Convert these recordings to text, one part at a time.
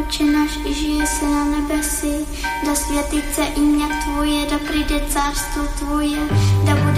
oče náš, žije se na nebesi, da světit se jméno Tvoje, da přijde cárstvo Tvoje, da bude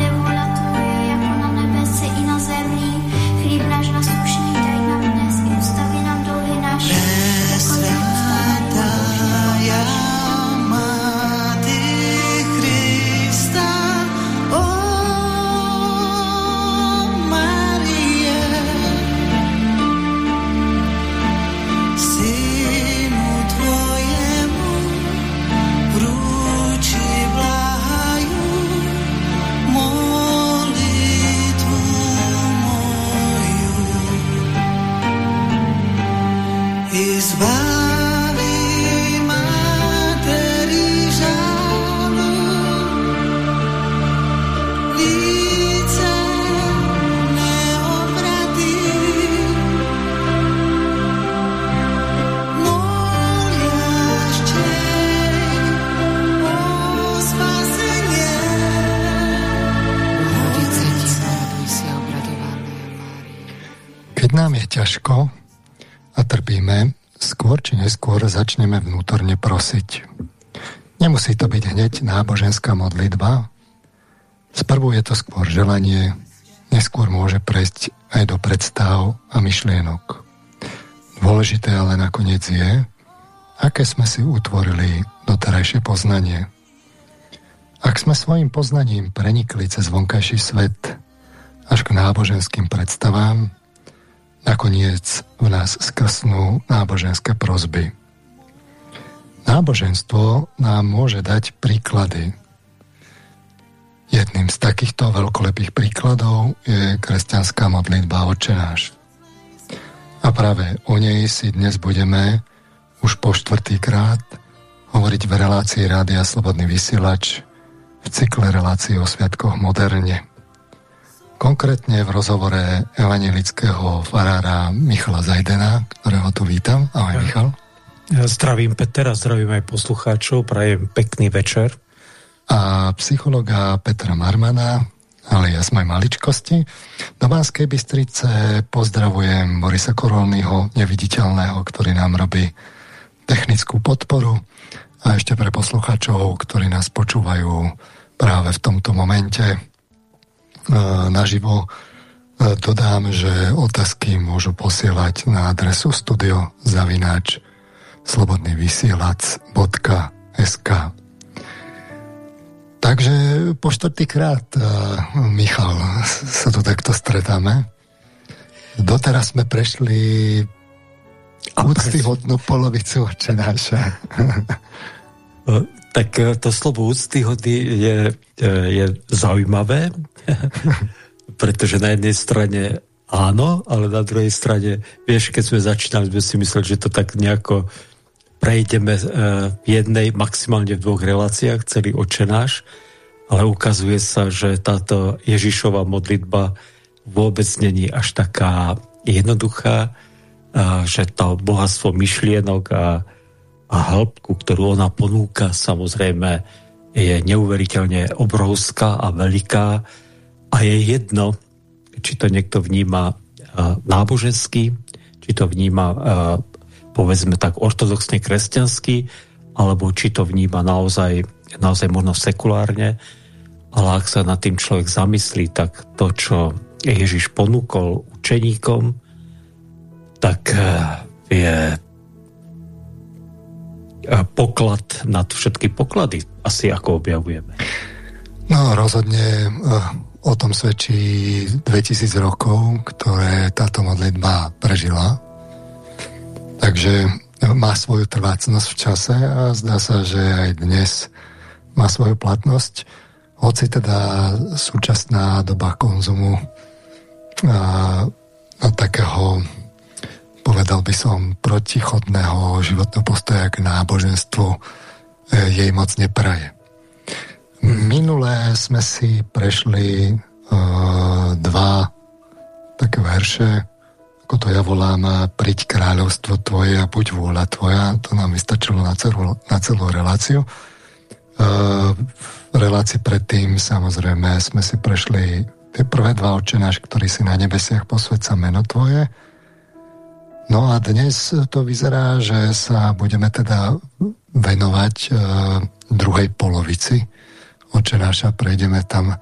či neskôr začneme vnútorne prosiť. Nemusí to byť hneď náboženská modlitba, sprvu je to skôr želanie, neskôr môže prejsť aj do predstav a myšlienok. Dôležité ale nakoniec je, aké sme si utvorili doterajšie poznanie. Ak sme svojim poznaním prenikli cez vonkajší svet až k náboženským predstavám, nakoniec v nás skrsnú náboženské prozby. Náboženstvo nám môže dať príklady. Jedným z takýchto veľkolepých príkladov je kresťanská modlitba Očenáš. A práve o nej si dnes budeme už po štvrtýkrát hovoriť v relácii Rádia Slobodný vysielač v cykle relácií o sviatkoch moderne. Konkrétne v rozhovore evangelického farára Michala Zajdena, ktorého tu vítam. Ahoj, Michal. Zdravím Petra, zdravím aj poslucháčov, prajem pekný večer. A psychologa Petra Marmana, alias maj maličkosti. Do Banskej Bystrice pozdravujem Borisa Korolného, neviditeľného, ktorý nám robí technickú podporu. A ešte pre poslucháčov, ktorí nás počúvajú práve v tomto momente, naživo dodám, že otázky môžu posielať na adresu studiozavináč slobodnyvysielac.sk Takže po štvrtýkrát, Michal, sa tu takto stretáme. Doteraz sme prešli úctyhodnú polovicu očenáša. Tak e, to slovo úctyhodný je, e, je zaujímavé, pretože na jednej strane áno, ale na druhej strane, vieš, keď sme začínali, sme si mysleli, že to tak nejako prejdeme e, v jednej, maximálne v dvoch reláciách, celý očenáš, ale ukazuje sa, že táto Ježišova modlitba vôbec není až taká jednoduchá, že to bohatstvo myšlienok a a hĺbku, ktorú ona ponúka, samozrejme je neuveriteľne obrovská a veľká a je jedno, či to niekto vníma nábožensky, či to vníma povedzme tak ortodoxne kresťansky, alebo či to vníma naozaj, naozaj možno sekulárne, ale ak sa nad tým človek zamyslí, tak to, čo Ježiš ponúkol učeníkom, tak je poklad nad všetky poklady asi ako objavujeme. No rozhodne eh, o tom svedčí 2000 rokov, ktoré táto modlitba prežila. Takže eh, má svoju trvácnosť v čase a zdá sa, že aj dnes má svoju platnosť. Hoci teda súčasná doba konzumu a, a takého povedal by som, protichodného životného postoja k náboženstvu e, jej moc nepraje. Minulé sme si prešli uh, dva také verše, ako to ja volám, priť kráľovstvo tvoje a buď vôľa tvoja, to nám vystačilo na celú, na celú reláciu. Uh, v relácii predtým samozrejme sme si prešli tie prvé dva očenáš, ktorý si na nebesiach posvedca meno tvoje, No a dnes to vyzerá, že sa budeme teda venovať e, druhej polovici očenáša. Prejdeme tam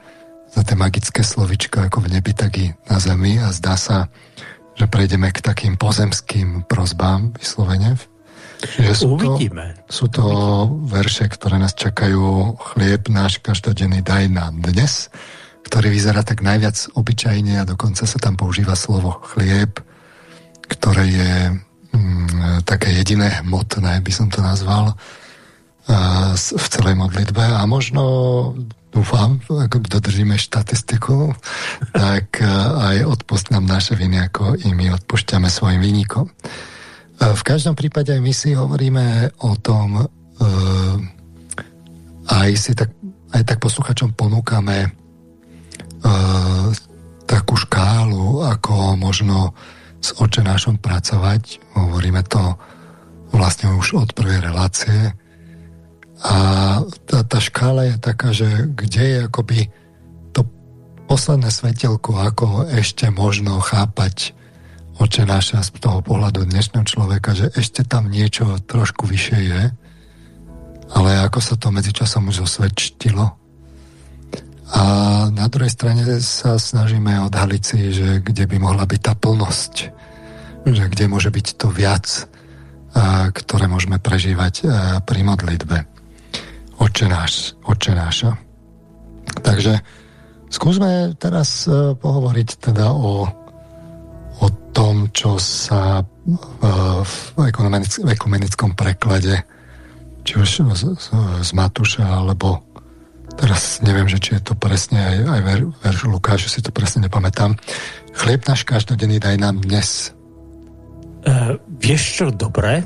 za tie magické slovičko ako v nebi, tak i na zemi a zdá sa, že prejdeme k takým pozemským prozbám vyslovene. Že sú Uvidíme. To, sú to verše, ktoré nás čakajú. Chlieb náš každodenný daj nám dnes, ktorý vyzerá tak najviac obyčajne a dokonca sa tam používa slovo chlieb, ktoré je mm, také jediné hmotné, by som to nazval, a, v celej modlitbe a možno dúfam, ak dodržíme štatistiku, tak aj odpust nám naše viny, ako i my odpúšťame svojim vynikom. V každom prípade my si hovoríme o tom, aj si tak, aj tak posluchačom ponúkame takú škálu, ako možno s očenášom pracovať. Hovoríme to vlastne už od prvej relácie. A tá, tá škála je taká, že kde je akoby to posledné svetelko, ako ešte možno chápať očenáša z toho pohľadu dnešného človeka, že ešte tam niečo trošku vyššie je, ale ako sa to medzičasom už osvedčilo. A na druhej strane sa snažíme odhaliť si, že kde by mohla byť tá plnosť, že kde môže byť to viac, ktoré môžeme prežívať pri modlitbe. Očenáš, očenáša. Takže skúsme teraz a, pohovoriť teda o, o tom, čo sa v, v ekumenickom preklade či už z, z, z Matúša alebo teraz neviem, že či je to presne aj, aj ver, verš Lukáš, si to presne nepamätám. Chlieb náš každodenný daj nám dnes. Uh, vieš čo, dobre,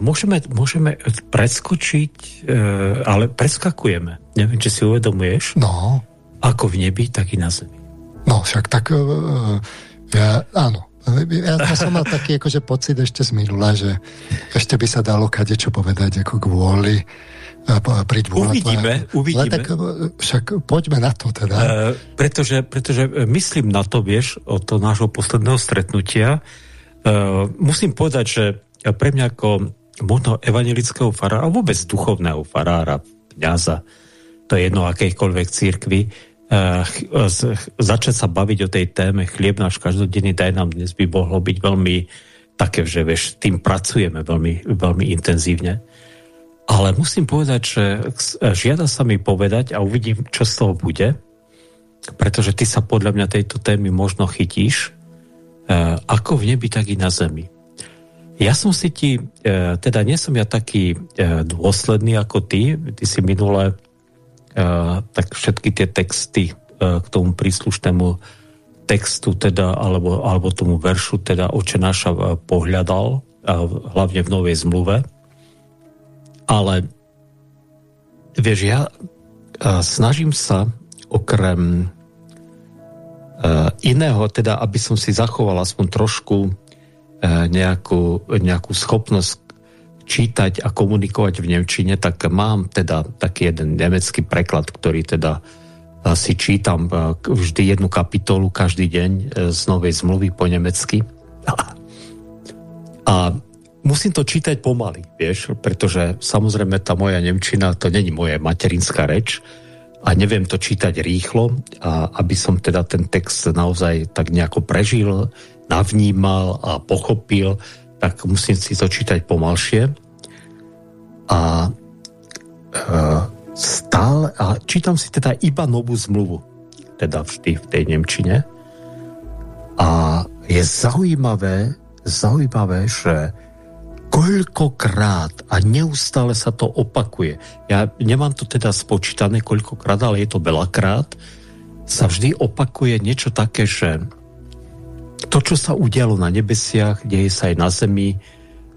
môžeme, môžeme predskočiť, uh, ale predskakujeme. Neviem, či si uvedomuješ. No. Ako v nebi, tak i na zemi. No, však tak uh, ja, áno, ja, ja som mal taký akože pocit ešte z minula, že ešte by sa dalo kadečo povedať ako kvôli príď Uvidíme, tvoja. uvidíme. Ale tak však poďme na to teda. Uh, pretože, pretože e, myslím na to, vieš, od toho nášho posledného stretnutia. Uh, musím povedať, že pre mňa ako možno evangelického farára, a vôbec duchovného farára, kniaza, to je jedno akejkoľvek církvy, uh, začať sa baviť o tej téme chlieb náš každodenný daj nám dnes by mohlo byť veľmi také, že vieš, tým pracujeme veľmi, veľmi intenzívne. Ale musím povedať, že žiada sa mi povedať a uvidím, čo z toho bude, pretože ty sa podľa mňa tejto témy možno chytíš, e, ako v nebi, tak i na zemi. Ja som si ti, e, teda nie som ja taký e, dôsledný ako ty, ty si minule tak všetky tie texty k tomu príslušnému textu teda, alebo, alebo tomu veršu teda očenáša pohľadal, hlavne v Novej zmluve. Ale vieš, ja snažím sa okrem iného, teda aby som si zachoval aspoň trošku nejakú, nejakú schopnosť čítať a komunikovať v Nemčine, tak mám teda taký jeden nemecký preklad, ktorý teda si čítam vždy jednu kapitolu každý deň z Novej zmluvy po nemecky. A musím to čítať pomaly, vieš, pretože samozrejme tá moja Nemčina, to není moja materinská reč a neviem to čítať rýchlo, a aby som teda ten text naozaj tak nejako prežil, navnímal a pochopil, tak musím si to čítať pomalšie. A e, stále, a čítam si teda iba novú zmluvu, teda vždy v tej Nemčine. A je zaujímavé, zaujímavé, že koľkokrát a neustále sa to opakuje. Ja nemám to teda spočítané koľkokrát, ale je to veľakrát, sa vždy opakuje niečo také, že to, čo sa udialo na nebesiach, deje sa aj na zemi,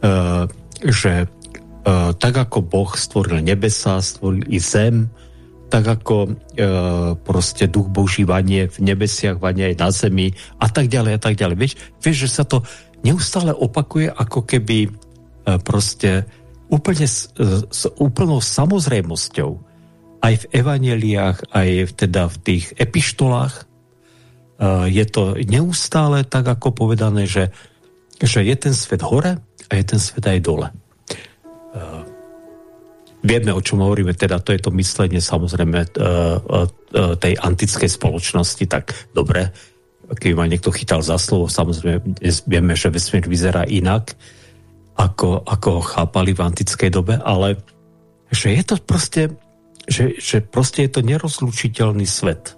uh, že uh, tak ako Boh stvoril nebesa, stvoril i zem, tak ako uh, proste duch Boží vanie v nebesiach, vanie aj na zemi a tak ďalej a tak ďalej. Vieš, vieš, že sa to neustále opakuje, ako keby E, proste úplne s, e, s úplnou samozrejmosťou aj v evaneliách, aj teda v tých epištolách e, je to neustále tak ako povedané, že že je ten svet hore a je ten svet aj dole. Uh, vieme, o čom hovoríme, teda to je to myslenie samozrejme uh, tej antickej spoločnosti, tak dobre, keď ma niekto chytal za slovo, samozrejme vieme, že vesmír vyzerá inak, ako, ako ho chápali v antickej dobe, ale že je to proste, že, že proste je to nerozlučiteľný svet.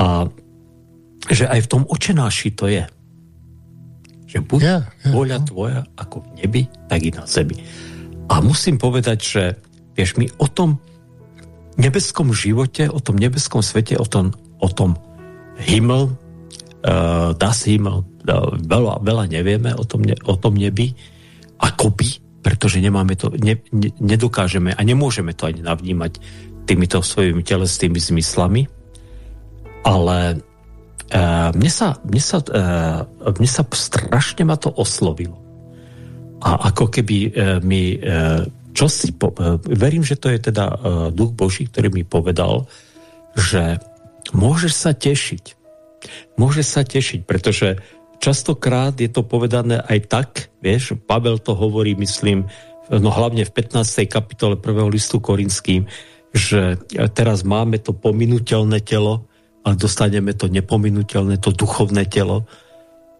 A že aj v tom očenáši to je. Že buď yeah, yeah, voľa yeah. tvoja ako v nebi, tak i na zemi. A musím povedať, že vieš, my o tom nebeskom živote, o tom nebeskom svete, o tom, o tom himmel, uh, das himmel, uh, veľa, veľa nevieme o tom, ne, o tom nebi, akoby, pretože nemáme to, ne, ne, nedokážeme a nemôžeme to ani navnímať týmito svojimi telesnými zmyslami, ale mne, sa, mne, sa, uh, mne sa strašne ma to oslovilo. A ako keby uh, mi čo si po, verím, že to je teda duch Boží, ktorý mi povedal, že môžeš sa tešiť. Môžeš sa tešiť, pretože častokrát je to povedané aj tak, vieš, Pavel to hovorí, myslím, no hlavne v 15. kapitole 1. listu Korinským, že teraz máme to pominuteľné telo, ale dostaneme to nepominuteľné, to duchovné telo,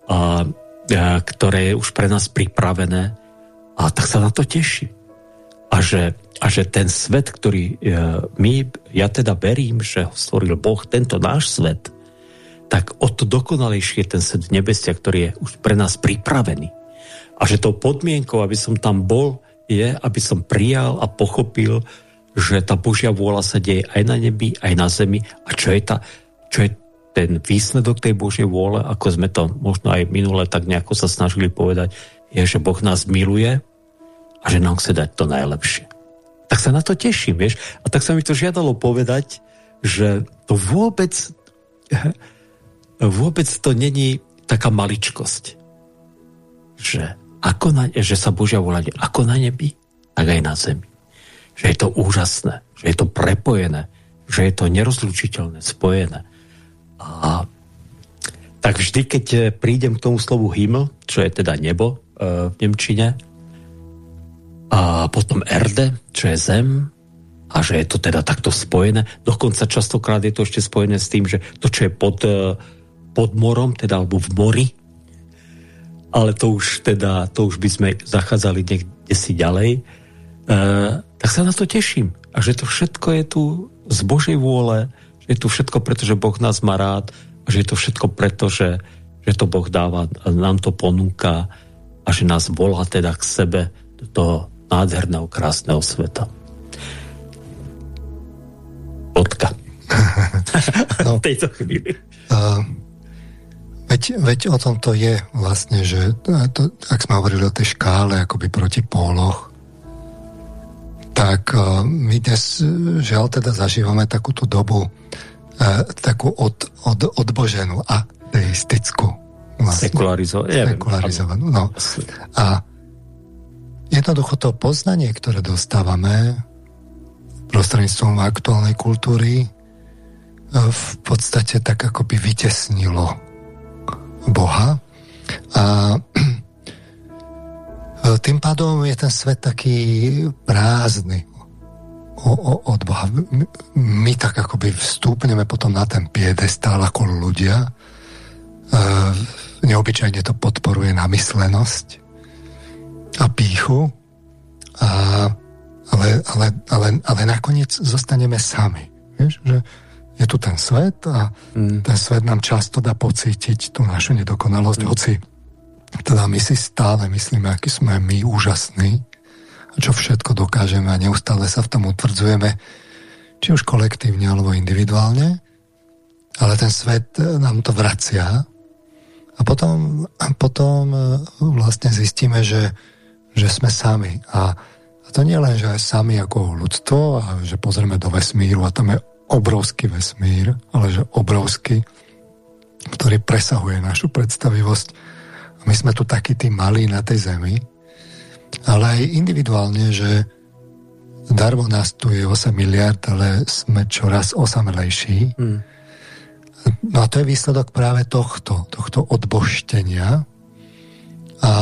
a, a, ktoré je už pre nás pripravené a tak sa na to teší. A že, a že ten svet, ktorý e, my, ja teda verím, že ho stvoril Boh, tento náš svet, tak o to dokonalejšie je ten svet nebesia, ktorý je už pre nás pripravený. A že tou podmienkou, aby som tam bol, je, aby som prijal a pochopil, že tá Božia vôľa sa deje aj na nebi, aj na zemi. A čo je tá, čo je ten výsledok tej Božej vôle, ako sme to možno aj minule tak nejako sa snažili povedať, je, že Boh nás miluje a že nám chce dať to najlepšie. Tak sa na to teším, vieš. A tak sa mi to žiadalo povedať, že to vôbec vôbec to není taká maličkosť. Že, ako na, že sa Božia volá ako na nebi, tak aj na zemi. Že je to úžasné, že je to prepojené, že je to nerozlučiteľné, spojené. A tak vždy, keď eh, prídem k tomu slovu Himmel, čo je teda nebo e, v Nemčine, a potom Erde, čo je zem, a že je to teda takto spojené. Dokonca častokrát je to ešte spojené s tým, že to, čo je pod, e, pod morom, teda alebo v mori, ale to už teda, to už by sme zachádzali niekde si ďalej, e, tak sa na to teším. A že to všetko je tu z Božej vôle, je tu všetko preto, že Boh nás má rád, a že je to všetko preto, že, že to Boh dáva, a nám to ponúka a že nás volá teda k sebe do toho nádherného, krásneho sveta. Bodka. no, v tejto chvíli. Uh, veď, veď o tom to je vlastne, že to, ak sme hovorili o tej škále akoby proti póloch, tak uh, my dnes žiaľ teda zažívame takúto dobu uh, takú od, od, odboženú a deistickú. Vlastne, Sekularizo- sekularizovanú. No. A jednoducho to poznanie, ktoré dostávame prostredníctvom aktuálnej kultúry, v podstate tak akoby vytesnilo Boha a tým pádom je ten svet taký prázdny o, o, od Boha. My, my tak akoby vstúpneme potom na ten piedestál ako ľudia. E, neobyčajne to podporuje namyslenosť a píchu, a, ale, ale, ale, ale nakoniec zostaneme sami. Vieš, že je tu ten svet a mm. ten svet nám často dá pocítiť tú našu nedokonalosť, mm. hoci teda my si stále myslíme, aký sme my úžasní a čo všetko dokážeme a neustále sa v tom utvrdzujeme, či už kolektívne alebo individuálne, ale ten svet nám to vracia a potom, a potom e, vlastne zistíme, že, že sme sami. A, a to nie len, že sami ako ľudstvo a že pozrieme do vesmíru a tam je obrovský vesmír, ale že obrovský, ktorý presahuje našu predstavivosť. My sme tu takí tí malí na tej zemi, ale aj individuálne, že darmo nás tu je 8 miliard, ale sme čoraz osamelejší. Hmm. No a to je výsledok práve tohto, tohto odboštenia A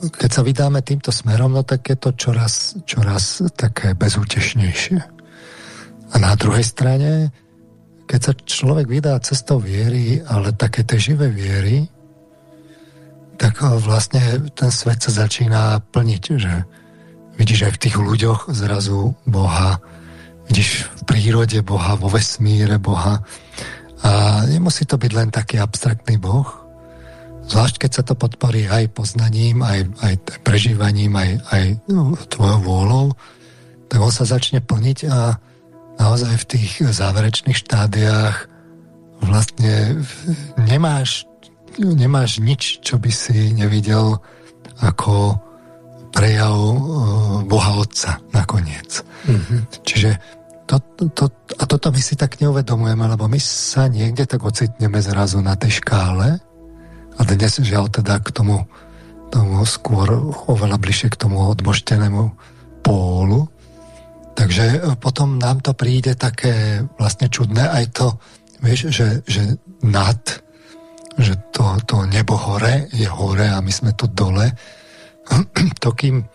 keď sa vydáme týmto smerom, no tak je to čoraz, čoraz také bezútešnejšie. A na druhej strane, keď sa človek vydá cestou viery, ale také tej živé viery, tak vlastne ten svet sa začína plniť, že vidíš aj v tých ľuďoch zrazu Boha, vidíš v prírode Boha, vo vesmíre Boha. A nemusí to byť len taký abstraktný Boh, zvlášť keď sa to podporí aj poznaním, aj, aj prežívaním, aj, aj no, tvojou vôľou, tak on sa začne plniť a naozaj v tých záverečných štádiách vlastne nemáš, nemáš nič, čo by si nevidel ako prejav uh, Boha Otca nakoniec. Mm-hmm. Čiže to, to, a toto my si tak neuvedomujeme, lebo my sa niekde tak ocitneme zrazu na tej škále a dnes žiaľ teda k tomu, tomu skôr oveľa bližšie k tomu odmoštenému pólu. Takže e, potom nám to príde také vlastne čudné aj to, vieš, že, že nad, že to, to nebo hore je hore a my sme tu dole. To kým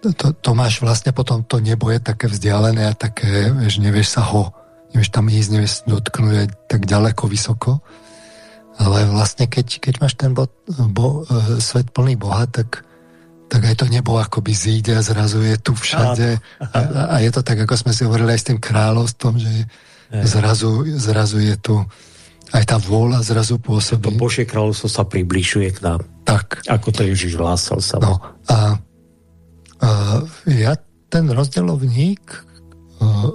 to, to, to máš vlastne potom, to nebo je také vzdialené a také, vieš, nevieš sa ho, nevieš tam ísť, nevieš dotknúť tak ďaleko, vysoko. Ale vlastne keď, keď máš ten bo, bo, e, svet plný Boha, tak, tak aj to nebo akoby zíde a zrazu je tu všade. A, a je to tak, ako sme si hovorili aj s tým kráľovstvom, že zrazu, zrazu je tu aj tá vôľa zrazu pôsobí. To Božie kráľovstvo sa približuje k nám. Tak. Ako to Ježiš hlásal sa. No a, a ja ten rozdelovník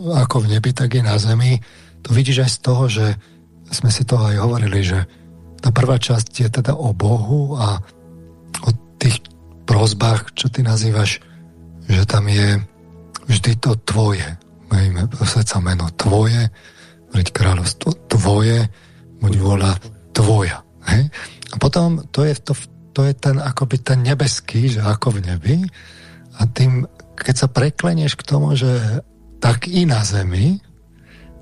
ako v nebi, tak i na zemi, to vidíš aj z toho, že sme si toho aj hovorili, že tá prvá časť je teda o Bohu a o tých prozbách, čo ty nazývaš, že tam je vždy to tvoje. Mejme sa meno tvoje, vriť kráľovstvo tvoje, buď vola tvoja. Hej? A potom to je, to, to je ten akoby ten nebeský, že ako v nebi a tým, keď sa preklenieš k tomu, že tak i na zemi,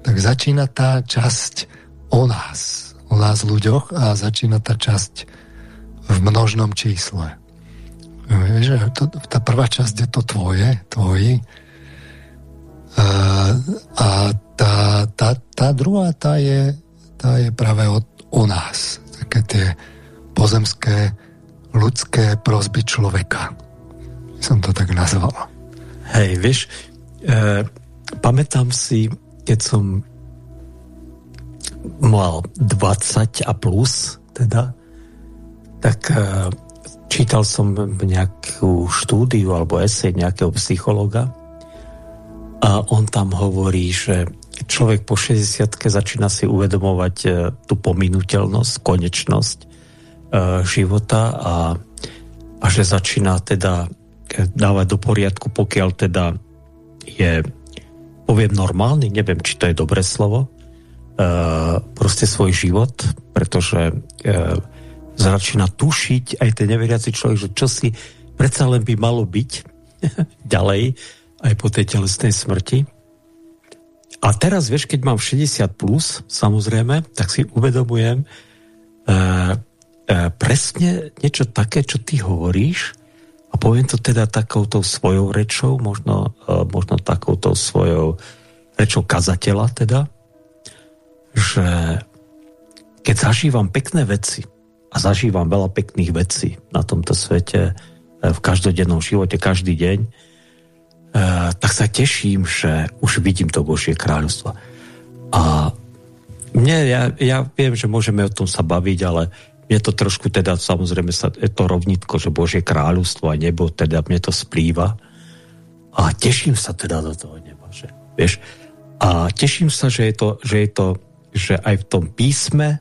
tak začína tá časť o nás o nás ľuďoch a začína tá časť v množnom čísle. Vieš, to, tá prvá časť je to tvoje, tvoji. A, a tá, tá, tá druhá, tá je, tá je práve o, o nás. Také tie pozemské, ľudské prozby človeka. Som to tak nazval. Hej, vieš, e, pamätám si, keď som mal 20 a plus, teda, tak uh, čítal som nejakú štúdiu alebo esej nejakého psychologa a on tam hovorí, že človek po 60 začína si uvedomovať uh, tú pominuteľnosť, konečnosť uh, života a, a že začína teda dávať do poriadku, pokiaľ teda je poviem normálny, neviem, či to je dobré slovo, proste svoj život, pretože začína tušiť aj ten neveriaci človek, že čo si predsa len by malo byť ďalej aj po tej telesnej smrti. A teraz, vieš, keď mám 60 plus, samozrejme, tak si uvedomujem uh, uh, presne niečo také, čo ty hovoríš a poviem to teda takouto svojou rečou, možno, uh, možno takouto svojou rečou kazateľa teda, že keď zažívam pekné veci a zažívam veľa pekných vecí na tomto svete, e, v každodennom živote, každý deň, e, tak sa teším, že už vidím to Božie kráľovstvo. A mne, ja, ja viem, že môžeme o tom sa baviť, ale mne to trošku teda, samozrejme, sa, je to rovnitko, že Božie kráľovstvo a nebo, teda mne to splýva. A teším sa teda do toho neba, že, vieš. A teším sa, že je to, že je to že aj v tom písme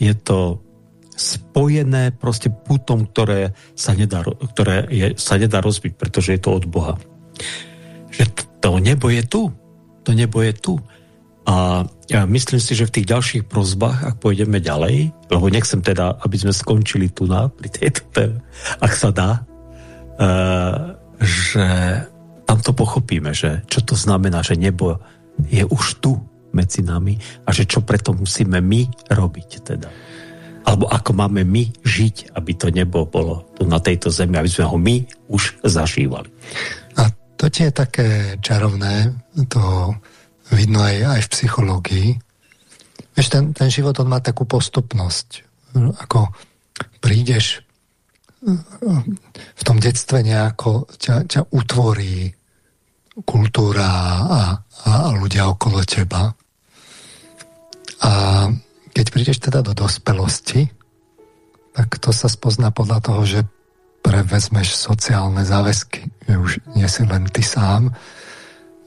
je to spojené proste putom, ktoré sa nedá, ktoré je, sa nedá rozbiť, pretože je to od Boha. Že to nebo je tu. To nebo je tu. A ja myslím si, že v tých ďalších prozbách, ak pôjdeme ďalej, lebo nechcem teda, aby sme skončili tu na, pri tejto téme, ak sa dá, uh, že tam to pochopíme, že čo to znamená, že nebo je už tu medzi nami a že čo preto musíme my robiť teda. alebo ako máme my žiť, aby to nebo bolo tu na tejto zemi, aby sme ho my už zažívali. To tie je také čarovné, to vidno aj, aj v psychológii. Vieš, ten, ten život, on má takú postupnosť. Ako prídeš v tom detstve nejako ťa, ťa utvorí kultúra a, a, a ľudia okolo teba. A keď prídeš teda do dospelosti, tak to sa spozná podľa toho, že prevezmeš sociálne záväzky, že už nie si len ty sám.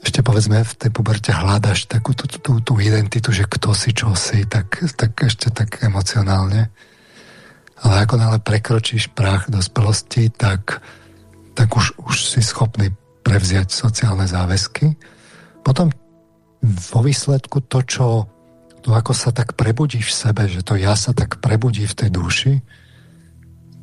Ešte povedzme v tej puberte hľadaš takú tú, tú, tú identitu, že kto si, čo si, tak, tak ešte tak emocionálne. Ale ako nále prekročíš prach dospelosti, tak, tak už, už si schopný prevziať sociálne záväzky. Potom vo výsledku to, čo to ako sa tak prebudí v sebe, že to ja sa tak prebudí v tej duši,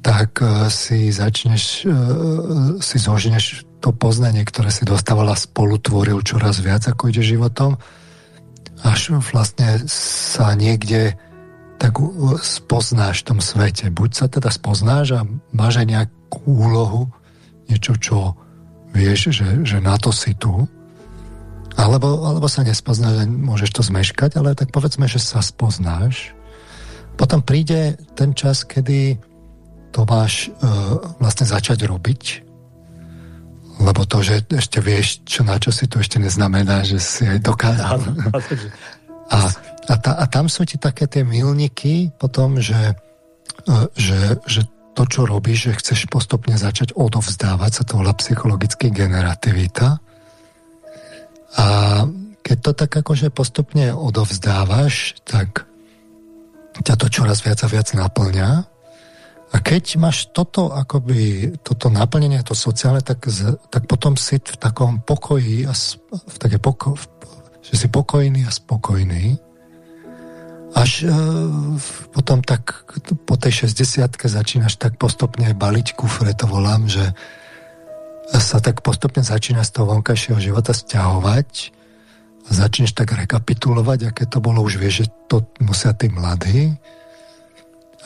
tak uh, si začneš, uh, si zožneš to poznanie, ktoré si dostávala spolu, tvoril čoraz viac, ako ide životom, až vlastne sa niekde tak spoznáš v tom svete. Buď sa teda spoznáš a máš aj nejakú úlohu, niečo, čo vieš, že, že na to si tu, alebo, alebo sa nespoznáš, môžeš to zmeškať, ale tak povedzme, že sa spoznáš. Potom príde ten čas, kedy to máš uh, vlastne začať robiť, lebo to, že ešte vieš, čo na čo si to ešte neznamená, že si aj dokázal. A, a, ta, a tam sú ti také tie milníky potom, že, uh, že, že to, čo robíš, že chceš postupne začať odovzdávať, sa to volá psychologicky generativita a keď to tak akože postupne odovzdávaš, tak ťa to čoraz viac a viac naplňa. A keď máš toto akoby, toto naplnenie, to sociálne, tak, tak potom si v takom pokoji, a v také poko, že si pokojný a spokojný. Až e, potom tak po tej 60 začínaš tak postupne baliť kufre, to volám, že sa tak postupne začína z toho vonkajšieho života stiahovať a začneš tak rekapitulovať, aké to bolo, už vieš, že to musia tí mladí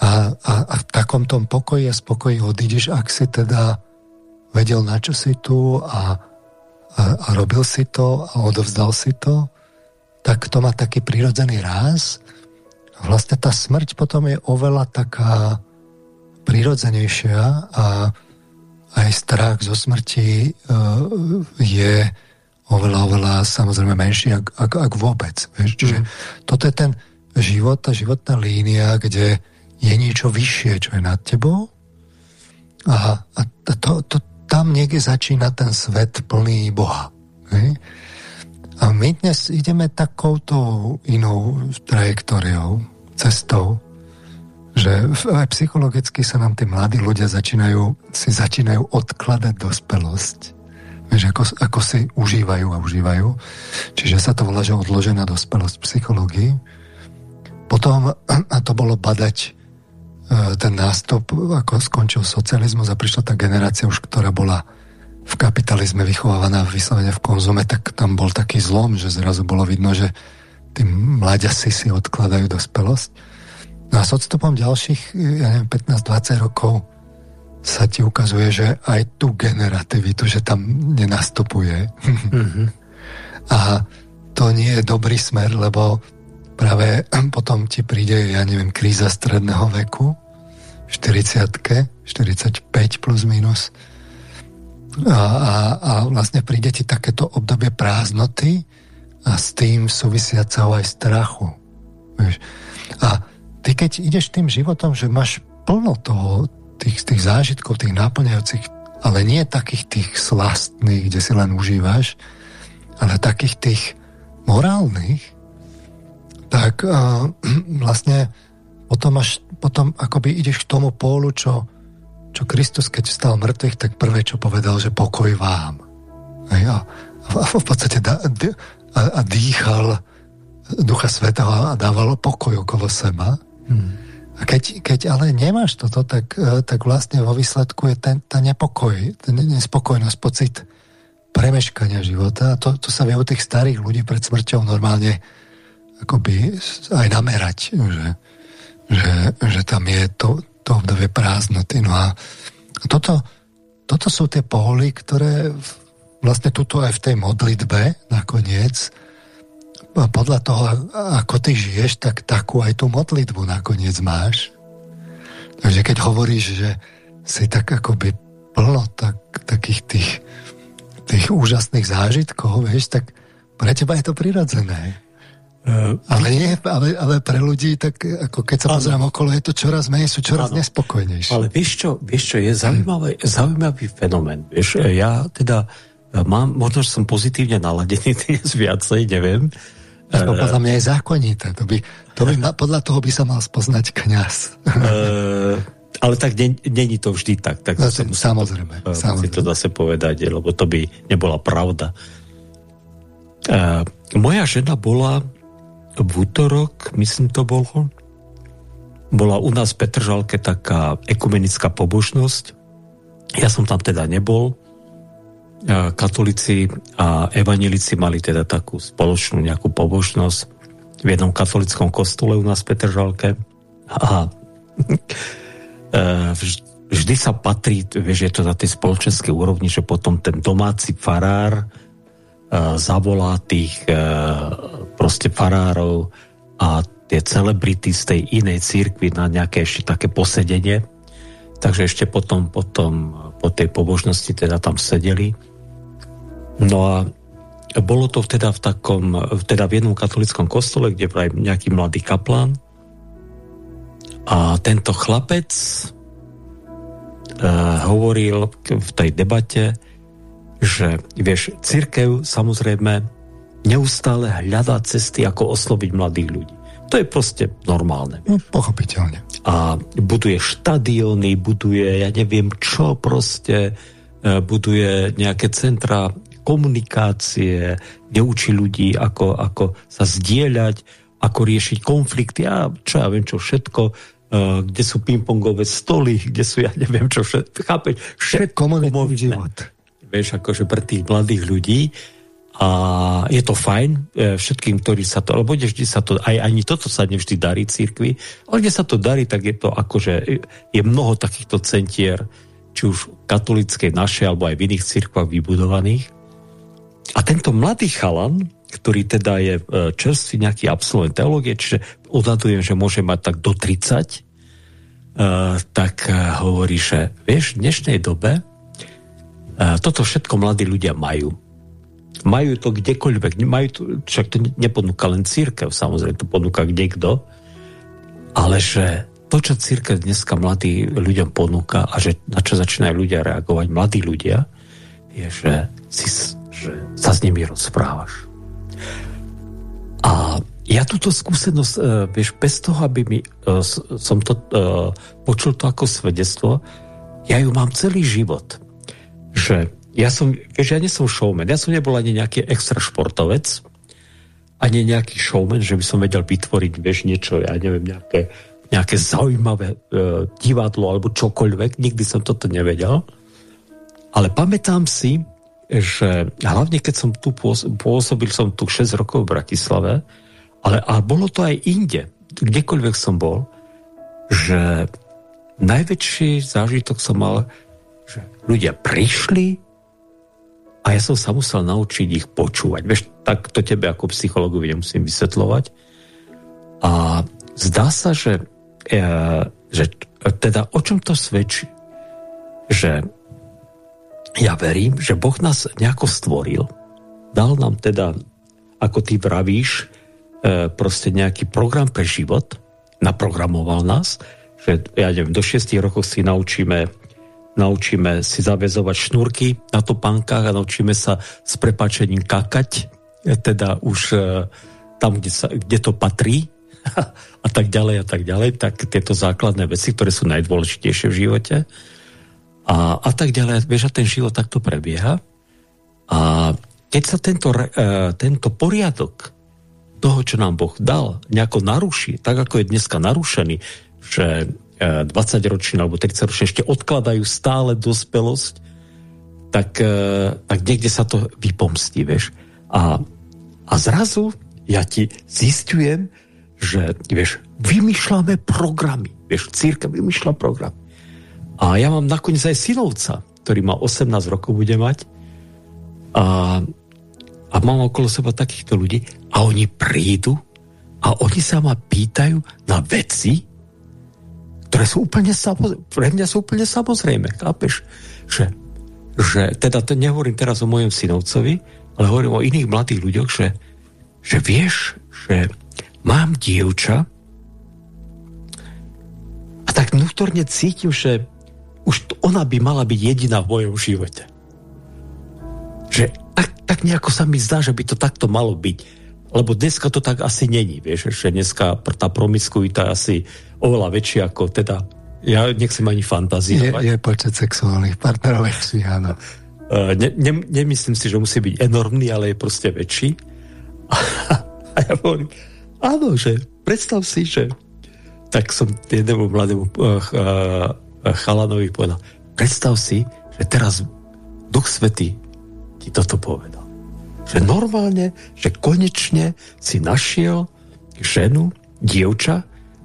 a, a, a v takom tom pokoji a spokoji odídeš, ak si teda vedel, na čo si tu a, a, a robil si to a odovzdal si to, tak to má taký prirodzený ráz. Vlastne tá smrť potom je oveľa taká prirodzenejšia a aj strach zo smrti uh, je oveľa, oveľa samozrejme menší, ak, ak, ak vôbec. Vieš? Čiže mm. toto je ten život, tá životná línia, kde je niečo vyššie, čo je nad tebou a, a to, to, tam niekde začína ten svet plný Boha. Hej? A my dnes ideme takouto inou trajektóriou, cestou, že aj psychologicky sa nám tí mladí ľudia začínajú, si začínajú odkladať dospelosť. Vieš, ako, ako si užívajú a užívajú. Čiže sa to volá, že odložená dospelosť v psychológii. Potom, a to bolo badať e, ten nástup, ako skončil socializmus a prišla tá generácia už, ktorá bola v kapitalizme vychovávaná vyslovene v konzume, tak tam bol taký zlom, že zrazu bolo vidno, že tí mladiasi si odkladajú dospelosť No a s odstupom ďalších, ja neviem, 15-20 rokov sa ti ukazuje, že aj tú generativitu, že tam nenastupuje. Mm-hmm. a to nie je dobrý smer, lebo práve potom ti príde, ja neviem, kríza stredného veku, 40 45 plus minus. A, a, a vlastne príde ti takéto obdobie prázdnoty a s tým súvisiaceho aj strachu. A ty keď ideš tým životom, že máš plno toho, tých, tých zážitkov, tých náplňajúcich, ale nie takých tých slastných, kde si len užívaš, ale takých tých morálnych, tak uh, vlastne potom, až, potom akoby ideš k tomu pólu, čo, čo Kristus, keď vstal mŕtvych, tak prvé, čo povedal, že pokoj vám. A, a, a v podstate da, a, a dýchal Ducha Svetého a dával pokoj okolo seba. Hmm. A keď, keď ale nemáš toto, tak, e, tak vlastne vo výsledku je ten, tá nepokoj, ten nespokojnosť, pocit premeškania života. A to, to sa vie u tých starých ľudí pred smrťou normálne akoby aj namerať, že že, že tam je to, to obdobie prázdnoty. No a toto, toto sú tie poholy, ktoré vlastne tuto aj v tej modlitbe nakoniec podľa toho, ako ty žiješ, tak takú aj tú modlitbu nakoniec máš. Takže keď hovoríš, že si tak akoby plno tak, takých tých, tých úžasných zážitkov, vieš, tak pre teba je to prirodzené. Uh, ale, nie, ale, ale pre ľudí, tak ako keď sa pozriem okolo, je to čoraz menej, sú čoraz ano. nespokojnejšie. Ale vieš čo, vieš čo, je zaujímavý, zaujímavý fenomén. Vieš, ja teda mám, možno, že som pozitívne naladený dnes viacej, neviem. To podľa mňa je zákonité. To by, to by, podľa toho by sa mal spoznať kňaz. Uh, ale tak není to vždy tak. tak Zase, samozrejme. To, samozrejme. to zase povedať, lebo to by nebola pravda. Uh, moja žena bola v útorok, myslím to bolo, bola u nás v Petržalke taká ekumenická pobožnosť. Ja som tam teda nebol. Katolíci a evanilici mali teda takú spoločnú nejakú pobožnosť v jednom katolickom kostole u nás v Petržalke. A e, vždy sa patrí, vieš, je to na tej spoločenskej úrovni, že potom ten domáci farár E, zavolá tých e, proste farárov a tie celebrity z tej inej církvy na nejaké ešte také posedenie. Takže ešte potom, potom po tej pobožnosti teda tam sedeli. No a bolo to teda v takom, teda v jednom katolickom kostole, kde bol nejaký mladý kaplán a tento chlapec uh, hovoril v tej debate, že vieš, církev samozrejme neustále hľadá cesty, ako osloviť mladých ľudí. To je proste normálne. No, pochopiteľne. A buduje štadióny, buduje, ja neviem čo proste, e, buduje nejaké centra komunikácie, kde učí ľudí, ako, ako sa zdieľať, ako riešiť konflikty a čo ja viem čo všetko, e, kde sú pingpongové stoly, kde sú ja neviem čo všetko, chápeť, všetko komunitný život vieš, akože pre tých mladých ľudí a je to fajn e, všetkým, ktorí sa to, lebo vždy sa to, aj ani toto sa nevždy darí církvi, ale kde sa to darí, tak je to akože, je mnoho takýchto centier, či už katolickej našej, alebo aj v iných církvách vybudovaných. A tento mladý chalan, ktorý teda je e, čerstvý nejaký absolvent teológie, čiže odhadujem, že môže mať tak do 30, uh, e, tak hovorí, že vieš, v dnešnej dobe toto všetko mladí ľudia majú. Majú to kdekoľvek. Majú to, však to neponúka len církev, samozrejme, to ponúka kto. Ale že to, čo církev dneska mladí ľuďom ponúka a že na čo začínajú ľudia reagovať, mladí ľudia, je, že, si, že sa s nimi rozprávaš. A ja túto skúsenosť, uh, vieš, bez toho, aby mi, uh, som to uh, počul to ako svedectvo, ja ju mám celý život že ja som, vieš, ja nie som showman, ja som nebol ani nejaký extra športovec, ani nejaký showman, že by som vedel vytvoriť, vieš, niečo, ja neviem, nejaké, nejaké zaujímavé e, divadlo alebo čokoľvek, nikdy som toto nevedel. Ale pamätám si, že hlavne keď som tu pôsobil, som tu 6 rokov v Bratislave, ale, ale bolo to aj inde, kdekoľvek som bol, že najväčší zážitok som mal, že ľudia prišli a ja som sa musel naučiť ich počúvať. Vieš, tak to tebe ako psychologovi nemusím vysvetľovať. A zdá sa, že, e, že teda o čom to svedčí? Že ja verím, že Boh nás nejako stvoril, dal nám teda, ako ty vravíš, e, proste nejaký program pre život, naprogramoval nás, že ja neviem, do 6 rokov si naučíme naučíme si zavezovať šnúrky na topánkach a naučíme sa s prepačením kakať, teda už e, tam, kde, sa, kde to patrí a tak ďalej a tak ďalej, tak tieto základné veci, ktoré sú najdôležitejšie v živote a, a tak ďalej. Vieš, a ten život takto prebieha a keď sa tento, uh, tento poriadok toho, čo nám Boh dal, nejako naruší, tak ako je dneska narušený, že 20 ročný alebo 30 ročný ešte odkladajú stále dospelosť, tak, e, tak niekde sa to vypomstí, vieš. A, a zrazu ja ti zistujem, že vieš, vymýšľame programy. Vieš, církev vymýšľa program. A ja mám nakoniec aj synovca, ktorý má 18 rokov, bude mať. A, a mám okolo seba takýchto ľudí a oni prídu a oni sa ma pýtajú na veci, ktoré sú úplne pre mňa sú úplne samozrejme, chápeš? Že, že, teda to nehovorím teraz o mojom synovcovi, ale hovorím o iných mladých ľuďoch, že, že vieš, že mám dievča a tak vnútorne cítim, že už ona by mala byť jediná v mojom živote. Že tak, tak nejako sa mi zdá, že by to takto malo byť. Lebo dneska to tak asi není, vieš, že dneska tá promiskuita asi oveľa väčšie ako teda, ja nechcem ani fantazírovať. Je, je počet sexuálnych partnerov väčší, áno. Uh, ne, ne, nemyslím si, že musí byť enormný, ale je proste väčší. A, a ja hovorím, áno, že predstav si, že tak som jednému mladému uh, uh, chalanovi povedal, predstav si, že teraz Duch Svetý ti toto povedal. Že normálne, že konečne si našiel ženu, dievča,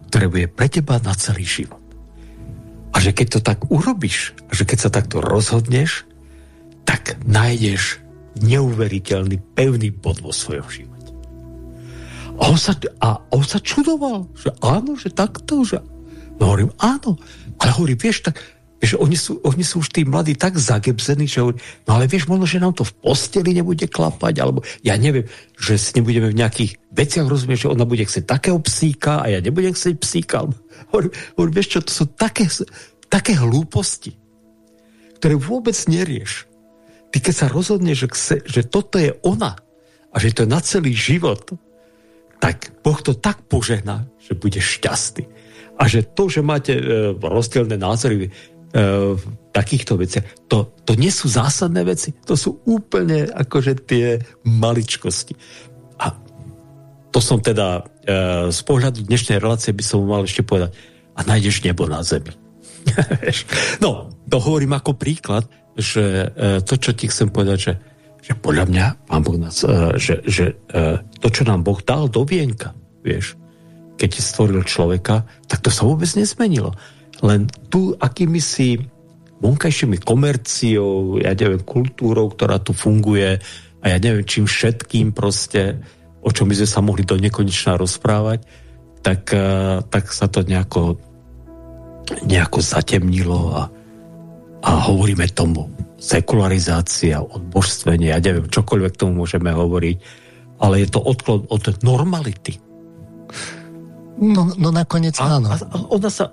ktoré bude pre teba na celý život. A že keď to tak urobíš, a že keď sa takto rozhodneš, tak nájdeš neuveriteľný, pevný bod vo svojom živote. A on sa, a on sa čudoval, že áno, že takto, že... No hovorím, áno. Ale hovorím, vieš, tak Vieš, oni sú, oni sú už tí mladí tak zagebzení, že hovorí, no ale vieš, možno, že nám to v posteli nebude klapať, alebo ja neviem, že s nebudeme v nejakých veciach rozumieť, že ona bude chcieť takého psíka a ja nebudem chcieť psíka. Hovorí, hovorí, vieš čo, to sú také, také hlúposti, ktoré vôbec nerieš. Ty keď sa rozhodneš, že, že toto je ona a že to je na celý život, tak Boh to tak požehná, že budeš šťastný. A že to, že máte e, rozdielne názory, v takýchto veciach. To, to nie sú zásadné veci, to sú úplne akože tie maličkosti. A to som teda e, z pohľadu dnešnej relácie by som mal ešte povedať a nájdeš nebo na zemi. no, to hovorím ako príklad, že e, to, čo ti chcem povedať, že, že podľa mňa pán Boh nás, že, že to, čo nám Boh dal do vienka, vieš, keď stvoril človeka, tak to sa vôbec nezmenilo len tu akými si vonkajšími komerciou, ja neviem, kultúrou, ktorá tu funguje a ja neviem, čím všetkým proste, o čom by sme sa mohli do nekonečna rozprávať, tak, eh, tak sa to nejako, nejako zatemnilo a, a hovoríme tomu sekularizácia, odbožstvenie, ja neviem, čokoľvek tomu môžeme hovoriť, ale je to odklon od normality. No, no nakoniec a, áno. A, ona sa,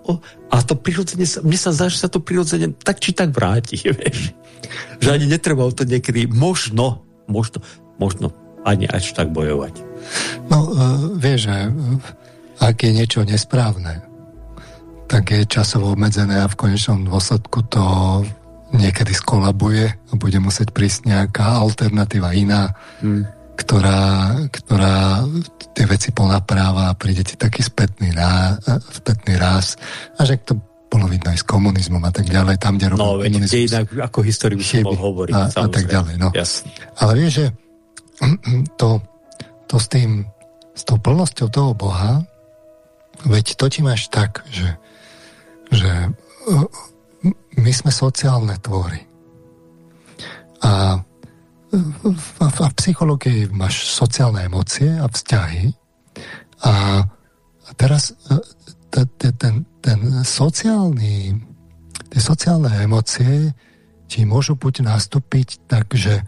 a to prirodzene mne sa zdá, že sa to prirodzene tak či tak vráti, vieš. Že ani netreba o to niekedy možno, možno, možno ani až tak bojovať. No, uh, vieš, že uh, ak je niečo nesprávne, tak je časovo obmedzené a v konečnom dôsledku to niekedy skolabuje a bude musieť prísť nejaká alternatíva iná. Hmm ktorá, ktorá tie veci práva a príde ti taký spätný, rá, spätný ráz. A že to bolo vidno aj s komunizmom a tak ďalej, tam, kde No, veď kde inak ako históriu by mohol hovoriť. A, a tak ďalej, no. Jasne. Ale vieš, že to, to s tým, s tou plnosťou toho Boha, veď to ti máš tak, že, že my sme sociálne tvory. A v, v psychológii máš sociálne emócie a vzťahy. A, a teraz e, ten, ten sociálny tie sociálne emócie ti môžu buď nastúpiť tak, že,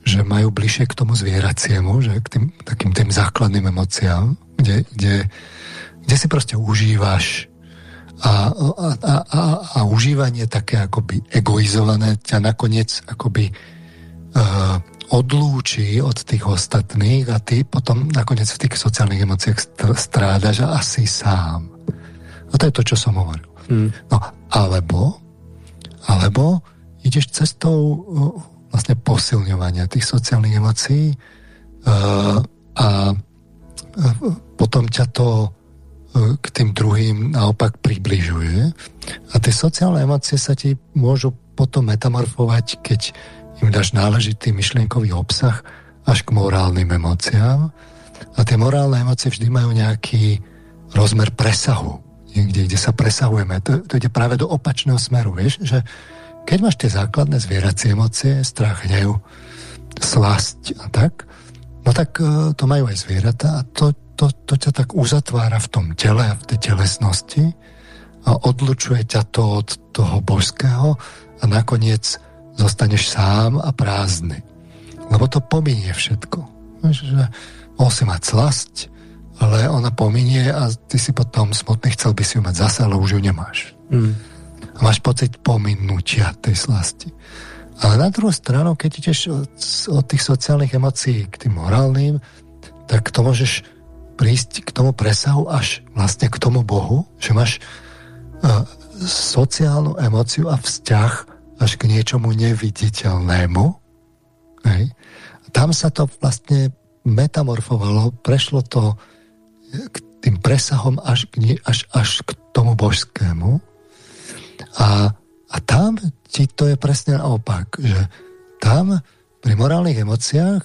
že majú bližšie k tomu zvieraciemu, že k tým takým tým základným emóciám, kde, kde, kde si proste užívaš a, a, a, a, a užívanie také akoby egoizované ťa nakoniec akoby uh, odlúči od tých ostatných a ty potom nakoniec v tých sociálnych emóciách strádaš a asi sám. A to je to, čo som hovoril. Hmm. No, alebo, alebo ideš cestou vlastne posilňovania tých sociálnych emócií uh, a uh, potom ťa to uh, k tým druhým naopak približuje. A tie sociálne emócie sa ti môžu potom metamorfovať, keď im dáš náležitý myšlienkový obsah až k morálnym emóciám. A tie morálne emócie vždy majú nejaký rozmer presahu. Niekde, kde sa presahujeme. To, to ide práve do opačného smeru, vieš, že keď máš tie základné zvieracie emócie, strach, hnev, slasť a tak, no tak e, to majú aj zvieratá a to, to, to ťa tak uzatvára v tom tele a v tej telesnosti a odlučuje ťa to od toho božského a nakoniec zostaneš sám a prázdny. Lebo to pominie všetko. Mohol si mať slasť, ale ona pominie a ty si potom smutný, chcel by si ju mať zase, ale už ju nemáš. Mm. A máš pocit pominutia tej slasti. Ale na druhú stranu, keď ideš od, od tých sociálnych emócií k tým morálnym, tak to môžeš prísť k tomu presahu až vlastne k tomu Bohu, že máš uh, sociálnu emóciu a vzťah až k niečomu neviditeľnému. Hej. Tam sa to vlastne metamorfovalo, prešlo to k tým presahom až, k, až, až k tomu božskému. A, a tam ti to je presne naopak, že tam pri morálnych emóciách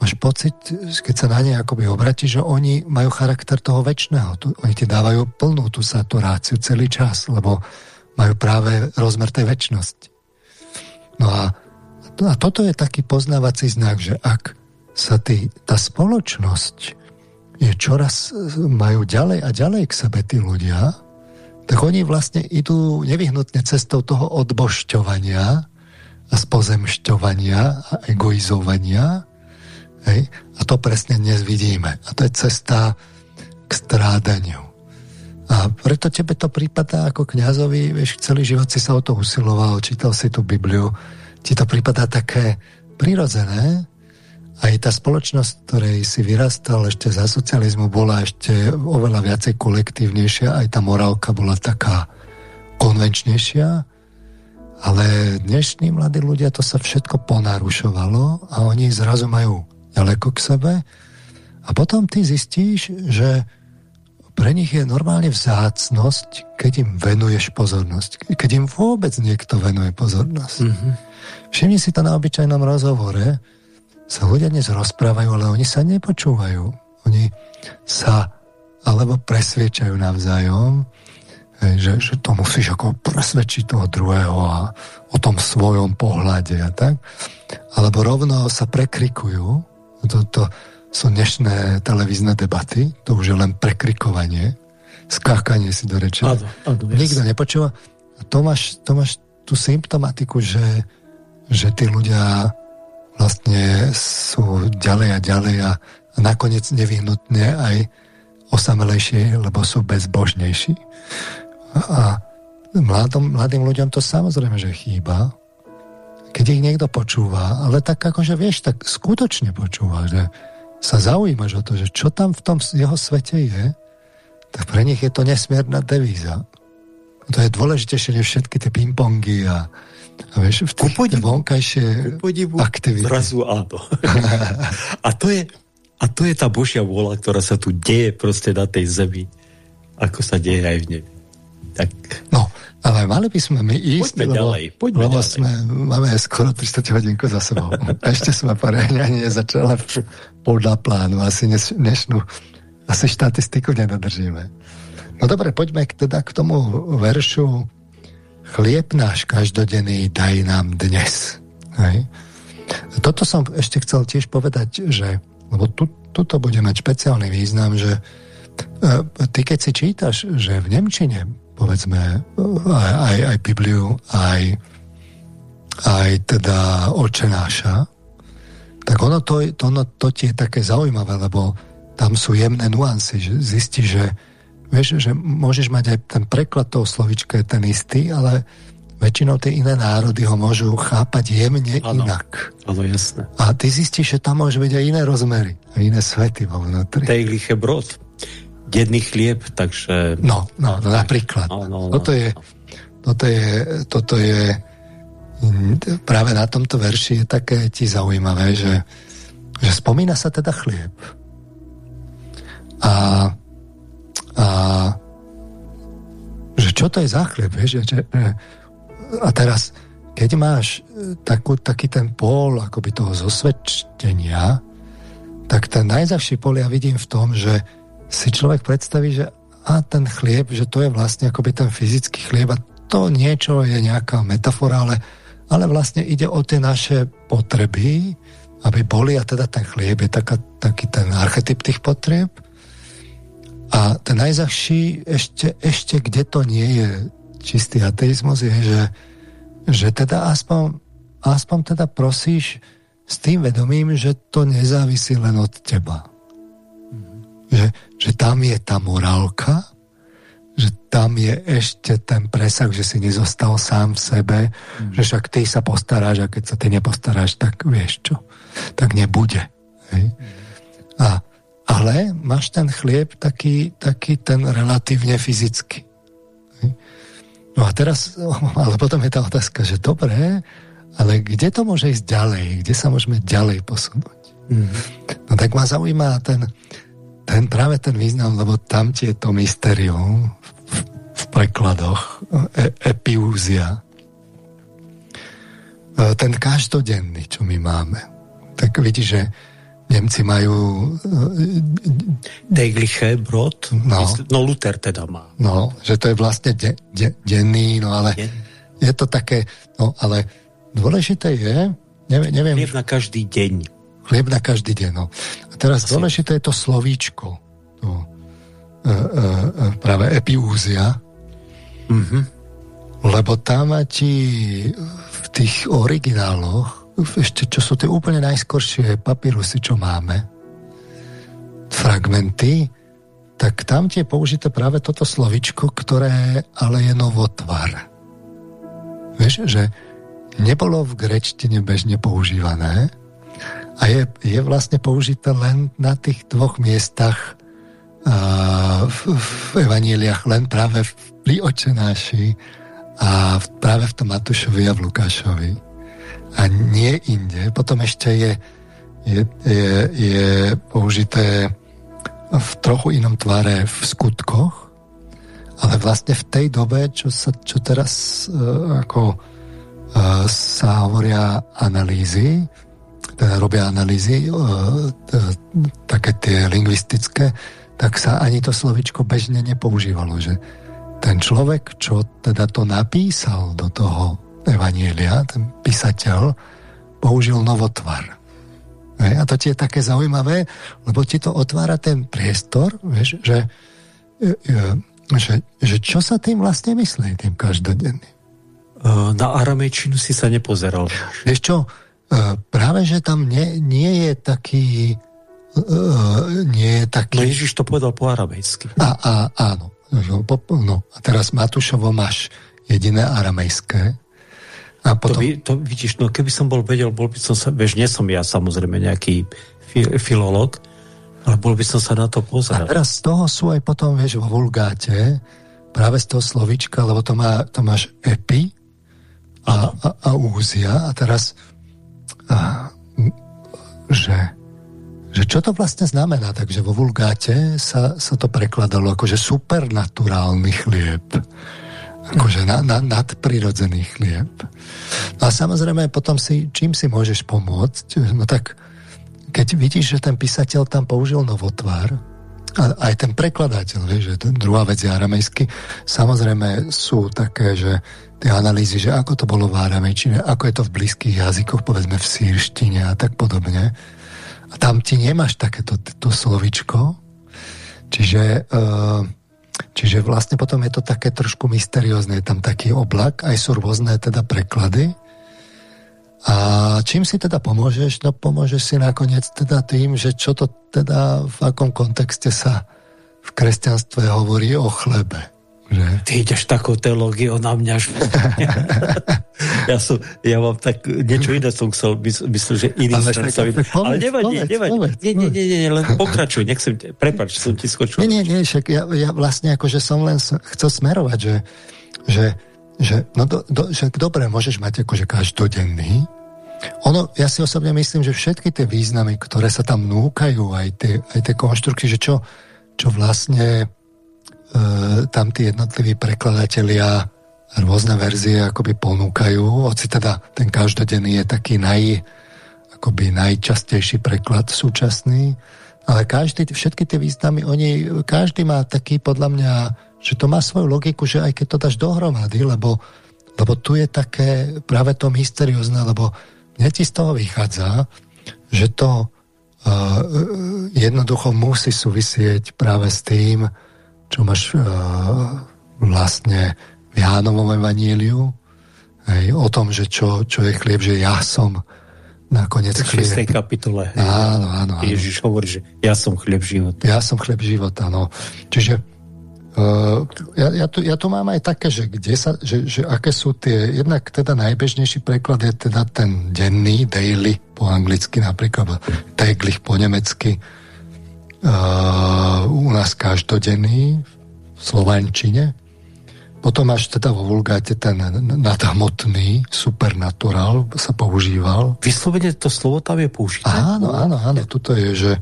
máš pocit, keď sa na ne akoby obratí, že oni majú charakter toho väčšného. Oni ti dávajú plnú tú saturáciu celý čas, lebo majú práve rozmer tej väčšnosti. No a, a toto je taký poznávací znak, že ak sa tý, tá spoločnosť je čoraz, majú ďalej a ďalej k sebe tí ľudia, tak oni vlastne idú nevyhnutne cestou toho odbošťovania a spozemšťovania a egoizovania Hej? A to presne dnes vidíme. A to je cesta k strádaniu. A preto tebe to prípada ako kňazovi, vieš, celý život si sa o to usiloval, čítal si tú Bibliu, ti to prípada také prirodzené, aj tá spoločnosť, ktorej si vyrastal ešte za socializmu, bola ešte oveľa viacej kolektívnejšia, aj tá morálka bola taká konvenčnejšia, ale dnešní mladí ľudia to sa všetko ponarušovalo a oni zrazu majú ďaleko k sebe. A potom ty zistíš, že pre nich je normálne vzácnosť, keď im venuješ pozornosť. Keď im vôbec niekto venuje pozornosť. Mm-hmm. Všimni si to na obyčajnom rozhovore. Sa ľudia dnes rozprávajú, ale oni sa nepočúvajú. Oni sa alebo presviečajú navzájom, že, že to musíš ako presvedčiť toho druhého a o tom svojom pohľade a tak. Alebo rovno sa prekrikujú to, to sú dnešné televízne debaty, to už je len prekrikovanie, skákanie si do reče. Áno, áno, Nikto nepočúva. A to máš, to máš tú symptomatiku, že, že tí ľudia vlastne sú ďalej a ďalej a, a nakoniec nevyhnutne aj osamelejšie, lebo sú bezbožnejší. A, a mladom, mladým ľuďom to samozrejme, že chýba, keď ich niekto počúva, ale tak akože vieš, tak skutočne počúva, že sa zaujímaš o to, že čo tam v tom jeho svete je, tak pre nich je to nesmierna devíza. To je dôležitejšie než všetky tie pingpongy a, a vieš, v tých vonkajšie aktivity. Zrazu áno. a, to je, a to je tá Božia vôľa, ktorá sa tu deje proste na tej zemi, ako sa deje aj v nebi. Tak... No, ale mali by sme my ísť, poďme lebo, ďalej, poďme lebo ďalej. Sme, máme skoro 300 hodinku za sebou. Ešte sme poriadne ani nezačali podľa plánu. Asi dnešnú asi štatistiku nedodržíme. No dobre, poďme k, teda k tomu veršu Chlieb náš každodenný daj nám dnes. Hej. Toto som ešte chcel tiež povedať, že lebo tu, tuto bude mať špeciálny význam, že e, ty keď si čítaš, že v Nemčine povedzme aj, aj, aj Bibliu, aj, aj teda očenáša, tak ono to, to, ono to ti je také zaujímavé, lebo tam sú jemné nuancy, že zistí, že vieš, že môžeš mať aj ten preklad toho slovička je ten istý, ale väčšinou tie iné národy ho môžu chápať jemne ano, inak. Áno, jasné. A ty zistíš, že tam môže byť aj iné rozmery, a iné svety vo vnútri. Tejliche brod denný chlieb, takže... No, no, no napríklad. No, no, no, toto, je, toto je, toto je mm, práve na tomto verši je také ti zaujímavé, že, že spomína sa teda chlieb. A, a že čo to je za chlieb, vieš, že, a teraz, keď máš takú, taký ten pól akoby toho zosvedčenia, tak ten najzavší pol ja vidím v tom, že si človek predstaví, že a ten chlieb, že to je vlastne akoby ten fyzický chlieb a to niečo je nejaká metafora, ale, ale vlastne ide o tie naše potreby, aby boli a teda ten chlieb je taká, taký ten archetyp tých potrieb. A ten najzahší ešte, ešte kde to nie je čistý ateizmus, je, že, že teda aspoň, aspoň teda prosíš s tým vedomím, že to nezávisí len od teba. Že, že tam je tá morálka, že tam je ešte ten presah, že si nezostal sám v sebe, mm. že však ty sa postaráš a keď sa ty nepostaráš, tak vieš čo, tak nebude. Hej? Mm. A, ale máš ten chlieb taký, taký ten relatívne fyzický. Hej? No a teraz, ale potom je tá otázka, že dobre, ale kde to môže ísť ďalej? Kde sa môžeme ďalej posunúť? Mm. No tak ma zaujíma ten, ten práve ten význam, lebo tam je to mysterium v, v prekladoch, e, epiúzia. E, ten každodenný, čo my máme. Tak vidíš, že Nemci majú... E, Degliche brod? No. no Luther teda má. No, že to je vlastne de, de, denný, no ale Den. je to také, no ale dôležité je, neviem... neviem Chlieb na každý deň. Chlieb na každý deň, no. Teraz Asi. dôležité je to slovíčko. To, e, e, e, práve epiúzia. Mm-hmm. Lebo tam ti v tých origináloch, ešte čo sú tie úplne najskoršie papírusy, čo máme, fragmenty, tak tam ti je použité práve toto slovičko, ktoré ale je novotvar. Vieš, že nebolo v grečtine bežne používané, a je, je vlastne použité len na tých dvoch miestach a, v, v evaníliach, len práve pri očenáši a v, práve v tom Matúšovi a v Lukášovi. A nie inde. Potom ešte je, je, je, je použité v trochu inom tvare v skutkoch, ale vlastne v tej dobe, čo, sa, čo teraz uh, ako uh, sa hovoria analýzy, teda robia analýzy, e, také tie lingvistické, tak sa ani to slovičko bežne nepoužívalo, že ten človek, čo teda to napísal do toho Evanielia, ten písateľ, použil novotvar. A to ti je také zaujímavé, lebo ti to otvára ten priestor, vieš, že, e, e, že, že čo sa tým vlastne myslí, tým každodenným. Na aramejčinu si sa nepozeral. Vieš čo, práve, že tam nie, nie je taký uh, nie je taký... No Ježiš to povedal po aramejsky. A, a, áno. No, a teraz Matúšovo máš jediné aramejské. A potom... to, to vidíš, no keby som bol vedel, bol by som sa, vieš, nie som ja samozrejme nejaký fi- filolog, ale bol by som sa na to pozrel. A teraz z toho sú aj potom, vieš, vo vulgáte, práve z toho slovička, lebo to, má, to máš epi a, a, a úzia a teraz že, že čo to vlastne znamená. Takže vo vulgáte sa, sa to prekladalo ako že supernaturálny chlieb. Akože na, na, nadprirodzený chlieb. No a samozrejme potom si, čím si môžeš pomôcť? No tak keď vidíš, že ten písateľ tam použil novotvar, a aj ten prekladateľ, že ten druhá vec je aramejsky, samozrejme sú také, že tie analýzy, že ako to bolo v aramejčine, ako je to v blízkych jazykoch, povedzme v sírštine a tak podobne. A tam ti nemáš takéto to slovičko, čiže, uh, čiže vlastne potom je to také trošku mysteriózne, je tam taký oblak, aj sú rôzne teda preklady. A čím si teda pomôžeš? No pomôžeš si nakoniec teda tým, že čo to teda v akom kontexte sa v kresťanstve hovorí o chlebe. Že? Ty ideš takou teológiou na mňa. ja, som, ja mám tak, niečo iné som chcel, myslím, že iný ale, predstaviť. Ale nevadí, nevadí. Nie, nie, nie, nie, len pokračuj, nechcem, prepač, som ti skočil. Nie, nie, nie, však ja, ja vlastne akože som len chcel smerovať, že, že, že, no do, do, že dobre, môžeš mať akože každodenný, ono, ja si osobne myslím, že všetky tie významy, ktoré sa tam núkajú, aj tie, aj tie konštrukcie, že čo, čo vlastne tam tí jednotliví prekladatelia rôzne verzie akoby ponúkajú, hoci teda ten každodenný je taký naj, akoby najčastejší preklad súčasný, ale každý, všetky tie významy, oni, každý má taký podľa mňa, že to má svoju logiku, že aj keď to dáš dohromady, lebo, lebo tu je také práve to mysteriózne, lebo mne ti z toho vychádza, že to uh, jednoducho musí súvisieť práve s tým, čo máš uh, vlastne v Jánovom evaníliu, hej, o tom, že čo, čo je chlieb, že ja som nakoniec chlieb. V 6. kapitole. Áno, áno, áno. Ježiš hovorí, že ja som chlieb života. Ja som chlieb života, no. Čiže Uh, ja, ja, tu, ja tu mám aj také, že, kde sa, že, že aké sú tie, jednak teda najbežnejší preklad je teda ten denný, daily po anglicky napríklad, täglich po nemecky, u nás každodenný v Slovančine. Potom až teda vo vulgáte ten nadhmotný, supernatural sa používal. Vyslovene to slovo tam je použité? Áno, áno, áno, tuto je, že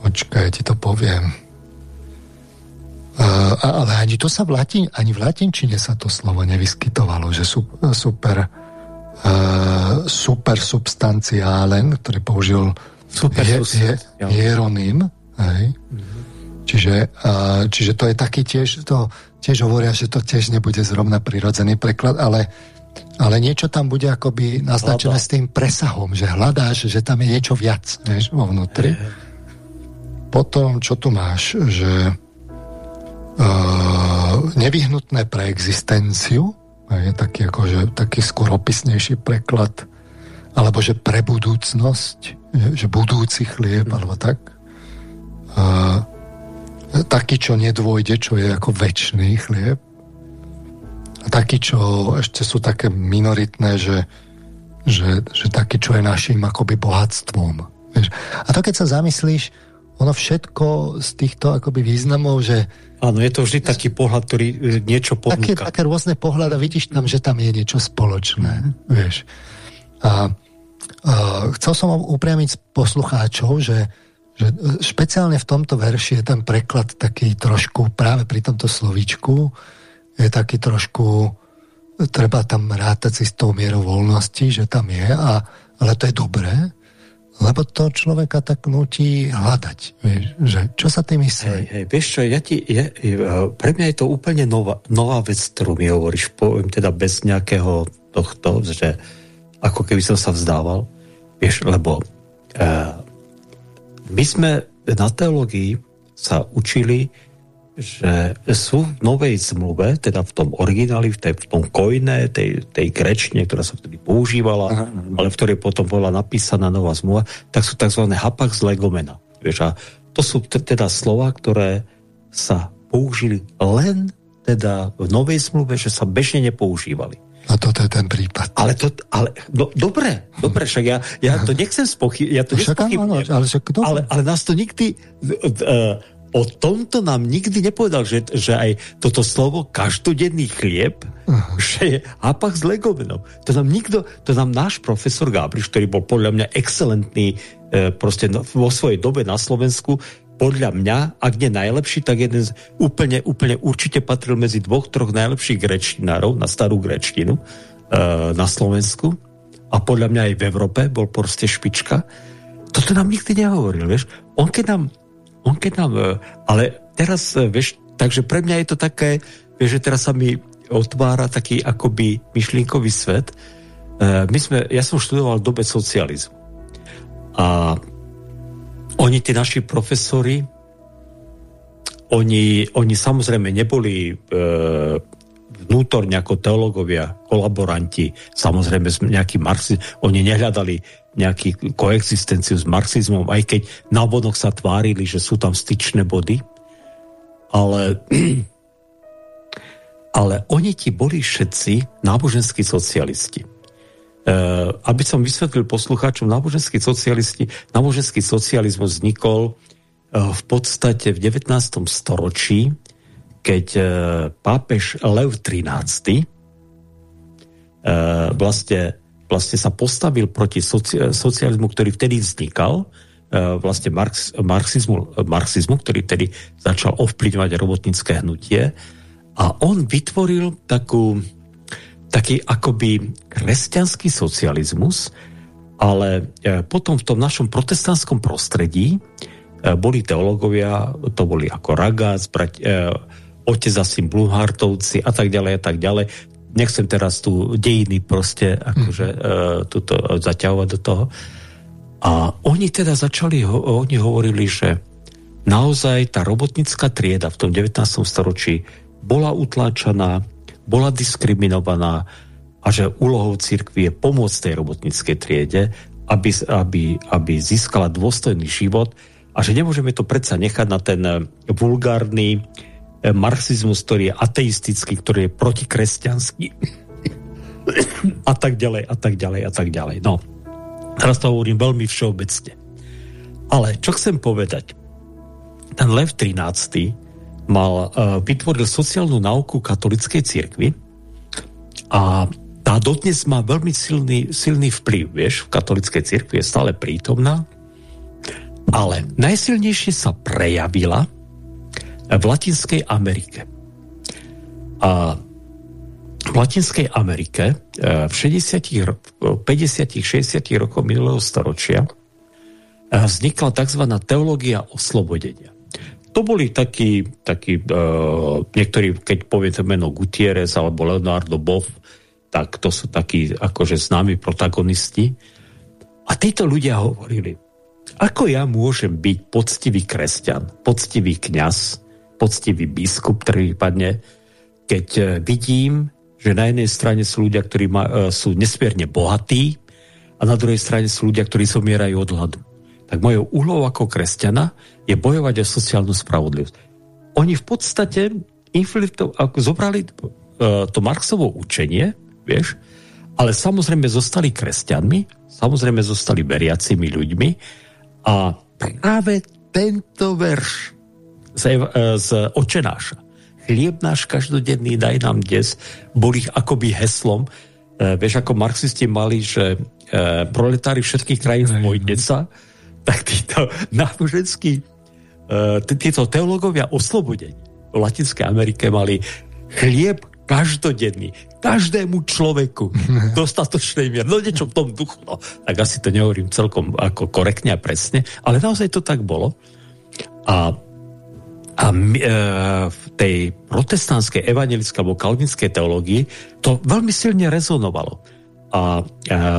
počkaj, ti to poviem Uh, ale ani to sa v, latin, ani v latinčine sa to slovo nevyskytovalo, že su, super uh, super substanciálen, ktorý použil super je, je, Hieronym, hej. Mm-hmm. Čiže, uh, čiže to je taký tiež, to tiež hovoria, že to tiež nebude zrovna prirodzený preklad, ale, ale niečo tam bude akoby naznačené Hľadá. s tým presahom, že hľadáš, že tam je niečo viac, vieš, vo vnútri. Potom, čo tu máš, že Uh, nevyhnutné pre existenciu, je taký, akože, taký skôr opisnejší preklad, alebo že pre budúcnosť, že, budúci chlieb, alebo tak. Uh, taký, čo nedôjde, čo je ako väčší chlieb. A taký, čo ešte sú také minoritné, že, že, že taký, čo je našim akoby bohatstvom. Vieš? A to keď sa zamyslíš, ono všetko z týchto akoby významov, že Áno, je to vždy taký pohľad, ktorý e, niečo ponúka. Také, také rôzne pohľady a vidíš tam, že tam je niečo spoločné, vieš. A, a chcel som upriamiť poslucháčov, že, že špeciálne v tomto verši je ten preklad taký trošku, práve pri tomto slovíčku, je taký trošku, treba tam rátať si s tou mierou voľnosti, že tam je, a, ale to je dobré, lebo to človeka tak nutí hľadať. Vieš, že čo sa tým myslí? Hej, hej, vieš čo, ja ti, je, pre mňa je to úplne nová, nová vec, ktorú mi hovoríš, poviem teda bez nejakého tohto, že ako keby som sa vzdával, vieš, lebo uh, my sme na teológii sa učili že sú v novej zmluve, teda v tom origináli, v, tej, v tom kojne, tej, tej grečne, ktorá sa vtedy používala, aha. ale v ktorej potom bola napísaná nová zmluva, tak sú tzv. hapax legomena. Vieš, a to sú teda slova, ktoré sa použili len teda v novej zmluve, že sa bežne nepoužívali. A toto je ten prípad. Ale to, ale, no, dobre, dobre, však ja, ja to nechcem spochy, ja to no však áno, ale, ale, ale nás to nikdy uh, o tomto nám nikdy nepovedal, že, že aj toto slovo každodenný chlieb, uh-huh. že je apak s legomenom. To nám nikto, to nám náš profesor Gábriš, ktorý bol podľa mňa excelentný e, proste vo svojej dobe na Slovensku, podľa mňa, ak nie najlepší, tak jeden z, úplne, úplne určite patril medzi dvoch, troch najlepších grečtinárov na starú grečtinu e, na Slovensku a podľa mňa aj v Európe bol proste špička. Toto nám nikdy nehovoril, vieš. On keď nám on keď nám, e, ale teraz, e, vieš, takže pre mňa je to také, vieš, že teraz sa mi otvára taký akoby myšlienkový svet. E, my sme, ja som študoval v dobe socializmu. A oni, tí naši profesori, oni, oni samozrejme neboli e, vnútorne ako teológovia, kolaboranti, samozrejme nejaký marxizm, oni nehľadali nejakú koexistenciu s marxizmom, aj keď na bodoch sa tvárili, že sú tam styčné body, ale, ale oni ti boli všetci náboženskí socialisti. Uh, aby som vysvetlil poslucháčom, náboženskí socialisti, náboženský socializmus vznikol uh, v podstate v 19. storočí, keď uh, pápež Lev XIII vlastne vlastne sa postavil proti soci, socializmu, ktorý vtedy vznikal, vlastne marx, marxizmu, marxizmu, ktorý vtedy začal ovplyvňovať robotnícke hnutie. A on vytvoril takú, taký akoby kresťanský socializmus, Ale e, potom v tom našom protestantskom prostredí e, boli teológovia, to boli ako Ragác, brať, e, otec a syn Blumhartovci a tak ďalej a tak ďalej. Nechcem teraz tu dejiny proste akože tuto, zaťahovať do toho. A oni teda začali, oni hovorili, že naozaj tá robotnícka trieda v tom 19. storočí bola utláčaná, bola diskriminovaná, a že úlohou církvy je pomôcť tej robotníckej triede, aby, aby, aby získala dôstojný život a že nemôžeme to predsa nechať na ten eh, vulgárny eh, marxizmus, ktorý je ateistický, ktorý je protikresťanský a tak ďalej, a tak ďalej, a tak ďalej. No, teraz to hovorím veľmi všeobecne. Ale čo chcem povedať? Ten Lev 13. mal, uh, vytvoril sociálnu náuku katolickej cirkvi a tá dodnes má veľmi silný, silný vplyv, vieš, v katolickej cirkvi je stále prítomná, ale najsilnejšie sa prejavila v Latinskej Amerike. A v Latinskej Amerike e, v 60 50 60 rokoch minulého storočia e, vznikla tzv. teológia oslobodenia. To boli takí, takí uh, niektorí, keď poviete meno Gutierrez alebo Leonardo Boff, tak to sú takí akože známi protagonisti. A títo ľudia hovorili, ako ja môžem byť poctivý kresťan, poctivý kňaz, poctivý biskup, ktorý vypadne, keď e, vidím, že na jednej strane sú ľudia, ktorí ma, e, sú nesmierne bohatí a na druhej strane sú ľudia, ktorí zomierajú od hladu. Tak mojou úlohou ako kresťana je bojovať o sociálnu spravodlivosť. Oni v podstate ako zobrali e, to Marxovo učenie vieš? Ale samozrejme zostali kresťanmi, samozrejme zostali veriacimi ľuďmi a práve tento verš z, e, z očenáša, chlieb náš každodenný daj nám dnes, bol ich akoby heslom, e, vieš, ako marxisti mali, že proletári všetkých krajín spojne sa, tak títo náboženskí, e, títo teológovia oslobodení v Latinskej Amerike mali chlieb každodenný, každému človeku dostatočnej mier. No niečo v tom duchu. No, tak asi to nehovorím celkom ako korektne a presne, ale naozaj to tak bolo. A, a my, e, v tej protestantskej, evangelickej alebo kalvinskej teológii to veľmi silne rezonovalo. A e,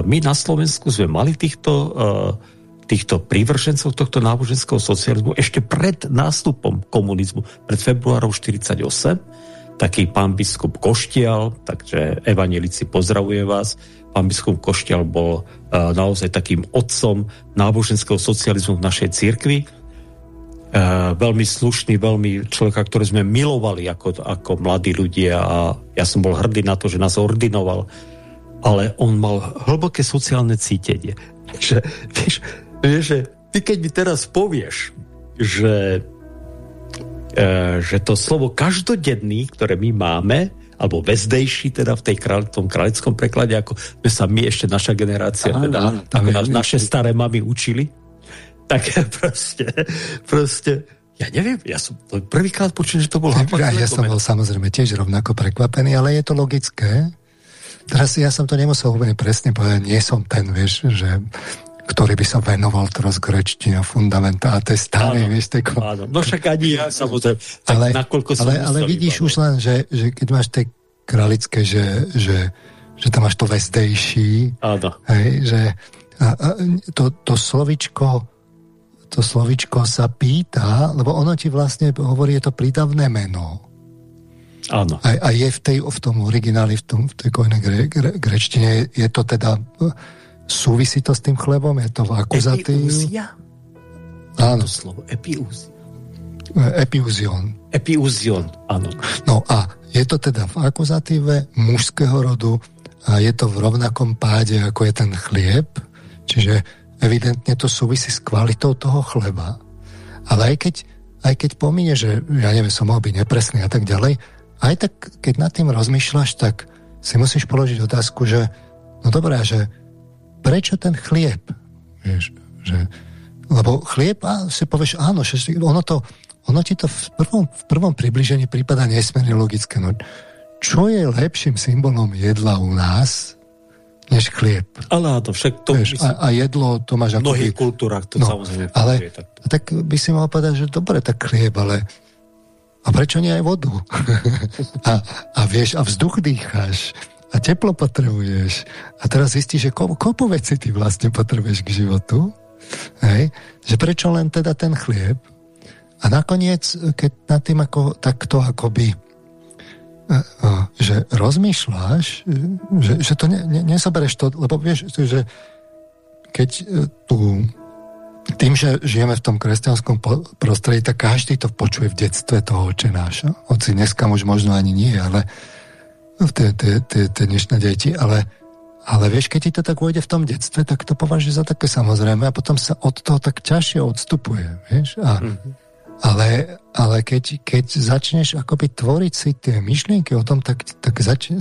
my na Slovensku sme mali týchto, e, týchto prívržencov tohto náboženského socializmu ešte pred nástupom komunizmu, pred februárom 1948 taký pán biskup Koštial, takže evanelici pozdravuje vás. Pán biskup Koštial bol uh, naozaj takým otcom náboženského socializmu v našej cirkvi. Uh, veľmi slušný, veľmi človeka, ktorý sme milovali ako, ako mladí ľudia a ja som bol hrdý na to, že nás ordinoval, ale on mal hlboké sociálne cítenie. Takže, vieš, vieš, že ty keď mi teraz povieš, že E, že to slovo každodenný, ktoré my máme, alebo vezdejší teda v tej kráľ, tom kráľickom preklade, ako sme sa my ešte naša generácia, áno, teda, áno, ako je, naše staré mamy učili, tak proste, proste ja neviem, ja som prvýkrát počul, že to bol ja, ja som bol samozrejme tiež rovnako prekvapený, ale je to logické. Teraz ja som to nemusel úplne presne povedať, nie som ten, vieš, že ktorý by sa venoval teraz grečtine fundamenta a tej starej, vieš, tej áno. No však ani ja, samozrejme. Ale, ale, ale vidíš už len, že, že keď máš tej kralické, že, že, že tam máš to vestejší, áno. Hej, že a, a, to, to slovičko to slovičko sa pýta, lebo ono ti vlastne hovorí, je to prídavné meno. Áno. A, a je v, tej, v tom origináli, v, tom, v tej kojnej gre, gre, grečtine, je to teda Súvisí to s tým chlebom? Je to v akuzatív? Epiúzia? Áno. To slovo, epiúzia. Epiúzion. Epiúzion, áno. No a je to teda v akuzatíve mužského rodu a je to v rovnakom páde, ako je ten chlieb, čiže evidentne to súvisí s kvalitou toho chleba. Ale aj keď, aj keď pomíne, že ja neviem, som mohol byť nepresný a tak ďalej, aj tak, keď nad tým rozmýšľaš, tak si musíš položiť otázku, že no dobré, že prečo ten chlieb? Vieš, že, lebo chlieb, a si povieš, áno, že ono, to, ono ti to v prvom, v prvom približení prípada nesmierne logické. No, čo je lepším symbolom jedla u nás, než chlieb. Ale áno, však to... Vieš, a, a jedlo to máš ako... V mnohých kultúrach to no, samozrejme ale, tak. tak by si mohol povedať, že dobre, tak chlieb, ale a prečo nie aj vodu? a, a vieš, a vzduch dýcháš a teplo potrebuješ. A teraz zistíš, že kopu, veci ty vlastne potrebuješ k životu. Hej? Že prečo len teda ten chlieb? A nakoniec, keď nad tým ako, takto akoby že rozmýšľaš, že, že to ne, ne, nezobereš to, lebo vieš, že keď e, tu tým, že žijeme v tom kresťanskom prostredí, tak každý to počuje v detstve toho očenáša. Hoci dneska už možno ani nie, ale tie, tie, tie, tie dnešné deti, ale, ale vieš, keď ti to tak vojde v tom detstve, tak to považuje za také samozrejme a potom sa od toho tak ťažšie odstupuje, vieš, a mm-hmm ale, ale keď, keď začneš akoby tvoriť si tie myšlienky o tom, tak, tak, začne,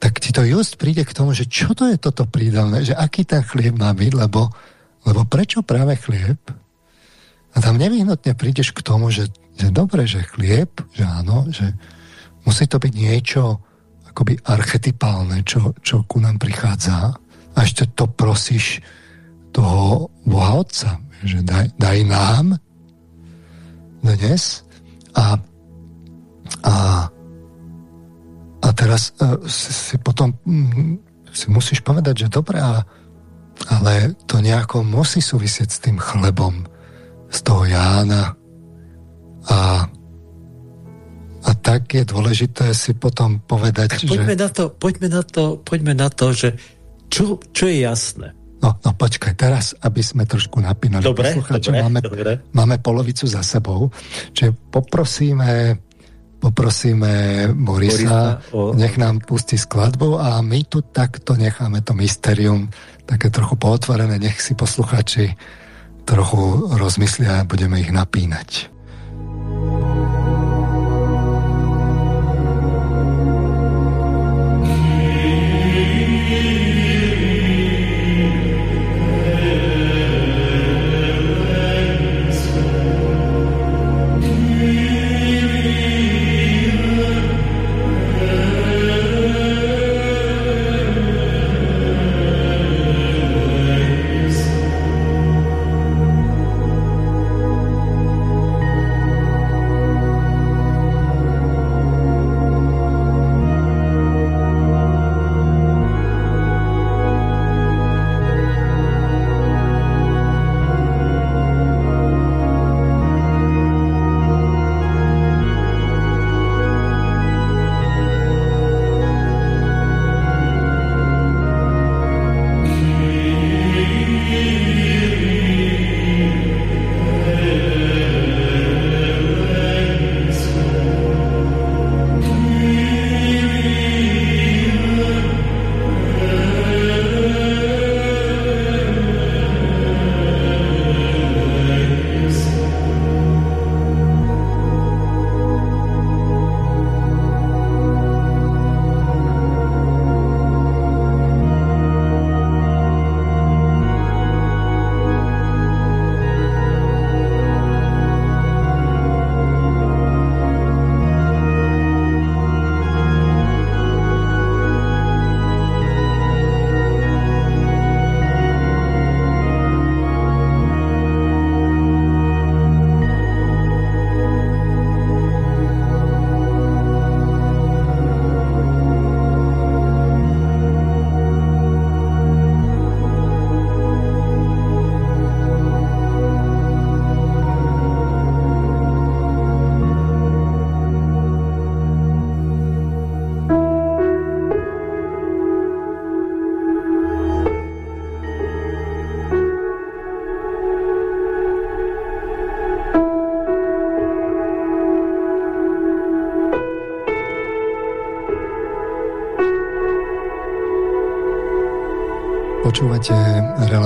tak ti to just príde k tomu, že čo to je toto prídavné, že aký ten chlieb má byť, lebo, lebo prečo práve chlieb? A tam nevyhnutne prídeš k tomu, že, že dobre, že chlieb, že áno, že musí to byť niečo akoby archetypálne, čo, čo ku nám prichádza. A ešte to prosíš toho Boha Otca, že daj, daj nám dnes. A, a, a teraz uh, si, si potom mm, si musíš povedať, že dobre, a, ale to nejako musí súvisieť s tým chlebom z toho Jána. A a tak je dôležité si potom povedať, tak poďme že... Na to, poďme na to, poďme na to, že čo, čo je jasné? No, no počkaj, teraz, aby sme trošku napínali dobre, dobre, máme, dobre. máme polovicu za sebou, čiže poprosíme poprosíme Borisa, Borisa o... nech nám pustí skladbu a my tu takto necháme to mysterium také trochu pootvorené, nech si posluchači trochu rozmyslia a budeme ich napínať.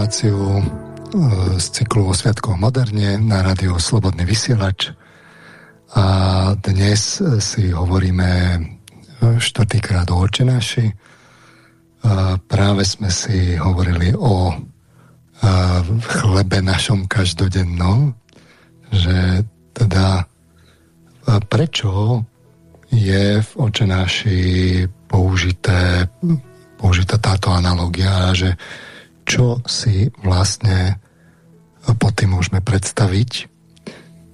Reláciu e, z cyklu o Sviatkoch moderne na rádiu Slobodný vysielač a dnes si hovoríme štvrtýkrát o očenáši. Práve sme si hovorili o chlebe našom každodennom, že teda prečo je v očenáši použité použitá táto analogia, že čo si vlastne pod tým môžeme predstaviť.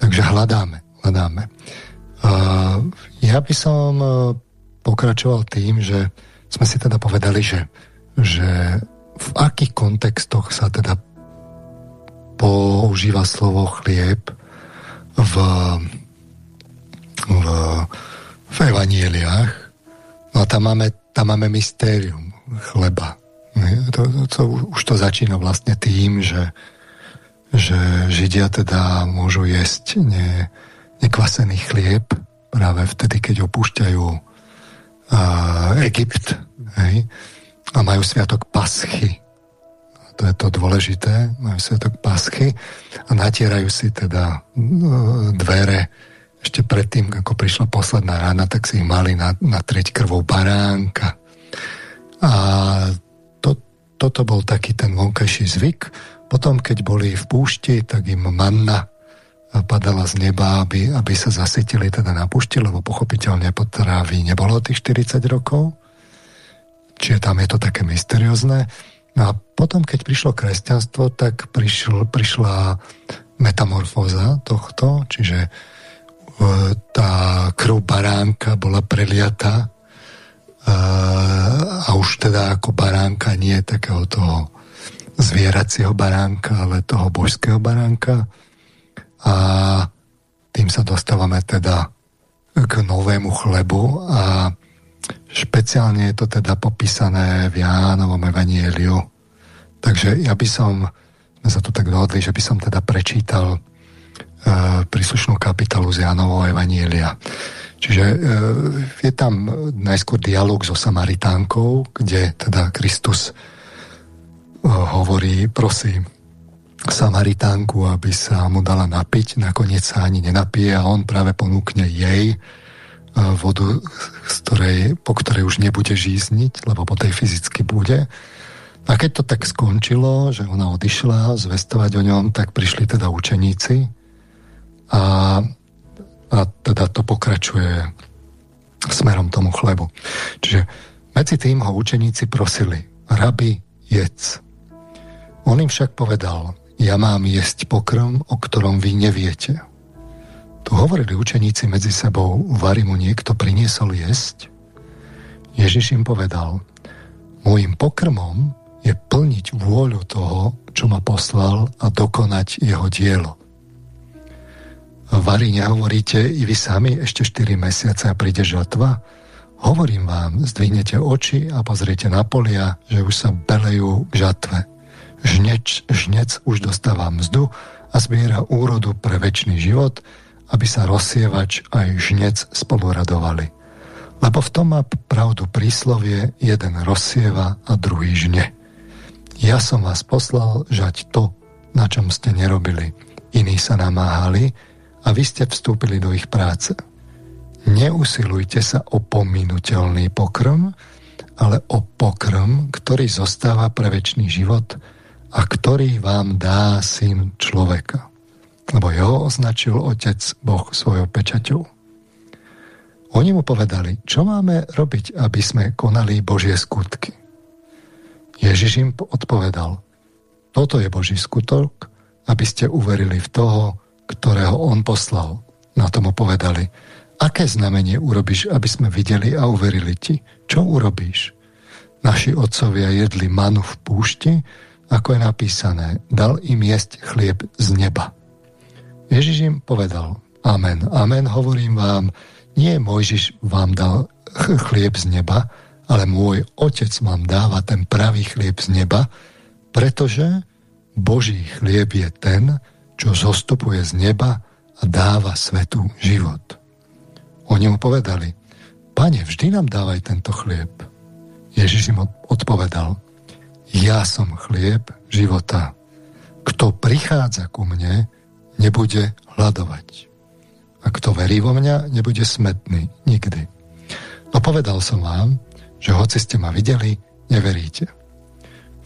Takže hľadáme, hľadáme. Ja by som e, pokračoval tým, že sme si teda povedali, že, že v akých kontextoch sa teda používa slovo chlieb v, v, v evanieliách. No a tam máme, tam máme mystérium chleba. To, to, to, už to začína vlastne tým, že, že Židia teda môžu jesť ne, nekvasený chlieb práve vtedy, keď opúšťajú uh, Egypt hej, a majú sviatok Paschy. To je to dôležité, majú sviatok Paschy a natierajú si teda uh, dvere ešte predtým, ako prišla posledná rána, tak si ich mali natrieť krvou baránka. A toto bol taký ten vonkajší zvyk. Potom, keď boli v púšti, tak im manna padala z neba, aby, aby sa zasytili teda na púšti, lebo pochopiteľne potravy nebolo tých 40 rokov. Čiže tam je to také mysteriózne. No a potom, keď prišlo kresťanstvo, tak prišl, prišla metamorfóza tohto, čiže e, tá krv baránka bola preliata a už teda ako baránka nie takého toho zvieracieho baránka, ale toho božského baránka. A tým sa dostávame teda k novému chlebu a špeciálne je to teda popísané v Jánovom evanieliu. Takže ja by som, sme sa tu tak dohodli, že by som teda prečítal e, príslušnú kapitolu z Jánovho evanielia. Čiže e, je tam najskôr dialog so Samaritánkou, kde teda Kristus e, hovorí, prosí Samaritánku, aby sa mu dala napiť, nakoniec sa ani nenapije a on práve ponúkne jej e, vodu, z ktorej, po ktorej už nebude žízniť, lebo po tej fyzicky bude. A keď to tak skončilo, že ona odišla zvestovať o ňom, tak prišli teda učeníci a a teda to pokračuje smerom tomu chlebu. Čiže medzi tým ho učeníci prosili, rabi, jedz. On im však povedal, ja mám jesť pokrm, o ktorom vy neviete. Tu hovorili učeníci medzi sebou, Vary mu niekto priniesol jesť? Ježiš im povedal, môjim pokrmom je plniť vôľu toho, čo ma poslal a dokonať jeho dielo. Vary nehovoríte i vy sami ešte 4 mesiace a príde žatva? Hovorím vám, zdvihnete oči a pozriete na polia, že už sa belejú k žatve. Žneč, žnec už dostáva mzdu a zbiera úrodu pre väčší život, aby sa rozsievač aj žnec spolu radovali. Lebo v tom má pravdu príslovie, jeden rozsieva a druhý žne. Ja som vás poslal žať to, na čom ste nerobili. Iní sa namáhali, a vy ste vstúpili do ich práce. Neusilujte sa o pominuteľný pokrm, ale o pokrm, ktorý zostáva pre väčší život a ktorý vám dá syn človeka. Lebo jeho označil otec Boh svojou pečaťou. Oni mu povedali, čo máme robiť, aby sme konali Božie skutky. Ježiš im odpovedal, toto je Boží skutok, aby ste uverili v toho, ktorého on poslal. Na tomu povedali, aké znamenie urobíš, aby sme videli a uverili ti? Čo urobíš? Naši otcovia jedli manu v púšti, ako je napísané, dal im jesť chlieb z neba. Ježiš im povedal, amen, amen, hovorím vám, nie Mojžiš vám dal chlieb z neba, ale môj otec vám dáva ten pravý chlieb z neba, pretože Boží chlieb je ten, čo zostupuje z neba a dáva svetu život. Oni mu povedali, pane, vždy nám dávaj tento chlieb. Ježiš im odpovedal, ja som chlieb života. Kto prichádza ku mne, nebude hľadovať. A kto verí vo mňa, nebude smetný nikdy. No povedal som vám, že hoci ste ma videli, neveríte.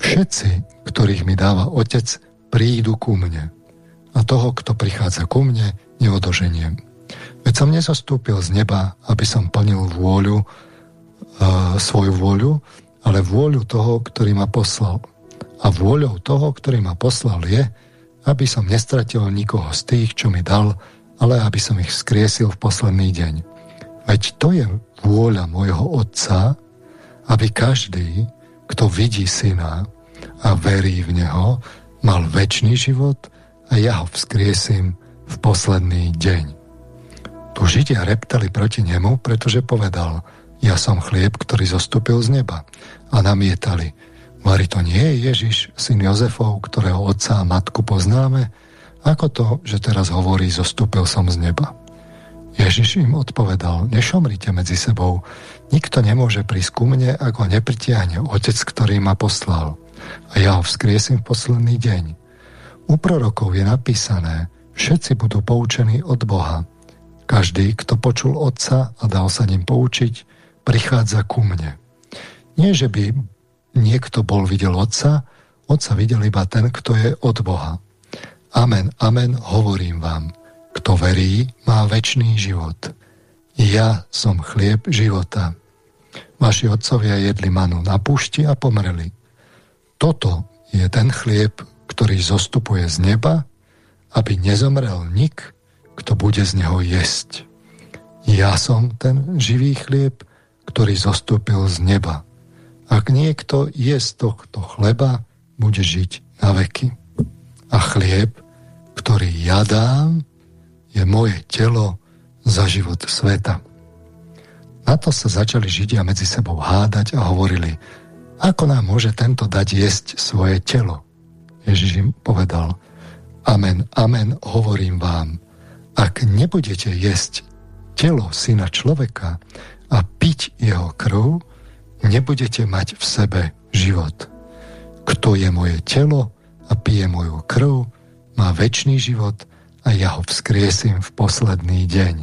Všetci, ktorých mi dáva Otec, prídu ku mne a toho, kto prichádza ku mne, neodoženiem. Veď som nezostúpil z neba, aby som plnil vôľu, e, svoju vôľu, ale vôľu toho, ktorý ma poslal. A vôľou toho, ktorý ma poslal je, aby som nestratil nikoho z tých, čo mi dal, ale aby som ich skriesil v posledný deň. Veď to je vôľa môjho Otca, aby každý, kto vidí Syna a verí v Neho, mal väčší život a ja ho vzkriesím v posledný deň. Tu Židia reptali proti nemu, pretože povedal, ja som chlieb, ktorý zostúpil z neba. A namietali, Mari to nie je Ježiš, syn Jozefov, ktorého otca a matku poznáme? Ako to, že teraz hovorí, zostúpil som z neba? Ježiš im odpovedal, nešomrite medzi sebou, nikto nemôže prísť ku mne, ako nepritiahne otec, ktorý ma poslal. A ja ho vzkriesím v posledný deň. U prorokov je napísané, všetci budú poučení od Boha. Každý, kto počul otca a dal sa ním poučiť, prichádza ku mne. Nie, že by niekto bol videl Otca, Otca videl iba ten, kto je od Boha. Amen, amen, hovorím vám. Kto verí, má väčší život. Ja som chlieb života. Vaši otcovia jedli manu na púšti a pomreli. Toto je ten chlieb, ktorý zostupuje z neba, aby nezomrel nik, kto bude z neho jesť. Ja som ten živý chlieb, ktorý zostúpil z neba. Ak niekto je z tohto chleba, bude žiť na veky. A chlieb, ktorý ja dám, je moje telo za život sveta. Na to sa začali Židia medzi sebou hádať a hovorili, ako nám môže tento dať jesť svoje telo? Ježiš im povedal, amen, amen, hovorím vám, ak nebudete jesť telo syna človeka a piť jeho krv, nebudete mať v sebe život. Kto je moje telo a pije moju krv, má väčší život a ja ho vzkriesím v posledný deň.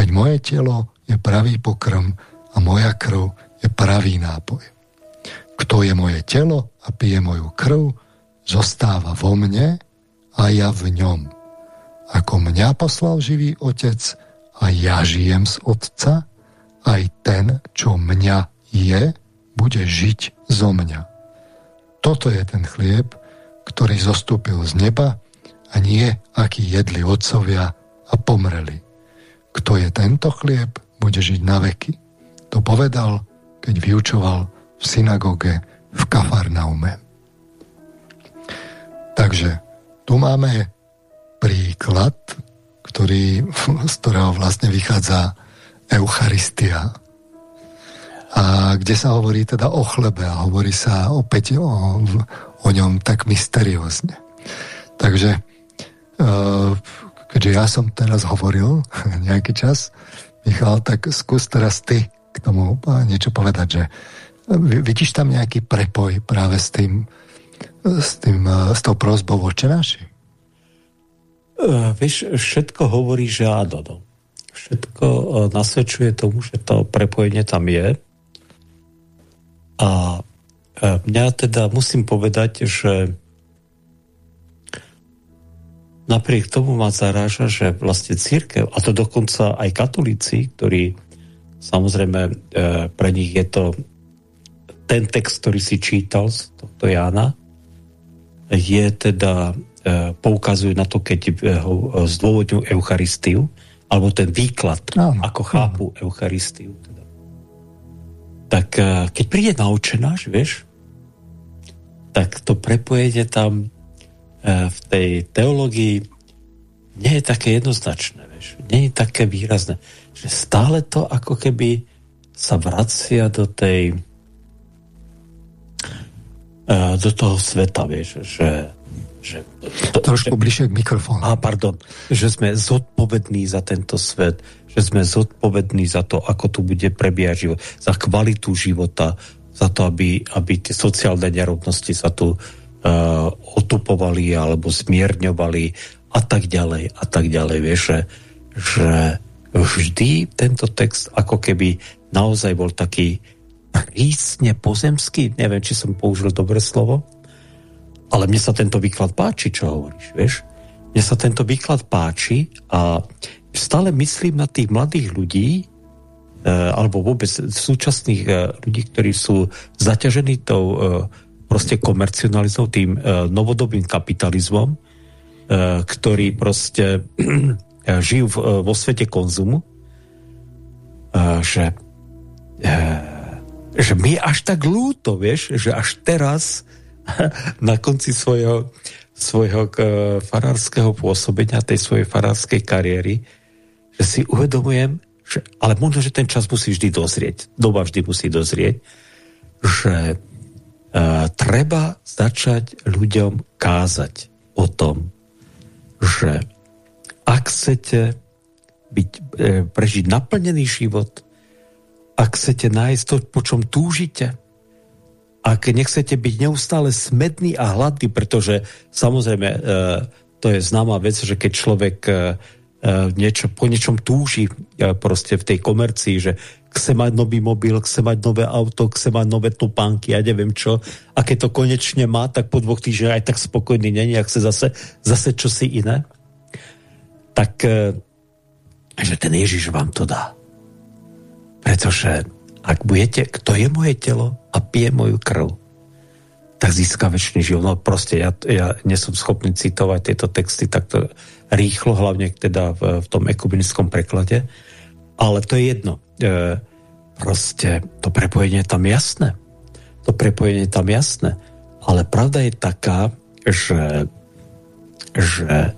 Veď moje telo je pravý pokrm a moja krv je pravý nápoj. Kto je moje telo a pije moju krv, zostáva vo mne a ja v ňom. Ako mňa poslal živý otec a ja žijem z otca, aj ten, čo mňa je, bude žiť zo mňa. Toto je ten chlieb, ktorý zostúpil z neba a nie, aký jedli otcovia a pomreli. Kto je tento chlieb, bude žiť na veky. To povedal, keď vyučoval v synagóge v Kafarnaume. Takže tu máme príklad, ktorý, z ktorého vlastne vychádza Eucharistia, a kde sa hovorí teda o chlebe a hovorí sa opäť o, o ňom tak mysteriózne. Takže e, keďže ja som teraz hovoril nejaký čas, Michal, tak skús teraz ty k tomu niečo povedať, že vidíš tam nejaký prepoj práve s tým, s, tým, s tou prozbou očenáši? Uh, vieš, všetko hovorí, že áno. No. Všetko uh, nasvedčuje tomu, že to prepojenie tam je. A mňa teda musím povedať, že napriek tomu ma zaráža, že vlastne církev, a to dokonca aj katolíci, ktorí samozrejme e, pre nich je to ten text, ktorý si čítal z tohto Jána, je teda, e, poukazujú na to, keď e, ho zdôvodňujú Eucharistiu, alebo ten výklad, no, ako chápu no. Eucharistiu tak eh, keď príde naučenáš, vieš, tak to prepojenie tam v tej teológii nie je také jednoznačné, vieš, nie je také výrazné, že stále to ako keby sa vracia do tej do toho sveta, vieš, že že to, Trošku bližšie k mikrofónu. A pardon, že sme zodpovední za tento svet, že sme zodpovední za to, ako tu bude prebiehať život, za kvalitu života, za to, aby, aby tie sociálne nerovnosti sa tu uh, otupovali alebo zmierňovali a tak ďalej a tak ďalej. Vieš, že, že vždy tento text ako keby naozaj bol taký prísne pozemský, neviem, či som použil dobré slovo, ale mne sa tento výklad páči, čo hovoríš, vieš? Mne sa tento výklad páči a stále myslím na tých mladých ľudí, alebo vôbec súčasných ľudí, ktorí sú zaťažení tou proste komercionalizmom, tým novodobým kapitalizmom, ktorí proste žijú vo svete konzumu, že, že mi až tak ľúto, vieš, že až teraz na konci svojho svojho e, farárskeho pôsobenia, tej svojej farárskej kariéry, že si uvedomujem, že, ale možno, že ten čas musí vždy dozrieť, doba vždy musí dozrieť, že uh, treba začať ľuďom kázať o tom, že ak chcete byť, e, prežiť naplnený život, ak chcete nájsť to, po čom túžite, ak nechcete byť neustále smedný a hladný, pretože samozrejme e, to je známa vec, že keď človek e, e, niečo, po niečom túži proste v tej komercii, že chce mať nový mobil, chce mať nové auto, chce mať nové topánky, ja neviem čo. A keď to konečne má, tak po dvoch týždňoch aj tak spokojný není a chce zase, zase čosi iné. Tak, že ten Ježiš vám to dá. Pretože ak budete, kto je moje telo a pije moju krv, tak získa väčší život. No proste ja, ja nie som schopný citovať tieto texty takto rýchlo, hlavne teda v, v tom ekumenickom preklade, ale to je jedno. E, proste to prepojenie je tam jasné. To prepojenie je tam jasné. Ale pravda je taká, že, že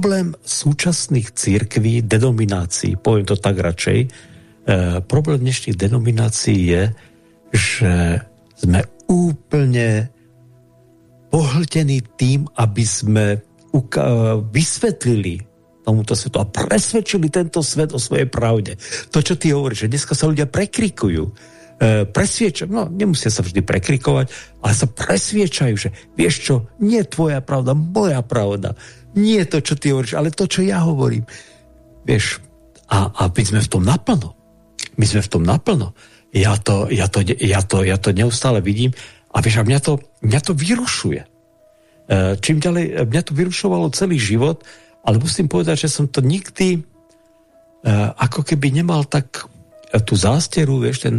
problém súčasných církví, denominácií, poviem to tak radšej, E, problém dnešných denominácií je, že sme úplne pohltení tým, aby sme vysvetlili tomuto svetu a presvedčili tento svet o svojej pravde. To, čo ty hovoríš, že dneska sa ľudia prekrikujú, e, presviečajú, no nemusia sa vždy prekrikovať, ale sa presviečajú, že vieš čo, nie tvoja pravda, moja pravda, nie to, čo ty hovoríš, ale to, čo ja hovorím. Vieš, a, a my sme v tom naplno. My sme v tom naplno. Ja to, ja to, ja to, ja to neustále vidím a vieš, a mňa to, mňa to vyrušuje. E, čím ďalej, mňa to vyrušovalo celý život, ale musím povedať, že som to nikdy e, ako keby nemal tak e, tú zásteru, vieš, ten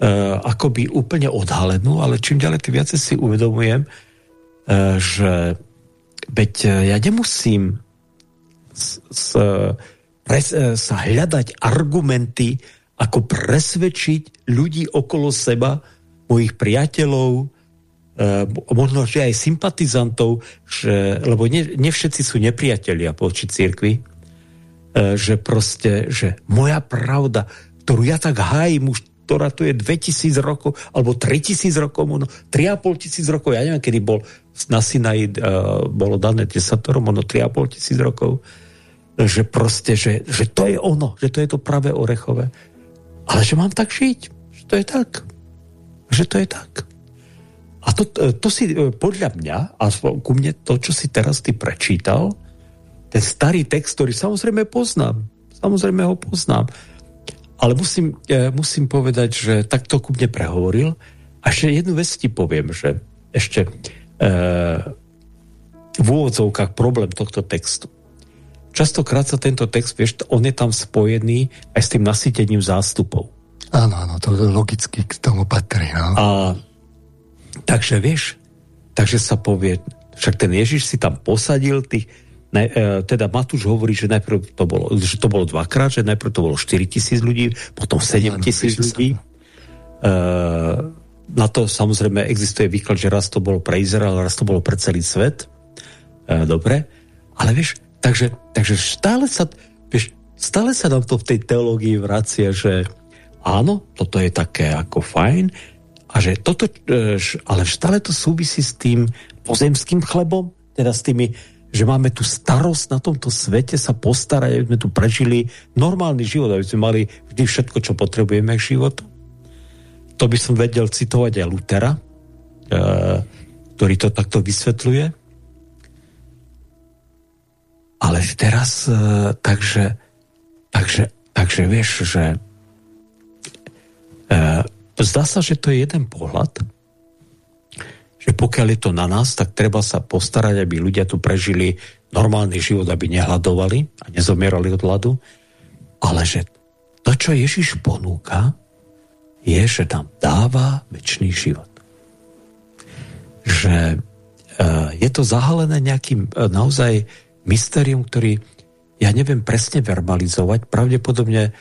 akoby úplne odhalenú, ale čím ďalej, tým viacej si uvedomujem, že veď ja nemusím s, s, pres, sa hľadať argumenty ako presvedčiť ľudí okolo seba, mojich priateľov, e, možno, že aj sympatizantov, že, lebo ne, ne všetci sú nepriatelia voči církvi, e, že proste, že moja pravda, ktorú ja tak hájim už ktorá tu je 2000 rokov, alebo 3000 rokov, možno 3,5 tisíc rokov, ja neviem, kedy bol na Sinaji uh, bolo dané desatoro, možno 3,5 tisíc rokov, že proste, že, že to je ono, že to je to pravé orechové. Ale že mám tak žiť. Že to je tak. Že to je tak. A to, to si e, podľa mňa, a ku mne to, čo si teraz ty prečítal, ten starý text, ktorý samozrejme poznám. Samozrejme ho poznám. Ale musím, e, musím povedať, že takto ku mne prehovoril. A ešte jednu vec ti poviem, že ešte e, v úvodzovkách problém tohto textu. Častokrát sa tento text, vieš, on je tam spojený aj s tým nasytením zástupov. Áno, áno, to logicky k tomu patrí. No. A takže vieš, takže sa povie, však ten Ježiš si tam posadil tých, ne, teda Matúš hovorí, že najprv to bolo, že to bolo dvakrát, že najprv to bolo 4 tisíc ľudí, potom 7 tisíc ľudí. E, na to samozrejme existuje výklad, že raz to bolo pre Izrael, raz to bolo pre celý svet. E, dobre, ale vieš, Takže, takže stále sa, vieš, stále sa nám to v tej teológii vracia, že áno, toto je také ako fajn, a že toto, e, ale stále to súvisí s tým pozemským chlebom, teda s tými, že máme tu starosť na tomto svete sa postarať, aby sme tu prežili normálny život, aby sme mali vždy všetko, čo potrebujeme k životu. To by som vedel citovať aj Lutera, e, ktorý to takto vysvetľuje. Ale teraz, e, takže, takže, takže vieš, že e, zdá sa, že to je jeden pohľad, že pokiaľ je to na nás, tak treba sa postarať, aby ľudia tu prežili normálny život, aby nehľadovali a nezomierali od hladu, ale že to, čo Ježiš ponúka, je, že nám dáva väčší život. Že e, je to zahalené nejakým e, naozaj mystérium, ktorý ja neviem presne verbalizovať, pravdepodobne e,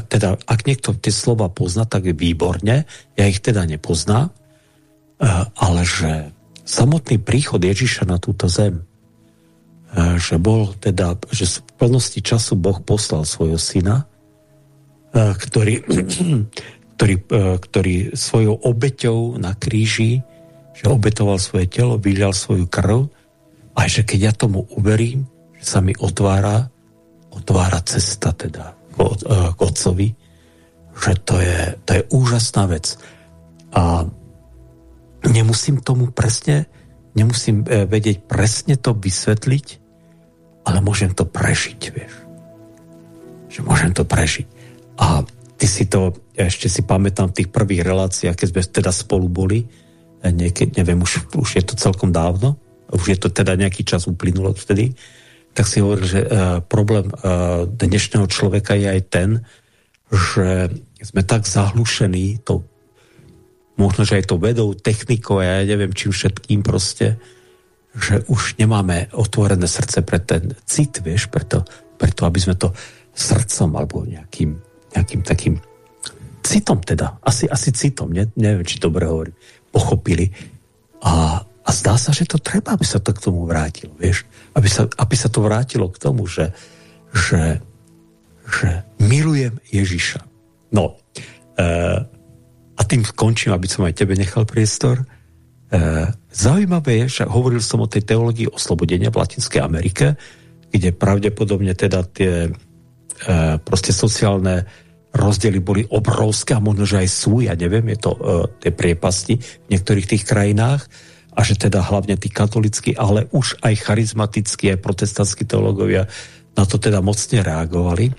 teda ak niekto tie slova pozná, tak výborne, ja ich teda nepoznám, ale že samotný príchod Ježiša na túto zem, že bol teda, že v plnosti času Boh poslal svojho syna, ktorý, ktorý, ktorý svojou obeťou na kríži, že obetoval svoje telo, vylial svoju krv a že keď ja tomu uverím, že sa mi otvára, otvára cesta teda k, k otcovi, že to je, to je úžasná vec. A nemusím tomu presne, nemusím e, vedieť presne to vysvetliť, ale môžem to prežiť, vieš. Že môžem to prežiť. A ty si to, ja ešte si pamätám v tých prvých reláciách, keď sme teda spolu boli, e, niekedy, neviem, už, už je to celkom dávno, už je to teda nejaký čas uplynulo vtedy, tak si hovoril, že uh, problém uh, dnešného človeka je aj ten, že sme tak zahlušení tou možno, že aj to vedou, technikou ja neviem čím všetkým proste, že už nemáme otvorené srdce pre ten cit, vieš, preto, preto aby sme to srdcom alebo nejakým, nejakým takým citom teda, asi, asi citom, ne, neviem, či dobre hovorím, pochopili. A, a zdá sa, že to treba, aby sa to k tomu vrátilo, vieš, aby sa, aby sa to vrátilo k tomu, že, že, že milujem Ježiša. No, e, a tým skončím, aby som aj tebe nechal priestor. E, zaujímavé je, že hovoril som o tej teológii oslobodenia v Latinskej Amerike, kde pravdepodobne teda tie e, proste sociálne rozdiely boli obrovské a možno, že aj sú, ja neviem, je to e, tie priepasti v niektorých tých krajinách a že teda hlavne tí katolickí, ale už aj charizmatickí, aj protestantskí teológovia na to teda mocne reagovali.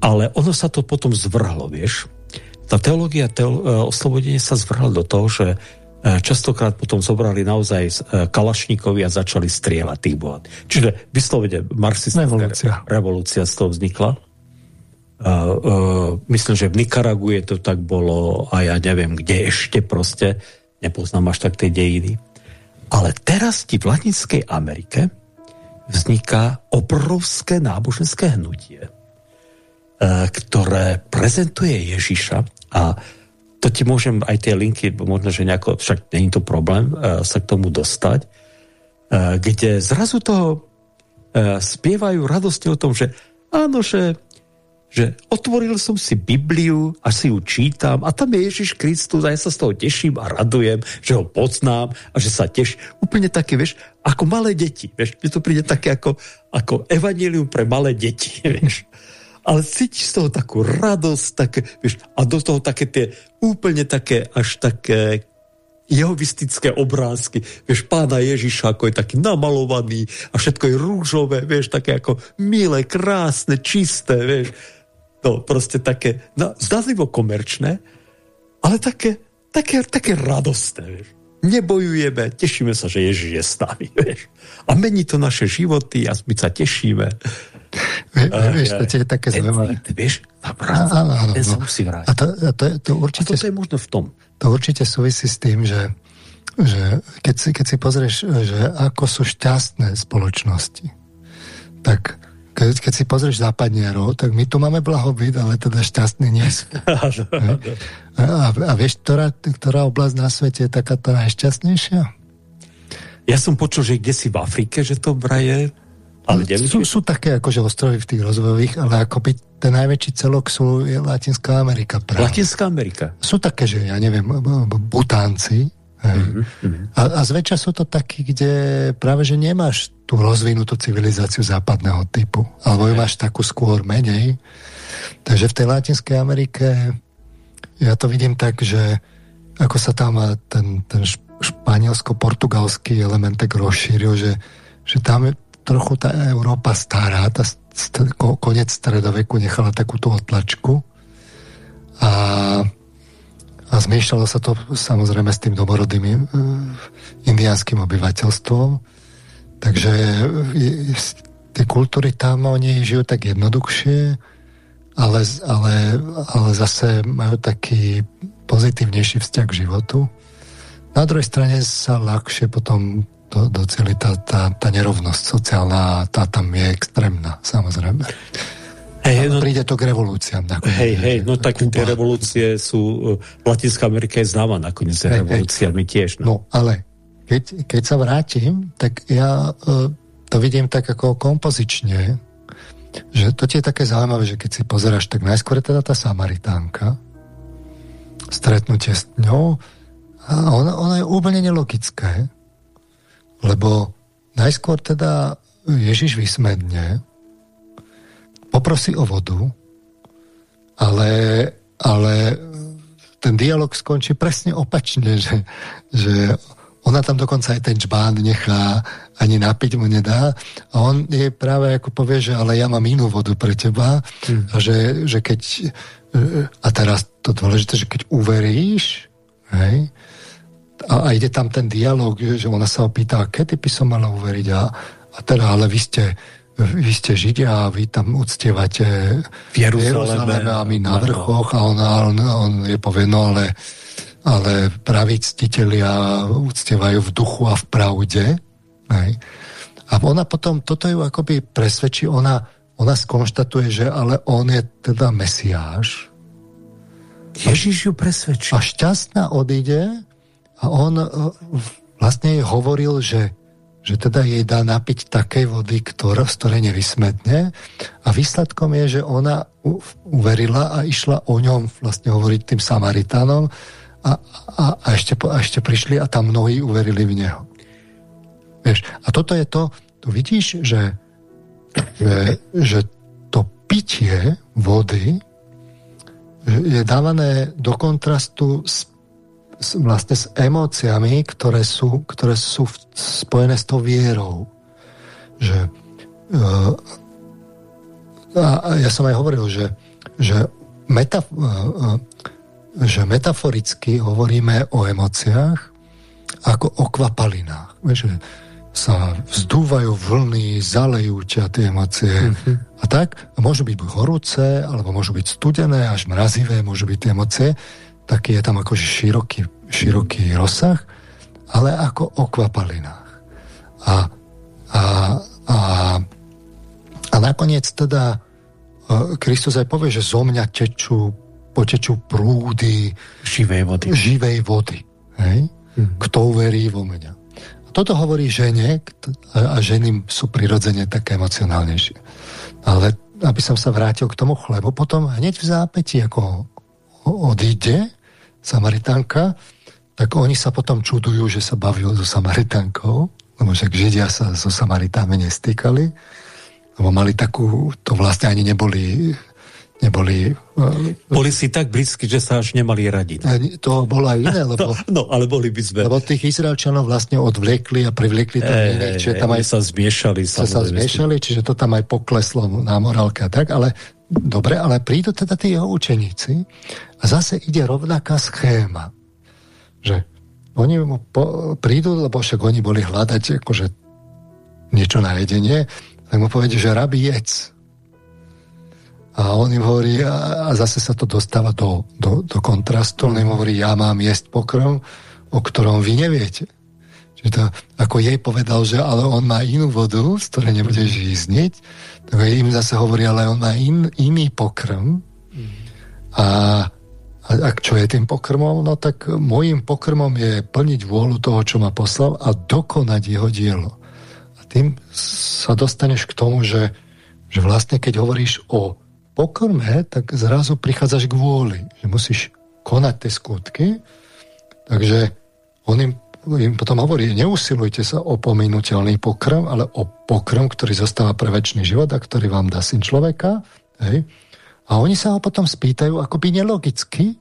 Ale ono sa to potom zvrhlo, vieš tá teológia teol- e, oslobodenia sa zvrhla do toho, že e, častokrát potom zobrali naozaj e, kalašníkovi a začali strieľať tých bohat. Čiže vyslovene marxistická revolúcia. revolúcia z toho vznikla. Uh, uh, myslím, že v Nikaraguje to tak bolo a ja neviem, kde ešte proste, nepoznám až tak tie dejiny. Ale teraz ti v Latinskej Amerike vzniká obrovské náboženské hnutie, ktoré prezentuje Ježiša a to ti môžem aj tie linky, možno, že nejako, však není to problém uh, sa k tomu dostať, uh, kde zrazu toho spievajú radostne o tom, že áno, že, že otvoril som si Bibliu a si ju čítam a tam je Ježiš Kristus a ja sa z toho teším a radujem, že ho poznám a že sa teším. Úplne také, vieš, ako malé deti. Vieš, to príde také ako, ako evanílium pre malé deti. Vieš ale cítiš z toho takú radosť, také, vieš, a do toho také tie úplne také, až také jehovistické obrázky, vieš, pána Ježiša, ako je taký namalovaný a všetko je rúžové, vieš, také ako milé, krásne, čisté, vieš, no proste také, no, zdazlivo komerčné, ale také, také, také radostné, vieš. Nebojujeme, tešíme sa, že Ježiš je s nami, vieš. A mení to naše životy a my sa tešíme. Vieš, to je také zaujímavé. Vieš. A to, a to, to, určite, a to je možno v tom. To určite súvisí s tým, že, že keď, si, keď si pozrieš, že ako sú šťastné spoločnosti, tak keď, keď si pozrieš západniarov, tak my tu máme blahobyt, ale teda šťastní nie sú. a, a vieš, ktorá, ktorá oblasť na svete je taká tá najšťastnejšia? Ja som počul, že kde si v Afrike, že to braje ale sú, sú také akože ostrovy v tých rozvojových, ale akoby ten najväčší celok sú je Latinská Amerika. Práve. Latinská Amerika. Sú také, že ja neviem, butánci. Mm-hmm. A, a zväčša sú to takí, kde práve, že nemáš tú rozvinutú civilizáciu západného typu. Alebo ju máš takú skôr menej. Takže v tej Latinskej Amerike ja to vidím tak, že ako sa tam ten, ten španielsko-portugalský elementek rozšíril, že, že tam trochu tá Európa stará, tá st- konec stredoveku nechala takúto otlačku a, a zmiešalo sa to samozrejme s tým domorodým uh, indiánskym obyvateľstvom. Takže uh, tie kultúry tam, oni žijú tak jednoduchšie ale, ale, ale zase majú taký pozitívnejší vzťah k životu. Na druhej strane sa ľahšie potom do, doceli tá, tá, tá nerovnosť sociálna, tá tam je extrémna, samozrejme. Hej, no, príde to k revolúciám. Nakoniec, hej, hej, no tak Kuba. tie revolúcie sú, uh, Latinská Amerika je známa nakoniec hej, revolúciami hej. tiež. No, no ale keď, keď sa vrátim, tak ja uh, to vidím tak ako kompozične, že to ti je také zaujímavé, že keď si pozeráš, tak najskôr je teda tá Samaritánka, stretnutie s ňou, a ona, ona je úplne nelogické, lebo najskôr teda Ježiš vysmedne, poprosí o vodu, ale, ale ten dialog skončí presne opačne, že, že ona tam dokonca aj ten čbán nechá, ani napiť mu nedá. A on je práve ako povie, že ale ja mám inú vodu pre teba. Hmm. A že, že keď... A teraz to dôležité, že keď uveríš, hej, a, a ide tam ten dialog, že ona sa opýta, kedy by som mala uveriť a, a teda, ale vy ste vy ste Židia a vy tam uctievate v Jeruzaleme a my na vrchoch a on, on, on je povie, no ale, ale praví ctitelia uctievajú v duchu a v pravde. Hej. A ona potom, toto ju akoby presvedčí, ona, ona skonštatuje, že ale on je teda Mesiáš. Ježiš ju presvedčí. A šťastná odíde on e, vlastne jej hovoril, že že teda jej dá napiť takej vody, ktorá, z ktorej nevysmetne. A výsledkom je, že ona uverila a išla o ňom vlastne hovoriť tým Samaritánom a, a, a, ešte, a ešte prišli a tam mnohí uverili v Neho. Vieš, a toto je to, tu vidíš, že, že, že to pitie vody je dávané do kontrastu s vlastne s emóciami, ktoré sú, ktoré sú spojené s tou vierou. Že, uh, a ja som aj hovoril, že, že, metaf, uh, že metaforicky hovoríme o emóciách ako o kvapalinách. Vieš, že sa vzdúvajú vlny, zalejú ťa tie emócie mm-hmm. a tak. A môžu byť horúce, alebo môžu byť studené, až mrazivé, môžu byť tie emócie taký je tam akože široký, široký rozsah, ale ako o kvapalinách. A, a, a, a nakoniec teda e, Kristus aj povie, že zo mňa tečú, potečú prúdy živej vody. Živej vody hej? Mm-hmm. Kto uverí vo mňa. A toto hovorí žene a ženy sú prirodzene také emocionálnejšie. Ale aby som sa vrátil k tomu chlebu, potom hneď v zápäti, ako odíde Samaritánka, tak oni sa potom čudujú, že sa bavil so Samaritánkou, lebo však Židia sa so Samaritánmi nestýkali, lebo mali takú, to vlastne ani neboli neboli... E, boli si tak blízky, že sa až nemali radiť. To bolo aj iné, lebo... no, ale boli by sme... Lebo tých Izraelčanov vlastne odvliekli a privliekli tam e, iných, čiže tam aj... sa zmiešali. Sa, sa zmiešali, čiže to tam aj pokleslo na morálke a tak, ale dobre, ale prídu teda tí jeho učeníci a zase ide rovnaká schéma, že oni mu po, prídu, lebo však oni boli hľadať akože niečo na jedenie, tak mu povedia, že rabi jedz. A on im hovorí, a, a zase sa to dostáva do, do, do kontrastu, on im hovorí, ja mám jesť pokrm, o ktorom vy neviete. Čiže to, ako jej povedal, že ale on má inú vodu, z ktorej nebudeš žízniť, tak im zase hovorí, ale on má in, iný pokrm. A, a, a čo je tým pokrmom? No tak môjim pokrmom je plniť vôľu toho, čo ma poslal a dokonať jeho dielo. A tým sa dostaneš k tomu, že, že vlastne keď hovoríš o pokrme, tak zrazu prichádzaš k vôli, že musíš konať tie skutky. Takže on im, im potom hovorí, neusilujte sa o pominuteľný pokrm, ale o pokrm, ktorý zostáva pre väčší život a ktorý vám dá syn človeka. Hej. A oni sa ho potom spýtajú akoby nelogicky,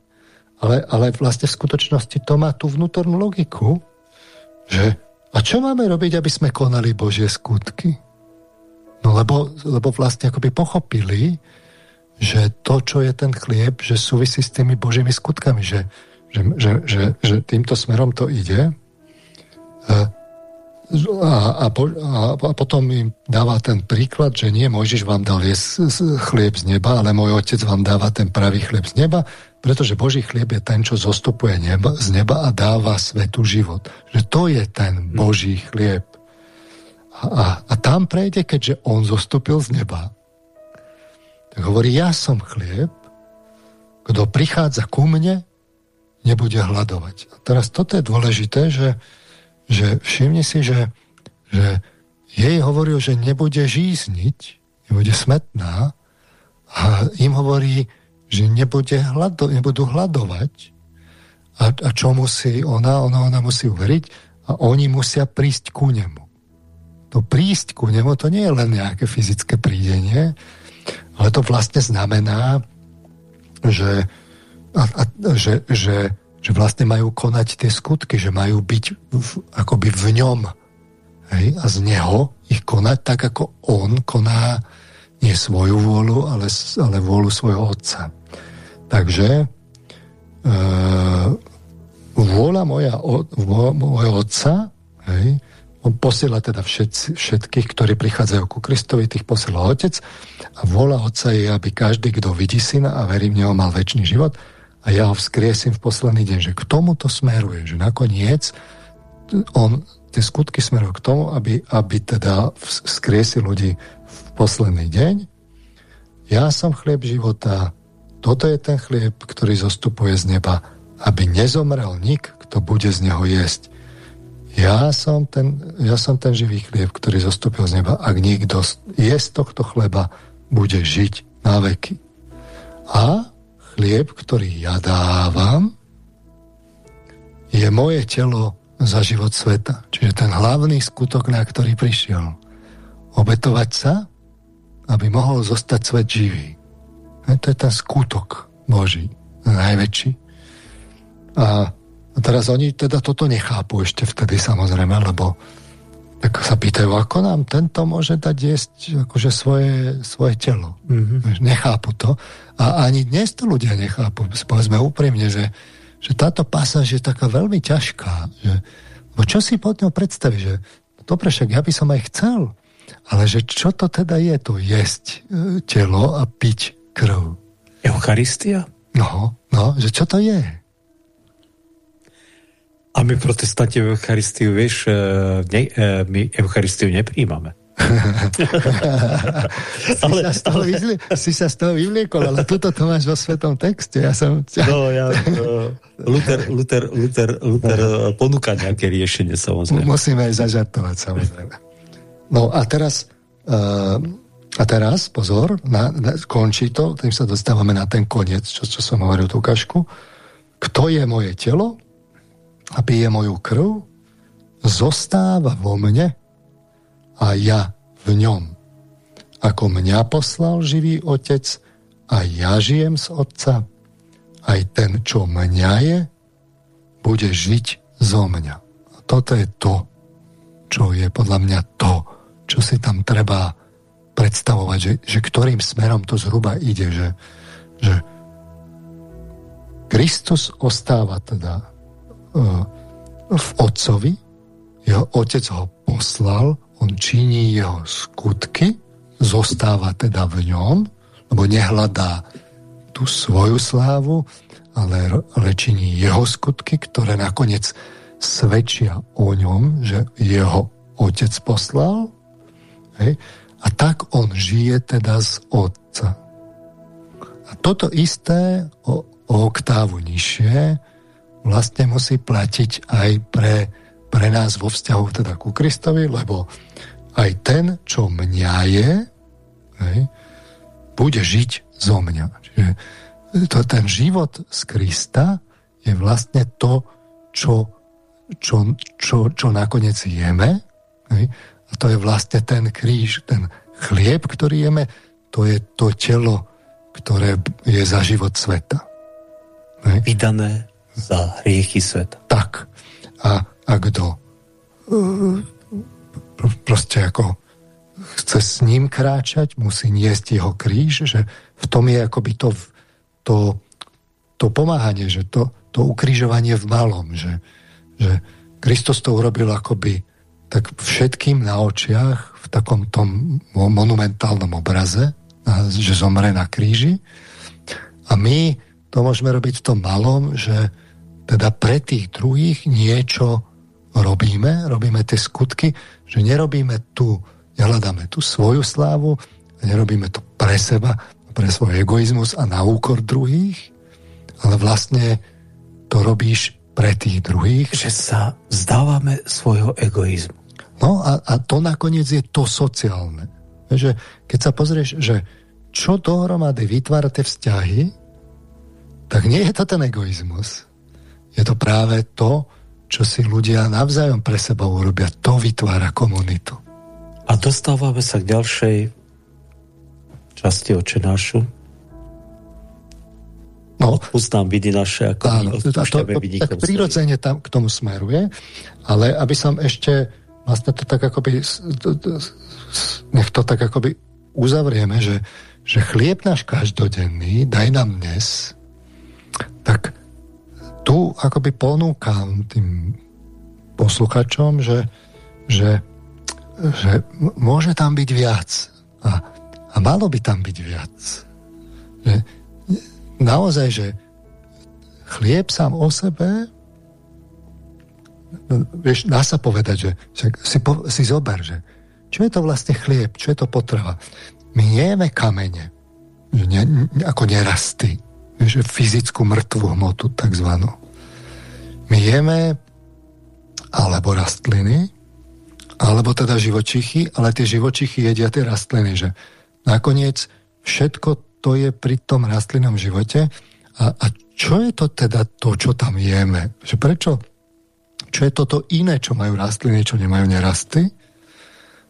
ale, ale vlastne v skutočnosti to má tú vnútornú logiku, že a čo máme robiť, aby sme konali Božie skutky? No lebo, lebo vlastne akoby pochopili, že to, čo je ten chlieb, že súvisí s tými božími skutkami, že, že, že, že, že týmto smerom to ide. E, a, a, a potom im dáva ten príklad, že nie Mojžiš vám dal jesť chlieb z neba, ale môj otec vám dáva ten pravý chlieb z neba, pretože Boží chlieb je ten, čo zostupuje neba, z neba a dáva svetu život. Že to je ten. Boží chlieb. A, a, a tam prejde, keďže on zostúpil z neba, tak hovorí, ja som chlieb, kto prichádza ku mne, nebude hľadovať. A teraz toto je dôležité, že, že všimni si, že, že jej hovoril, že nebude žízniť, nebude smetná a im hovorí, že nebude hlado, nebudú hľadovať. A, a čo musí ona? Ona, ona musí uveriť a oni musia prísť ku nemu. To prísť ku nemu, to nie je len nejaké fyzické prídenie, ale to vlastne znamená, že, a, a, že, že, že vlastne majú konať tie skutky, že majú byť v, akoby v ňom. Hej? A z neho ich konať tak, ako on koná nie svoju vôľu, ale, ale vôľu svojho otca. Takže e, vôľa moja, o, môjho otca hej, on posiela teda všetci, všetkých, ktorí prichádzajú ku Kristovi, tých posiela Otec a vôľa Otca je, aby každý, kto vidí Syna a verí v Neho, mal väčší život a ja ho vzkriesím v posledný deň, že k tomu to smeruje, že nakoniec on, tie skutky smerujú k tomu, aby, aby teda vzkriesil ľudí v posledný deň. Ja som chlieb života, toto je ten chlieb, ktorý zostupuje z neba, aby nezomrel nik, kto bude z neho jesť. Ja som, ten, ja som ten živý chlieb, ktorý zostúpil z neba. Ak niekto je z tohto chleba, bude žiť na veky. A chlieb, ktorý ja dávam, je moje telo za život sveta. Čiže ten hlavný skutok, na ktorý prišiel. Obetovať sa, aby mohol zostať svet živý. A to je ten skutok Boží, najväčší. A teraz oni teda toto nechápu ešte vtedy samozrejme, lebo tak sa pýtajú, ako nám tento môže dať jesť akože svoje, svoje telo. Mm-hmm. Nechápu to. A ani dnes to ľudia nechápu. Povedzme úprimne, že, že táto pasáž je taká veľmi ťažká. Že, bo čo si pod ňou predstaví, že dobre, však ja by som aj chcel, ale že čo to teda je to jesť e, telo a piť krv? Eucharistia? No, no, že čo to je? A my protestanti Eucharistiu, vieš, e, ne, e, my Eucharistiu nepríjmame. ale, si, sa z toho ale... si sa z toho vyvliekol, ale toto to máš vo svetom texte. Ja som... No, ja, uh, Luther, Luther, Luther, Luther no. ponúka nejaké riešenie, samozrejme. Musíme aj zažartovať, samozrejme. No a teraz, uh, a teraz, pozor, na, na, končí to, tým sa dostávame na ten koniec, čo, čo som hovoril tú kašku. Kto je moje telo? A pije moju krv, zostáva vo mne a ja v ňom. Ako mňa poslal živý otec a ja žijem z otca, aj ten, čo mňa je, bude žiť zo mňa. A toto je to, čo je podľa mňa to, čo si tam treba predstavovať, že, že ktorým smerom to zhruba ide, že, že Kristus ostáva teda v otcovi, jeho otec ho poslal, on činí jeho skutky, zostáva teda v ňom, lebo nehľadá tú svoju slávu, ale, ale činí jeho skutky, ktoré nakoniec svedčia o ňom, že jeho otec poslal. Hej? A tak on žije teda z otca. A toto isté o, o oktávu nižšie vlastne musí platiť aj pre, pre nás vo vzťahu teda ku Kristovi, lebo aj ten, čo mňa je, hej, bude žiť zo mňa. Čiže to, ten život z Krista je vlastne to, čo, čo, čo, čo nakoniec jeme. Hej, a to je vlastne ten kríž, ten chlieb, ktorý jeme, to je to telo, ktoré je za život sveta. Hej. Vydané za hriechy sveta. Tak. A, a kto proste ako chce s ním kráčať, musí niesť jeho kríž, že v tom je akoby to, to, to pomáhanie, že to, to ukrižovanie v malom, že, že Kristus to urobil akoby tak všetkým na očiach v takom tom monumentálnom obraze, že zomre na kríži. A my to môžeme robiť v tom malom, že teda pre tých druhých niečo robíme, robíme tie skutky, že nerobíme tu, nehľadáme tú svoju slávu, nerobíme to pre seba, pre svoj egoizmus a na úkor druhých, ale vlastne to robíš pre tých druhých. Že sa zdávame svojho egoizmu. No a, a to nakoniec je to sociálne. Že keď sa pozrieš, že čo dohromady vytvára tie vzťahy, tak nie je to ten egoizmus. Je to práve to, čo si ľudia navzájom pre seba urobia. To vytvára komunitu. A dostávame sa k ďalšej časti očenášu. No, Odpustám vidy naše, ako áno, my to, tak prirodzene tam k tomu smeruje, ale aby som ešte vlastne to tak akoby nech to tak akoby uzavrieme, že, že chlieb náš každodenný daj nám dnes, tak tu akoby ponúkam tým posluchačom, že, že, že môže tam byť viac. A, a malo by tam byť viac. Že, naozaj, že chlieb sám o sebe no, vieš, dá sa povedať, že si, po, si zober, že čo je to vlastne chlieb, čo je to potrava. My jeme kamene, že ne, ako nerasty, že fyzickú mŕtvú hmotu takzvanú. My jeme alebo rastliny, alebo teda živočichy, ale tie živočichy jedia tie rastliny, že nakoniec všetko to je pri tom rastlinnom živote. A, a čo je to teda to, čo tam jeme? Že prečo? Čo je toto iné, čo majú rastliny, čo nemajú nerasty?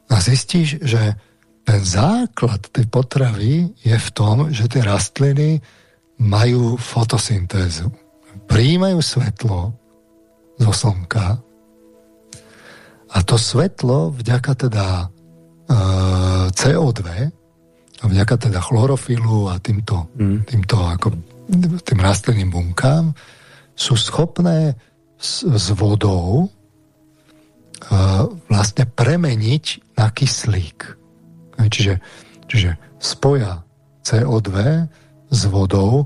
A zistíš, že ten základ tej potravy je v tom, že tie rastliny majú fotosyntézu. Príjmajú svetlo zo slnka a to svetlo vďaka teda e, CO2 a vďaka teda chlorofilu a týmto, mm. týmto ako, tým rastlinným bunkám sú schopné s, s vodou uh, vlastne premeniť na kyslík. Čiže, čiže spoja CO2 s vodou,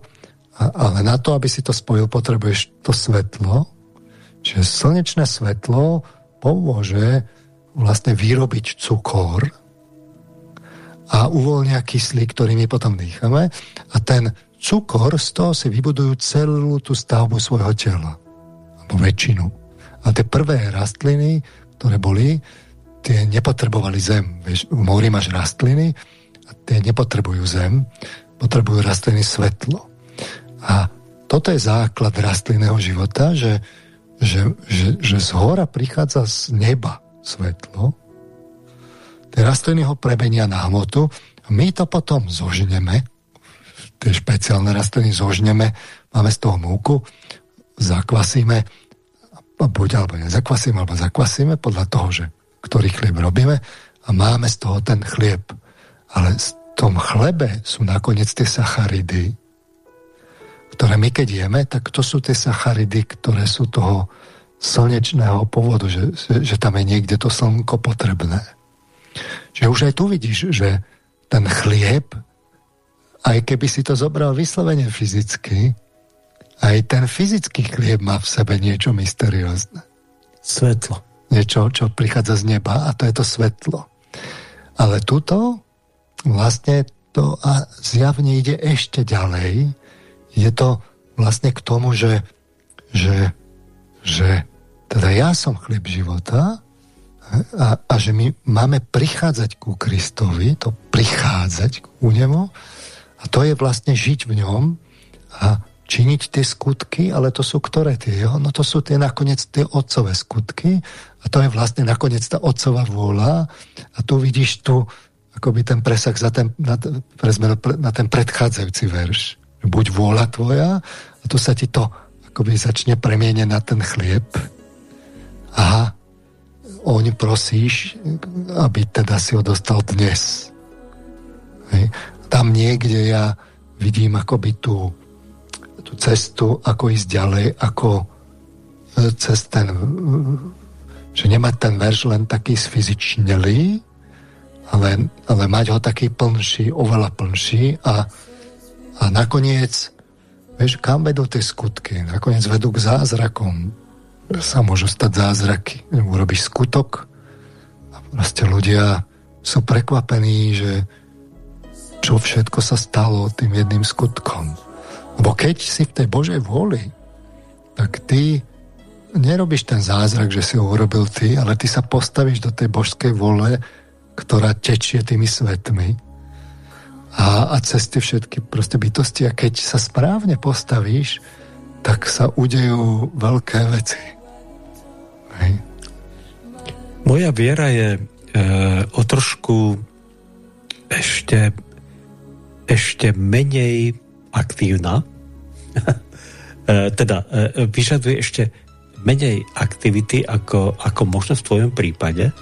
ale na to, aby si to spojil, potrebuješ to svetlo. Čiže slnečné svetlo pomôže vlastne vyrobiť cukor, a uvoľnia kyslík, ktorý my potom dýchame a ten cukor z toho si vybudujú celú tú stavbu svojho tela. Alebo väčšinu. A tie prvé rastliny, ktoré boli, tie nepotrebovali zem. Vieš, v mori máš rastliny a tie nepotrebujú zem, potrebujú rastliny svetlo. A toto je základ rastlinného života, že, že, že, že z hora prichádza z neba svetlo, Tie rastliny ho prebenia na hmotu my to potom zožneme, tie špeciálne rastliny zožneme, máme z toho múku, zakvasíme, buď alebo nezakvasíme, alebo zakvasíme podľa toho, že ktorý chlieb robíme a máme z toho ten chlieb. Ale tom chlebe sú nakoniec tie sacharidy, ktoré my keď jeme, tak to sú tie sacharidy, ktoré sú toho slnečného povodu, že, že tam je niekde to slnko potrebné. Že už aj tu vidíš, že ten chlieb, aj keby si to zobral vyslovene fyzicky, aj ten fyzický chlieb má v sebe niečo mysteriózne. Svetlo. Niečo, čo prichádza z neba a to je to svetlo. Ale tuto vlastne to a zjavne ide ešte ďalej. Je to vlastne k tomu, že, že, že teda ja som chlieb života a, a že my máme prichádzať ku Kristovi, to prichádzať ku nemu a to je vlastne žiť v ňom a činiť tie skutky, ale to sú ktoré tie jeho? No to sú tie nakoniec tie otcové skutky a to je vlastne nakoniec tá otcová vôľa a tu vidíš tu akoby ten presah za ten, na, na ten predchádzajúci verš. Buď vôľa tvoja a tu sa ti to akoby začne premieňať na ten chlieb. Aha, oň prosíš, aby teda si ho dostal dnes. Hej. Tam niekde ja vidím akoby tú, tú cestu, ako ísť ďalej, ako e, cez ten Že nemať ten verš len taký sfyzičnelý, ale, ale mať ho taký plnší, oveľa plnší a, a nakoniec, vieš, kam vedú tie skutky? Nakoniec vedú k zázrakom. Sa môžu stať zázraky. Urobíš skutok a proste ľudia sú prekvapení, že čo všetko sa stalo tým jedným skutkom. Lebo keď si v tej Božej vôli, tak ty nerobíš ten zázrak, že si ho urobil ty, ale ty sa postavíš do tej božskej vole, ktorá tečie tými svetmi a, a cez tie všetky proste bytosti a keď sa správne postavíš, tak sa udejú veľké veci. Hej. Moja viera je e, o trošku ešte ešte menej aktívna, e, teda e, vyžaduje ešte menej aktivity ako, ako možno v tvojom prípade.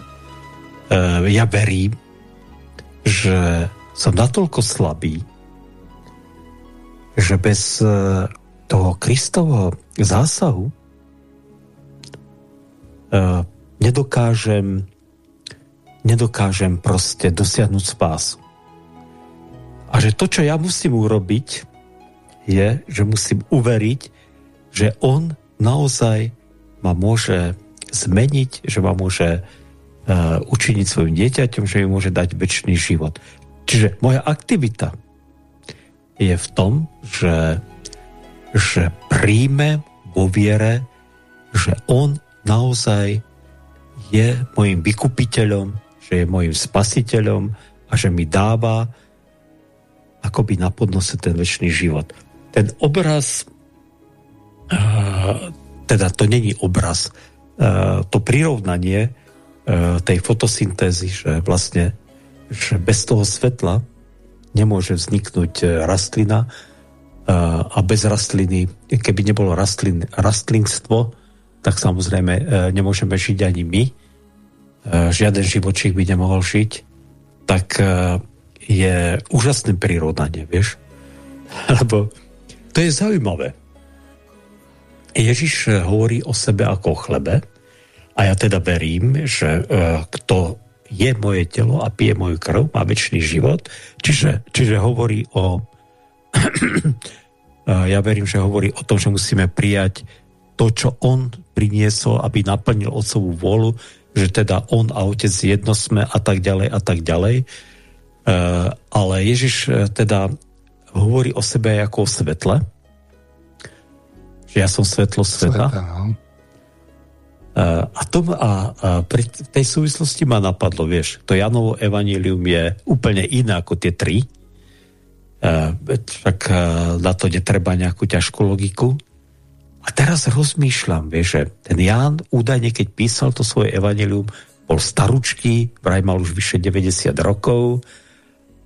E, ja verím, že som natoľko slabý, že bez toho Kristovho zásahu nedokážem nedokážem proste dosiahnuť spásu. A že to, čo ja musím urobiť, je, že musím uveriť, že on naozaj ma môže zmeniť, že ma môže uh, učiniť svojim dieťaťom, že mi môže dať väčší život. Čiže moja aktivita je v tom, že, že príjme vo viere, že on naozaj je môjim vykupiteľom, že je môjim spasiteľom a že mi dáva akoby na podnose ten väčší život. Ten obraz, teda to není obraz, to prirovnanie tej fotosyntézy, že vlastne že bez toho svetla nemôže vzniknúť rastlina a bez rastliny, keby nebolo rastlin, rastlinstvo, tak samozrejme nemôžeme žiť ani my. Žiaden živočík by nemohol žiť. Tak je úžasné prirodanie, vieš? Lebo to je zaujímavé. Ježiš hovorí o sebe ako o chlebe a ja teda verím, že uh, kto je moje telo a pije moju krv, má väčší život. Čiže, čiže hovorí o... ja verím, že hovorí o tom, že musíme prijať to, čo on priniesol, aby naplnil otcovú vôľu, že teda on a otec jedno sme a tak ďalej a tak ďalej. Eh, ale Ježiš teda hovorí o sebe ako o svetle, že ja som svetlo sveta. sveta no. Uh, a, to, a, a pri tej súvislosti ma napadlo, vieš, to Janovo evanílium je úplne iné ako tie tri. Uh, tak uh, na to netreba nejakú ťažkú logiku. A teraz rozmýšľam, vieš, že ten Ján údajne, keď písal to svoje evanílium, bol staručký, vraj mal už vyše 90 rokov,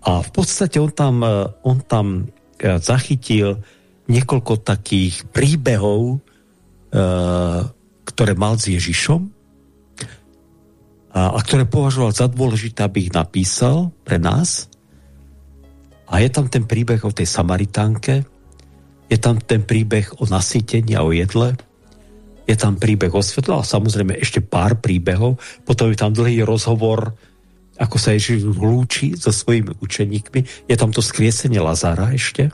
a v podstate on tam, on tam zachytil niekoľko takých príbehov, ktoré mal s Ježišom a, a ktoré považoval za dôležité, aby ich napísal pre nás. A je tam ten príbeh o tej Samaritánke, je tam ten príbeh o nasýtení a o jedle, je tam príbeh o svetle a samozrejme ešte pár príbehov, potom je tam dlhý rozhovor ako sa Ježiš lúči so svojimi učeníkmi. Je tam to skriesenie Lazára ešte,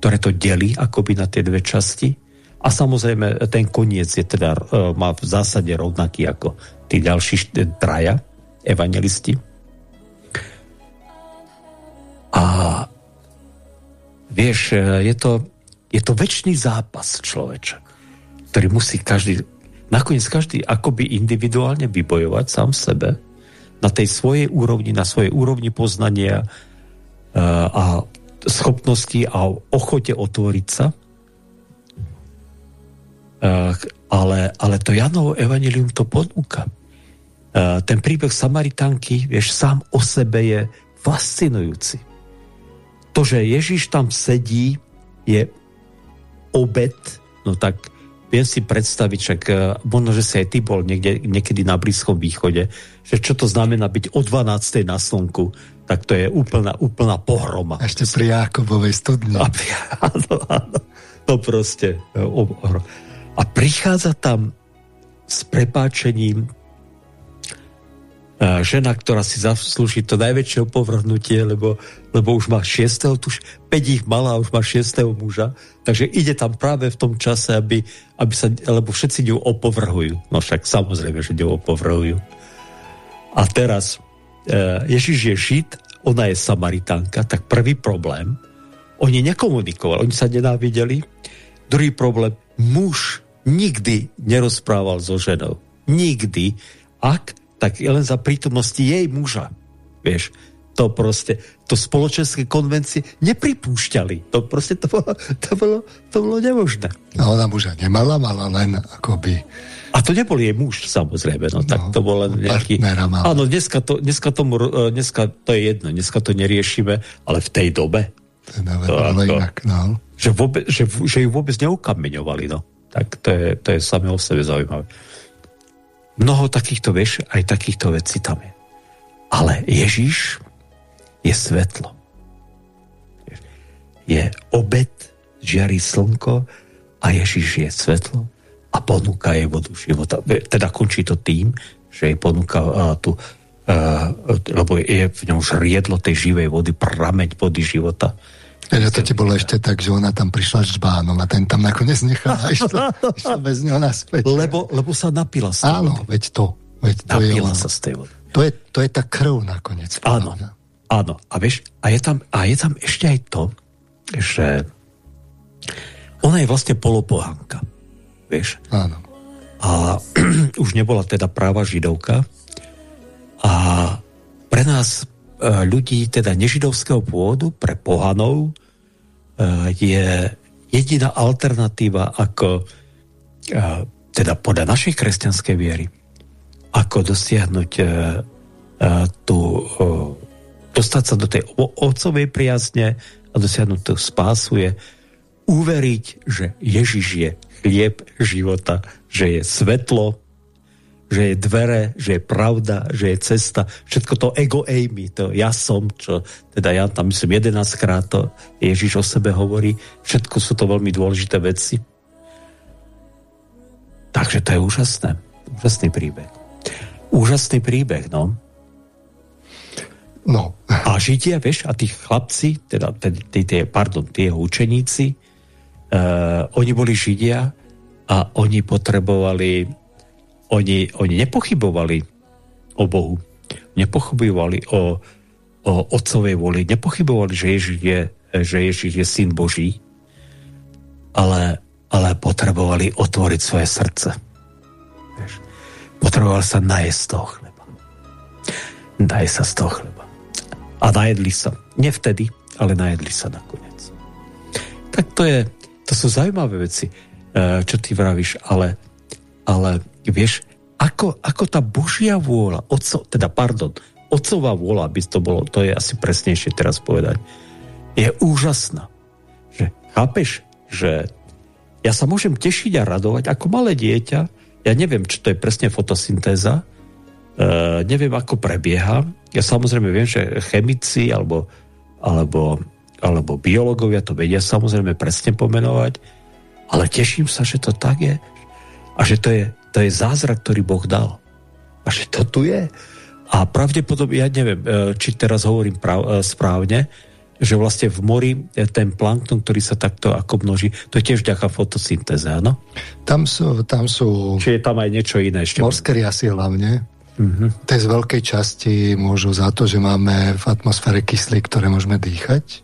ktoré to delí akoby na tie dve časti. A samozrejme ten koniec je teda, e, má v zásade rovnaký ako tí ďalší traja evangelisti. A vieš, e, je to, je to väčší zápas človeča, ktorý musí každý, nakoniec každý akoby individuálne vybojovať sám sebe, na tej svojej úrovni, na svojej úrovni poznania a schopnosti a ochote otvoriť sa. Uh, ale, ale to Janovo evanilium to ponúka. Uh, ten príbeh Samaritánky, vieš, sám o sebe je fascinujúci. To, že Ježiš tam sedí, je obed, no tak viem si predstaviť, však e, možno, že si aj ty bol niekde, niekedy na Blízkom východe, že čo to znamená byť o 12. na slnku, tak to je úplná, úplná pohroma. Ešte pri Jakobovej studni. A, áno, áno, to proste. E, a prichádza tam s prepáčením žena, ktorá si zaslúži to najväčšie opovrhnutie, lebo, lebo už má šiestého, tuž 5 ich mala a už má šiestého muža, takže ide tam práve v tom čase, aby, aby sa, lebo všetci ňu opovrhujú. No však samozrejme, že ňu opovrhujú. A teraz e, Ježiš je Žid, ona je Samaritánka, tak prvý problém, oni nekomunikovali, oni sa nenávideli. Druhý problém, muž nikdy nerozprával so ženou. Nikdy. Ak tak len za prítomnosti jej muža. Vieš, to proste, to spoločenské konvencie nepripúšťali. To proste, to bolo, to bolo, to bolo nemožné. A ona muža nemala, mala len akoby... A to nebol jej muž, samozrejme, no, tak no, to bol len nejaký... Áno, dneska, to, dneska, tomu, e, dneska to je jedno, dneska to neriešime, ale v tej dobe... Teda to ako, inak, no. Že, vôbec, že, že ju vôbec neukameňovali, no. Tak to je, to je samé o sebe zaujímavé. Mnoho takýchto, vieš, aj takýchto vecí tam je. Ale Ježiš je svetlo. Je obed, žiari slnko a Ježiš je svetlo a ponúka jej vodu života. Teda končí to tým, že jej ponúka uh, tu, uh, lebo je v ňom žriedlo tej živej vody, prameň vody života Ja, to ti bolo ešte tak, že ona tam prišla s žbánom a ten tam nakoniec nechala a išla, išla bez neho naspäť. Lebo, lebo sa napila tej Áno, vody. veď to. Veď to napila je sa z tej vody. To je, to je tá krv nakoniec. Áno, áno. A vieš, a je, tam, a je tam ešte aj to, že ona je vlastne polopohanka. Vieš? Áno. A už nebola teda práva židovka. A pre nás E, ľudí teda nežidovského pôvodu, pre pohanov, je jediná alternatíva ako e, teda podľa našej kresťanskej viery ako dosiahnuť tú, dostať sa do tej otcovej priazne a dosiahnuť tú spásu je uveriť, že Ježiš je chlieb života, že je svetlo, že je dvere, že je pravda, že je cesta, všetko to ego eimi, to ja som, čo teda ja tam myslím 11 krát to Ježiš o sebe hovorí, všetko sú to veľmi dôležité veci. Takže to je úžasné. Úžasný príbeh. Úžasný príbeh, no. No. A Židia, vieš, a tí chlapci, teda tí, tí, pardon, jeho učeníci, uh, oni boli Židia a oni potrebovali oni, oni nepochybovali o Bohu, nepochybovali o, o otcovej voli, nepochybovali, že Ježiš je, že Ježiš je syn Boží, ale, ale potrebovali otvoriť svoje srdce. Potrebovali sa najesť z toho chleba. Daj sa z toho chleba. A najedli sa. Nie vtedy, ale najedli sa nakoniec. Tak to je, to sú zaujímavé veci, eh, čo ty vravíš, ale, ale vieš, ako, ako tá Božia vôľa, otco, teda pardon, otcová vôľa, aby to bolo, to je asi presnejšie teraz povedať, je úžasná. Že, chápeš, že ja sa môžem tešiť a radovať ako malé dieťa, ja neviem, čo to je presne fotosyntéza, e, neviem, ako prebieha. Ja samozrejme viem, že chemici alebo, alebo, alebo biológovia to vedia samozrejme presne pomenovať, ale teším sa, že to tak je a že to je to je zázrak, ktorý Boh dal. A že to tu je. A pravdepodobne, ja neviem, e, či teraz hovorím prav, e, správne, že vlastne v mori ten plankton, ktorý sa takto ako množí, to je tiež ďaká fotosyntéze, áno? Tam sú, tam sú... Či je tam aj niečo iné ešte? Morské riasy hlavne. Uh-huh. Tie z veľkej časti môžu za to, že máme v atmosfére kyslík, ktoré môžeme dýchať.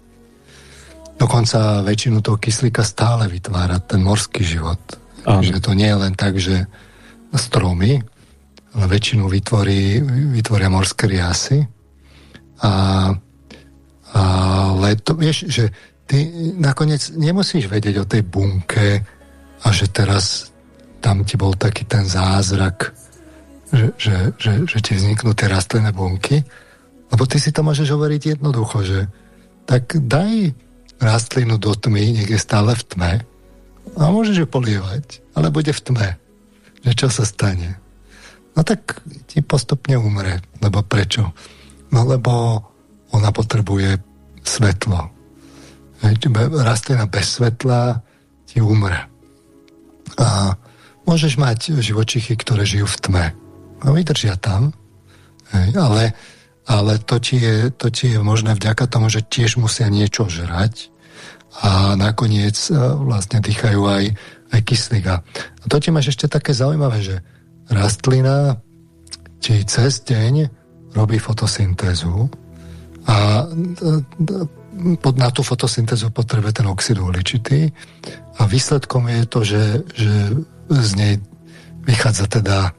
Dokonca väčšinu toho kyslíka stále vytvára ten morský život. Áno. Že to nie je len tak, že stromy, ale väčšinu vytvorí, vytvoria morské riasy. A, ale to, vieš, že ty nakoniec nemusíš vedieť o tej bunke a že teraz tam ti bol taký ten zázrak, že, že, že, že ti vzniknú tie rastlinné bunky, lebo ty si to môžeš hovoriť jednoducho, že tak daj rastlinu do tmy, je stále v tme a môžeš ju polievať, ale bude v tme že čo sa stane? No tak ti postupne umre. Lebo prečo? No lebo ona potrebuje svetlo. Rastlina bez svetla ti umre. A Môžeš mať živočichy, ktoré žijú v tme. No vydržia tam, ale, ale to, ti je, to ti je možné vďaka tomu, že tiež musia niečo žrať a nakoniec e, vlastne dýchajú aj, aj kyslík. A to ti máš ešte také zaujímavé, že rastlina či cez deň robí fotosyntézu a pod, na tú fotosyntézu potrebuje ten oxid uhličitý a výsledkom je to, že, že z nej vychádza teda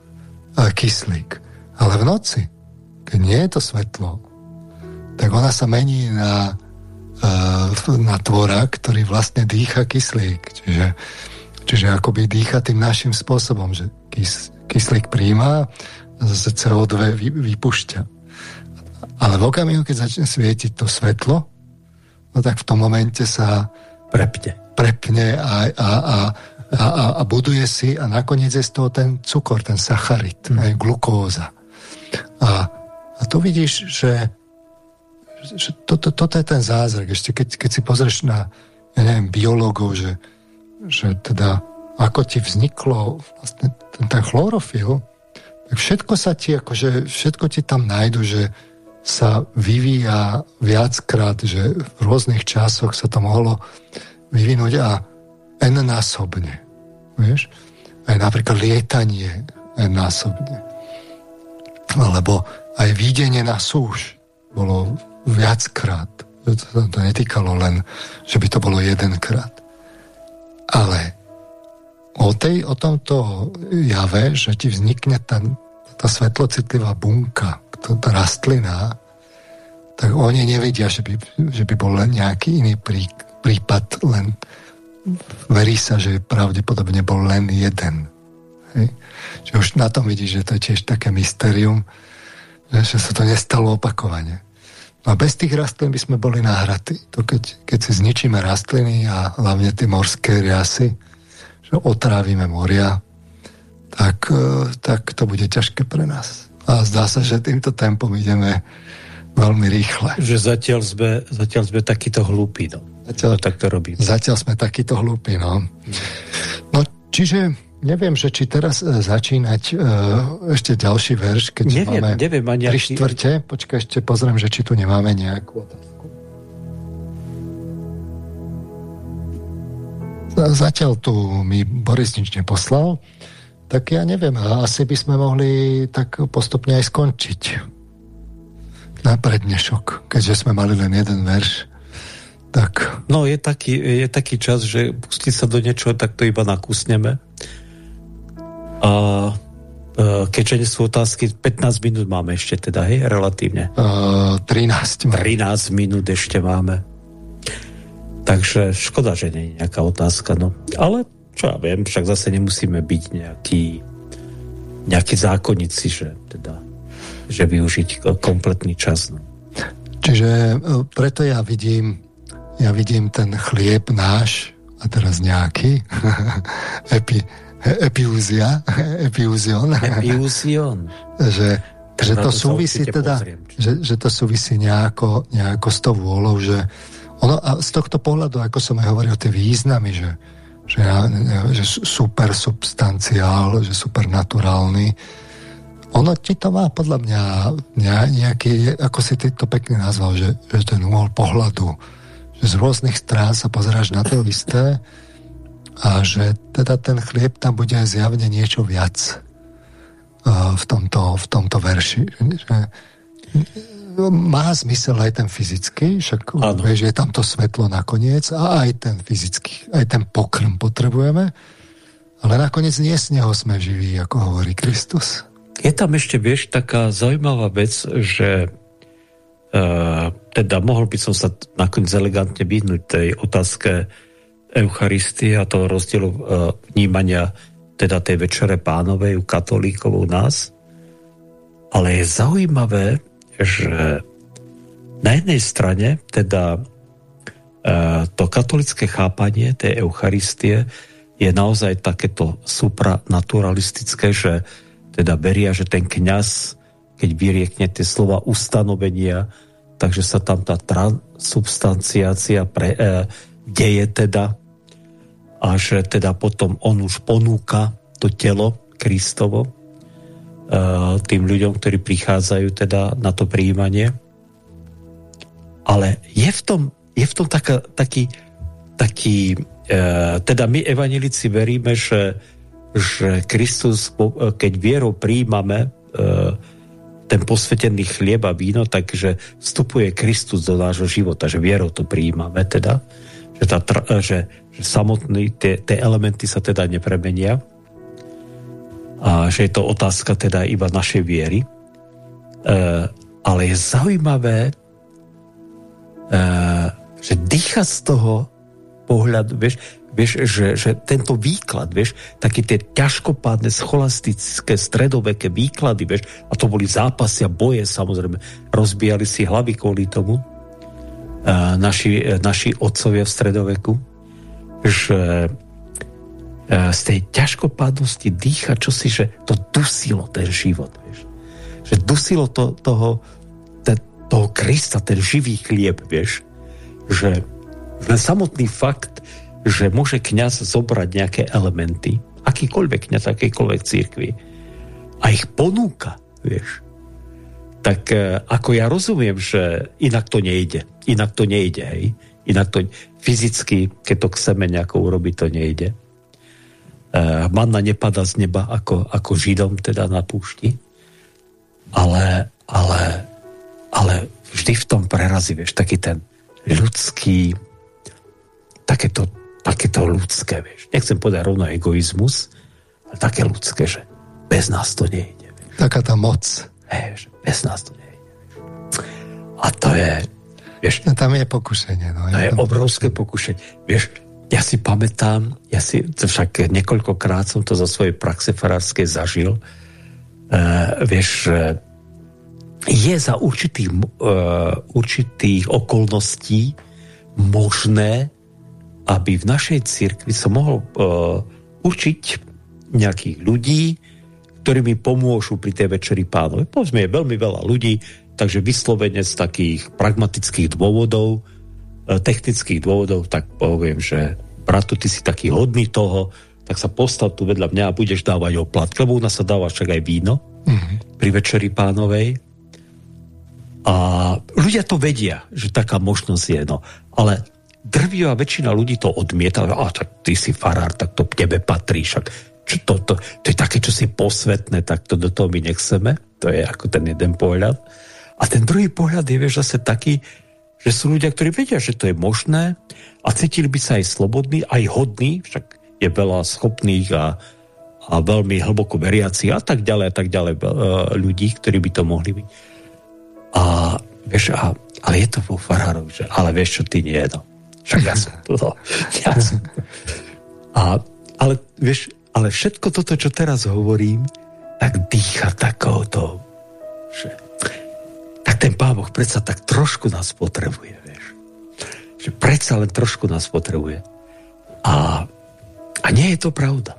kyslík. Ale v noci, keď nie je to svetlo, tak ona sa mení na, na tvora, ktorý vlastne dýcha kyslík. Čiže, čiže akoby dýcha tým našim spôsobom, že kys, kyslík príjma zase CO2 vy, vypušťa. Ale v okamihu, keď začne svietiť to svetlo, no tak v tom momente sa prepne, prepne a, a, a, a, a, a buduje si a nakoniec je z toho ten cukor, ten sacharit, mm. aj glukóza. A, a tu vidíš, že, že toto, toto je ten zázrak. Ešte keď, keď si pozrieš na, ja neviem, biológov, že, že teda ako ti vzniklo vlastne ten, ten chlorofil, tak všetko sa ti, akože, všetko ti tam nájdu, že sa vyvíja viackrát, že v rôznych časoch sa to mohlo vyvinúť a N násobne. Vieš? Aj napríklad lietanie N násobne. Alebo aj videnie na súž bolo viackrát. To, to, to netýkalo len, že by to bolo jedenkrát. Ale o, tej, o tomto jave, že ti vznikne tá, tá svetlocitlivá bunka, tá rastlina, tak oni nevedia, že by, že by bol len nejaký iný prí, prípad, len verí sa, že pravdepodobne bol len jeden. Hej? Že už na tom vidíš, že to je tiež také mysterium, že, sa to nestalo opakovane. No a bez tých rastlín by sme boli nahratí. To keď, keď si zničíme rastliny a hlavne tie morské riasy, že otrávime moria, tak, e, tak to bude ťažké pre nás. A zdá sa, že týmto tempom ideme veľmi rýchle. Že zatiaľ sme, zatiaľ sme takýto hlúpi, no. Zatiaľ, tak to robíme. Zatiaľ sme takýto hlúpi, no. No, čiže neviem, že či teraz e, začínať e, ešte ďalší verš, keď neviem, máme neviem, ani tri štvrte. Počkaj, ešte pozriem, že či tu nemáme nejakú otázku. Zatiaľ tu mi Boris nič neposlal, tak ja neviem, asi by sme mohli tak postupne aj skončiť na prednešok, keďže sme mali len jeden verš. Tak. No je taký, je taký čas, že pustiť sa do niečoho, tak to iba nakúsneme. A e, keďže sú otázky, 15 minút máme ešte teda, hej, relatívne. Uh, 13. 13 minút ešte máme. Takže škoda, že nie je nejaká otázka, no. Ale čo ja viem, však zase nemusíme byť nejaký nejakí zákonníci, že teda že využiť kompletný čas. No. Čiže e, preto ja vidím, ja vidím ten chlieb náš, a teraz nejaký, epi, epiúzia, epiúzion. Epiúzion. že, že to súvisí teda, že, že to súvisí nejako, nejako s tou vôľou, že ono, a z tohto pohľadu, ako som aj hovoril, tie významy, že, že, že super substanciál, že supernaturálny, ono ti to má podľa mňa nejaký, ako si ty to pekne nazval, že, že ten úhol pohľadu, že z rôznych strán sa pozeráš na to isté a že teda ten chlieb tam bude zjavne niečo viac uh, v, tomto, v tomto verši. Že, má zmysel aj ten fyzický, však vieš, je tam to svetlo nakoniec a aj ten fyzický, aj ten pokrm potrebujeme, ale nakoniec nie z neho sme živí, ako hovorí Kristus. Je tam ešte, vieš, taká zaujímavá vec, že uh, teda mohol by som sa nakoniec elegantne vyhnúť tej otázke Eucharistie a toho rozdielu uh, vnímania teda tej večere pánovej u katolíkov u nás. Ale je zaujímavé, že na jednej strane teda uh, to katolické chápanie tej Eucharistie je naozaj takéto supranaturalistické, že teda veria, že ten kňaz, keď vyriekne tie slova ustanovenia, takže sa tam tá transubstanciácia pre, e, deje teda a že teda potom on už ponúka to telo Kristovo uh, tým ľuďom, ktorí prichádzajú teda na to príjmanie. Ale je v tom, je v tom taká, taký, taký uh, teda my evanilici veríme, že, že Kristus, keď vierou príjmame ten posvetený chlieb a víno, takže vstupuje Kristus do nášho života, že vierou to príjmame teda, že, tá, že, že samotný, tie, tie elementy sa teda nepremenia a že je to otázka teda iba našej viery. E, ale je zaujímavé, e, že dýcha z toho pohľadu, vieš, Vieš, že, že tento výklad, vieš, také tie ťažkopádne scholastické stredoveké výklady, vieš, a to boli zápasy a boje, samozrejme, rozbijali si hlavy kvôli tomu, a naši, naši otcovia v stredoveku, že z tej ťažkopádnosti dýcha čosi, že to dusilo ten život, vieš. Že dusilo to, toho, ten, toho Krista, ten živý chlieb, vieš. Že len samotný fakt, že môže kňaz zobrať nejaké elementy, akýkoľvek kňaz, akýkoľvek církvy a ich ponúka, vieš, tak e, ako ja rozumiem, že inak to nejde. Inak to nejde, hej. Inak to fyzicky, keď to chceme nejako urobiť, to nejde. E, manna nepada z neba ako, ako židom teda na púšti. Ale, ale, ale vždy v tom prerazí, vieš, taký ten ľudský, takéto takéto ľudské, vieš. Nechcem povedať rovno egoizmus, ale také ľudské, že bez nás to nejde. Vieš. Taká tá moc. Že bez nás to nejde. Vieš. A to je, vieš... No, tam je pokušenie. No, to je, je obrovské pokušenie. Vieš, ja si pamätám, ja si, však niekoľkokrát som to za svojej praxe farárskej zažil, uh, vieš, je za určitých, uh, určitých okolností možné aby v našej cirkvi som mohol uh, učiť nejakých ľudí, ktorí mi pomôžu pri tej večeri pánovi. Povedzme, je veľmi veľa ľudí, takže vyslovene z takých pragmatických dôvodov, uh, technických dôvodov, tak poviem, že bratu, ty si taký hodný toho, tak sa postav tu vedľa mňa a budeš dávať oplat, lebo u nás sa dáva však aj víno mm-hmm. pri večeri pánovej. A ľudia to vedia, že taká možnosť je, no. Ale drvivá väčšina ľudí to odmieta, a tak ty si farár, tak to tebe patrí, však čo to, to, to je také, čo si posvetné, tak to do toho my nechceme. To je ako ten jeden pohľad. A ten druhý pohľad je vieš, zase taký, že sú ľudia, ktorí vedia, že to je možné a cítili by sa aj slobodní, aj hodní, však je veľa schopných a, a veľmi hlboko veriacich a tak ďalej a tak ďalej e, ľudí, ktorí by to mohli byť. A vieš, a, ale je to vo farárovi, že ale vieš čo, ty nie, no. Však ja som to. Ja som to. A, ale, vieš, ale všetko toto, čo teraz hovorím, tak dýcha takouto, že ten Pán Boh predsa tak trošku nás potrebuje, vieš. Že predsa len trošku nás potrebuje. A, a nie je to pravda.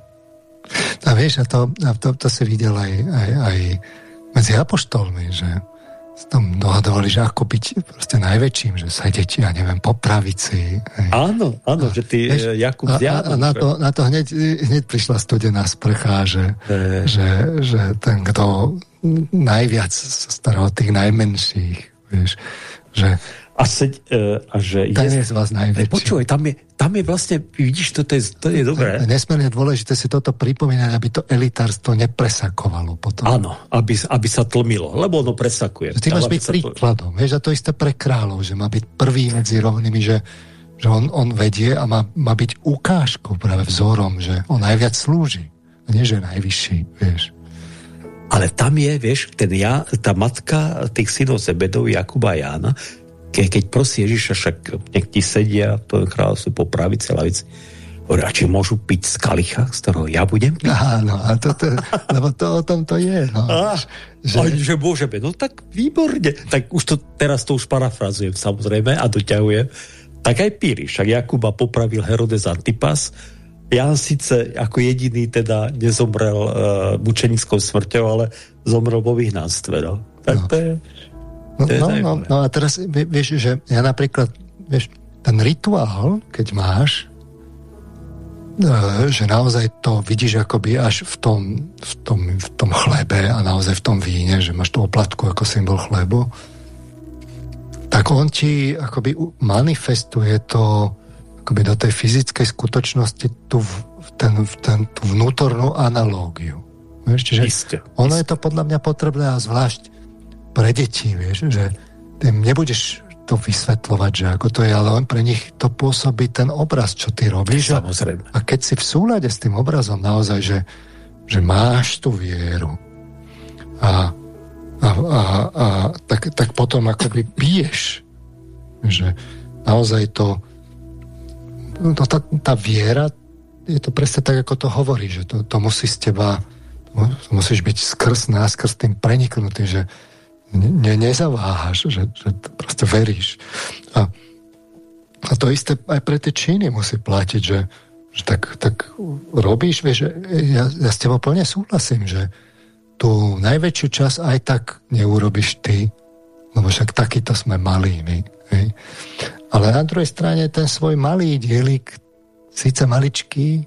A vieš, a to, a to, to si videl aj, aj, aj medzi apoštolmi, že tam dohadovali, že ako byť proste najväčším, že sedieť, ja neviem, po pravici. Hej. Áno, áno, a, že ty vieš, e, Jakub a, a, a na, to, na to hneď, hneď prišla studená sprcha, že, e. že, že ten, kto najviac stará o tých najmenších, vieš, že a, seď, uh, a že tam je, z vás najväčší. Počúvaj, tam je, tam je vlastne, vidíš, to, to je, to je dobré. Nesmierne dôležité si toto pripomínať, aby to elitárstvo nepresakovalo potom. Áno, aby, aby sa tlmilo, lebo ono presakuje. Ty máš byť príkladom, vieš, a to isté pre kráľov, že má byť prvý medzi rovnými, že, že on, on vedie a má, má byť ukážkou, práve vzorom, že on najviac slúži, a nie, že najvyšší, vieš. Ale tam je, vieš, ten ja, tá matka tých synov Zebedov, Jakuba a Jána, Ke, keď prosí Ježiša, však nech ti sedia to kráľovstvo po pravici, lavici, hovorí, a či môžu piť z kalicha, z ktorého ja budem piť? Áno, a to, to, lebo to o tom to je. No. A, že... A, že môžeme, no tak výborne. Tak už to, teraz to už parafrazujem samozrejme a doťahujem. Tak aj Píri, však Jakuba popravil Herodes Antipas, Jan síce ako jediný teda nezomrel uh, mučenickou smrťou, ale zomrel vo vyhnanstve. No. Tak no. to je... No, no, no, no a teraz vieš, že ja napríklad, vieš, ten rituál, keď máš, že naozaj to vidíš akoby až v tom, v, tom, v tom chlebe a naozaj v tom víne, že máš tú oplatku ako symbol chlebu, tak on ti akoby manifestuje to akoby do tej fyzickej skutočnosti tú, ten, ten, tú vnútornú analógiu. Vieš, čiže isté, ono isté. je to podľa mňa potrebné a zvlášť pre deti, vieš, že ty nebudeš to vysvetľovať, že ako to je, ale len pre nich to pôsobí ten obraz, čo ty robíš. Samozrejme. A keď si v súlade s tým obrazom naozaj, že, že máš tú vieru a, a, a, a tak, tak potom akoby piješ, že naozaj to, to tá, tá viera je to presne tak, ako to hovorí, že to, to musí z teba to musíš byť skrz náskrz tým preniknutý, že ne, nezaváhaš, že, že proste veríš. A, a to isté aj pre tie činy musí platiť, že, že tak, tak robíš, vieš, že ja, ja s tebou plne súhlasím, že tú najväčšiu časť aj tak neurobiš ty, lebo však takýto sme malí my. Hej. Ale na druhej strane ten svoj malý dielik, síce maličký,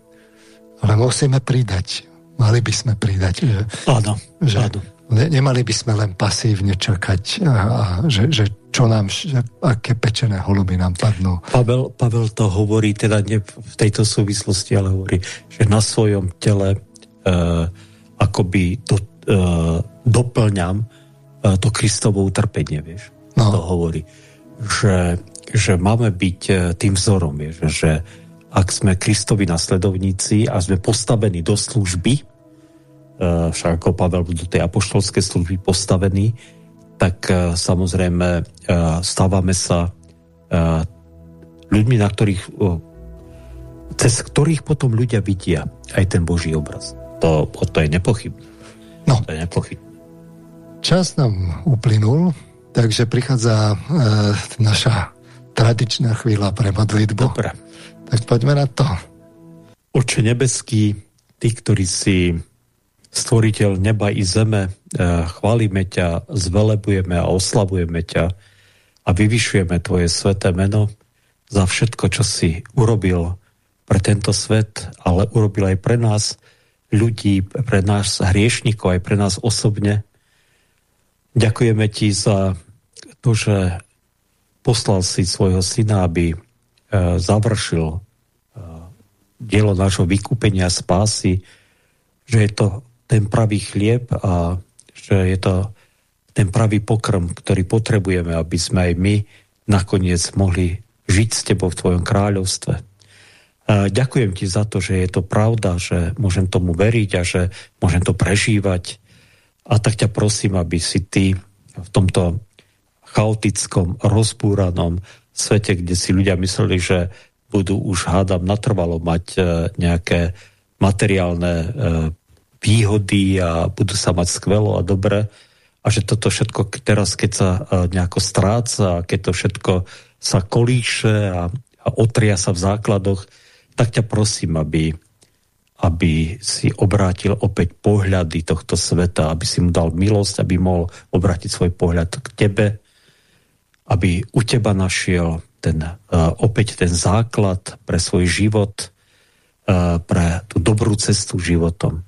ale musíme pridať. Mali by sme pridať. Že, áno, že, áno. Ne, nemali by sme len pasívne čakať, a, a, že, že čo nám, že, aké pečené holuby nám padnú. Pavel, Pavel to hovorí, teda nie v tejto súvislosti, ale hovorí, že na svojom tele uh, akoby to, uh, doplňam uh, to Kristovo utrpenie, vieš. No. To hovorí. Že, že máme byť uh, tým vzorom, vieš, že ak sme Kristovi nasledovníci a sme postavení do služby, však ako Pavel do tej apoštolskej služby postavený, tak eh, samozrejme eh, stávame sa ľuďmi, na ktorých, cez ktorých potom ľudia vidia aj ten Boží obraz. To, to je nepochybné. No. To je nepochybné. Čas nám uplynul, takže prichádza e, naša tradičná chvíľa pre modlitbu. Dobre. Tak poďme na to. Oče nebeský, ty, ktorý si stvoriteľ neba i zeme, e, chválime ťa, zvelebujeme a oslavujeme ťa a vyvyšujeme Tvoje sveté meno za všetko, čo si urobil pre tento svet, ale urobil aj pre nás ľudí, pre nás hriešnikov, aj pre nás osobne. Ďakujeme Ti za to, že poslal si svojho syna, aby e, završil e, dielo nášho vykúpenia spásy, že je to ten pravý chlieb a že je to ten pravý pokrm, ktorý potrebujeme, aby sme aj my nakoniec mohli žiť s Tebou v Tvojom kráľovstve. A ďakujem Ti za to, že je to pravda, že môžem tomu veriť a že môžem to prežívať. A tak ťa prosím, aby si Ty v tomto chaotickom, rozbúranom svete, kde si ľudia mysleli, že budú už hádam natrvalo mať e, nejaké materiálne e, výhody a budú sa mať skvelo a dobre. A že toto všetko teraz, keď sa e, nejako stráca, keď to všetko sa kolíše a, a otria sa v základoch, tak ťa prosím, aby, aby si obrátil opäť pohľady tohto sveta, aby si mu dal milosť, aby mohol obrátiť svoj pohľad k tebe, aby u teba našiel ten, uh, opäť ten základ pre svoj život, uh, pre tú dobrú cestu životom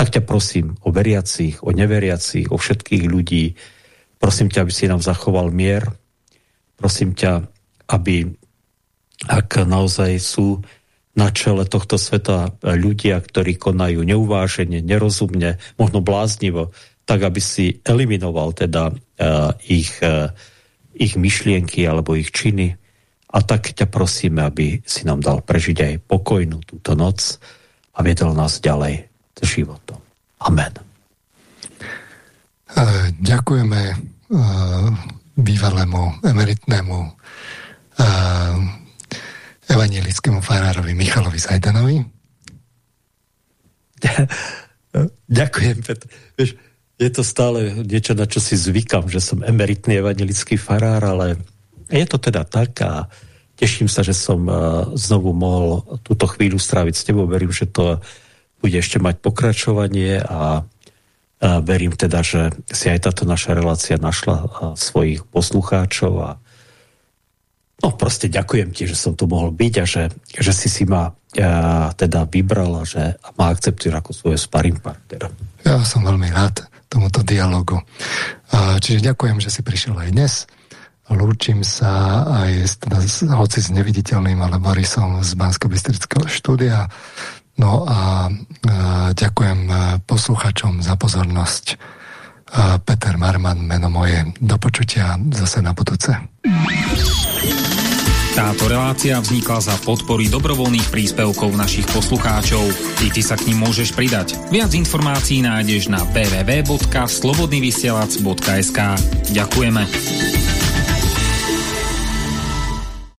tak ťa prosím o veriacich, o neveriacich, o všetkých ľudí. Prosím ťa, aby si nám zachoval mier. Prosím ťa, aby ak naozaj sú na čele tohto sveta ľudia, ktorí konajú neuvážene, nerozumne, možno bláznivo, tak aby si eliminoval teda uh, ich, uh, ich myšlienky alebo ich činy. A tak ťa prosíme, aby si nám dal prežiť aj pokojnú túto noc a viedol nás ďalej životom. Amen. Ďakujeme bývalému emeritnému evanielickému farárovi Michalovi Zajdanovi. Ďakujem, Petr. Vieš, je to stále niečo, na čo si zvykam, že som emeritný evangelický farár, ale je to teda tak a teším sa, že som znovu mohol túto chvíľu stráviť s tebou. Verím, že to bude ešte mať pokračovanie a, verím teda, že si aj táto naša relácia našla svojich poslucháčov a no proste ďakujem ti, že som tu mohol byť a že, že si si ma ja, teda vybrala, že ma akceptuje ako svoj sparring partnera. Ja som veľmi rád tomuto dialogu. Čiže ďakujem, že si prišiel aj dnes. Lúčim sa aj teda, hoci s neviditeľným, ale Borisom z bansko štúdia. No a, ďakujem posluchačom za pozornosť. A Peter Marman, meno moje. Do počutia zase na budúce. Táto relácia vznikla za podpory dobrovoľných príspevkov našich poslucháčov. I ty sa k ním môžeš pridať. Viac informácií nájdeš na www.slobodnyvysielac.sk Ďakujeme.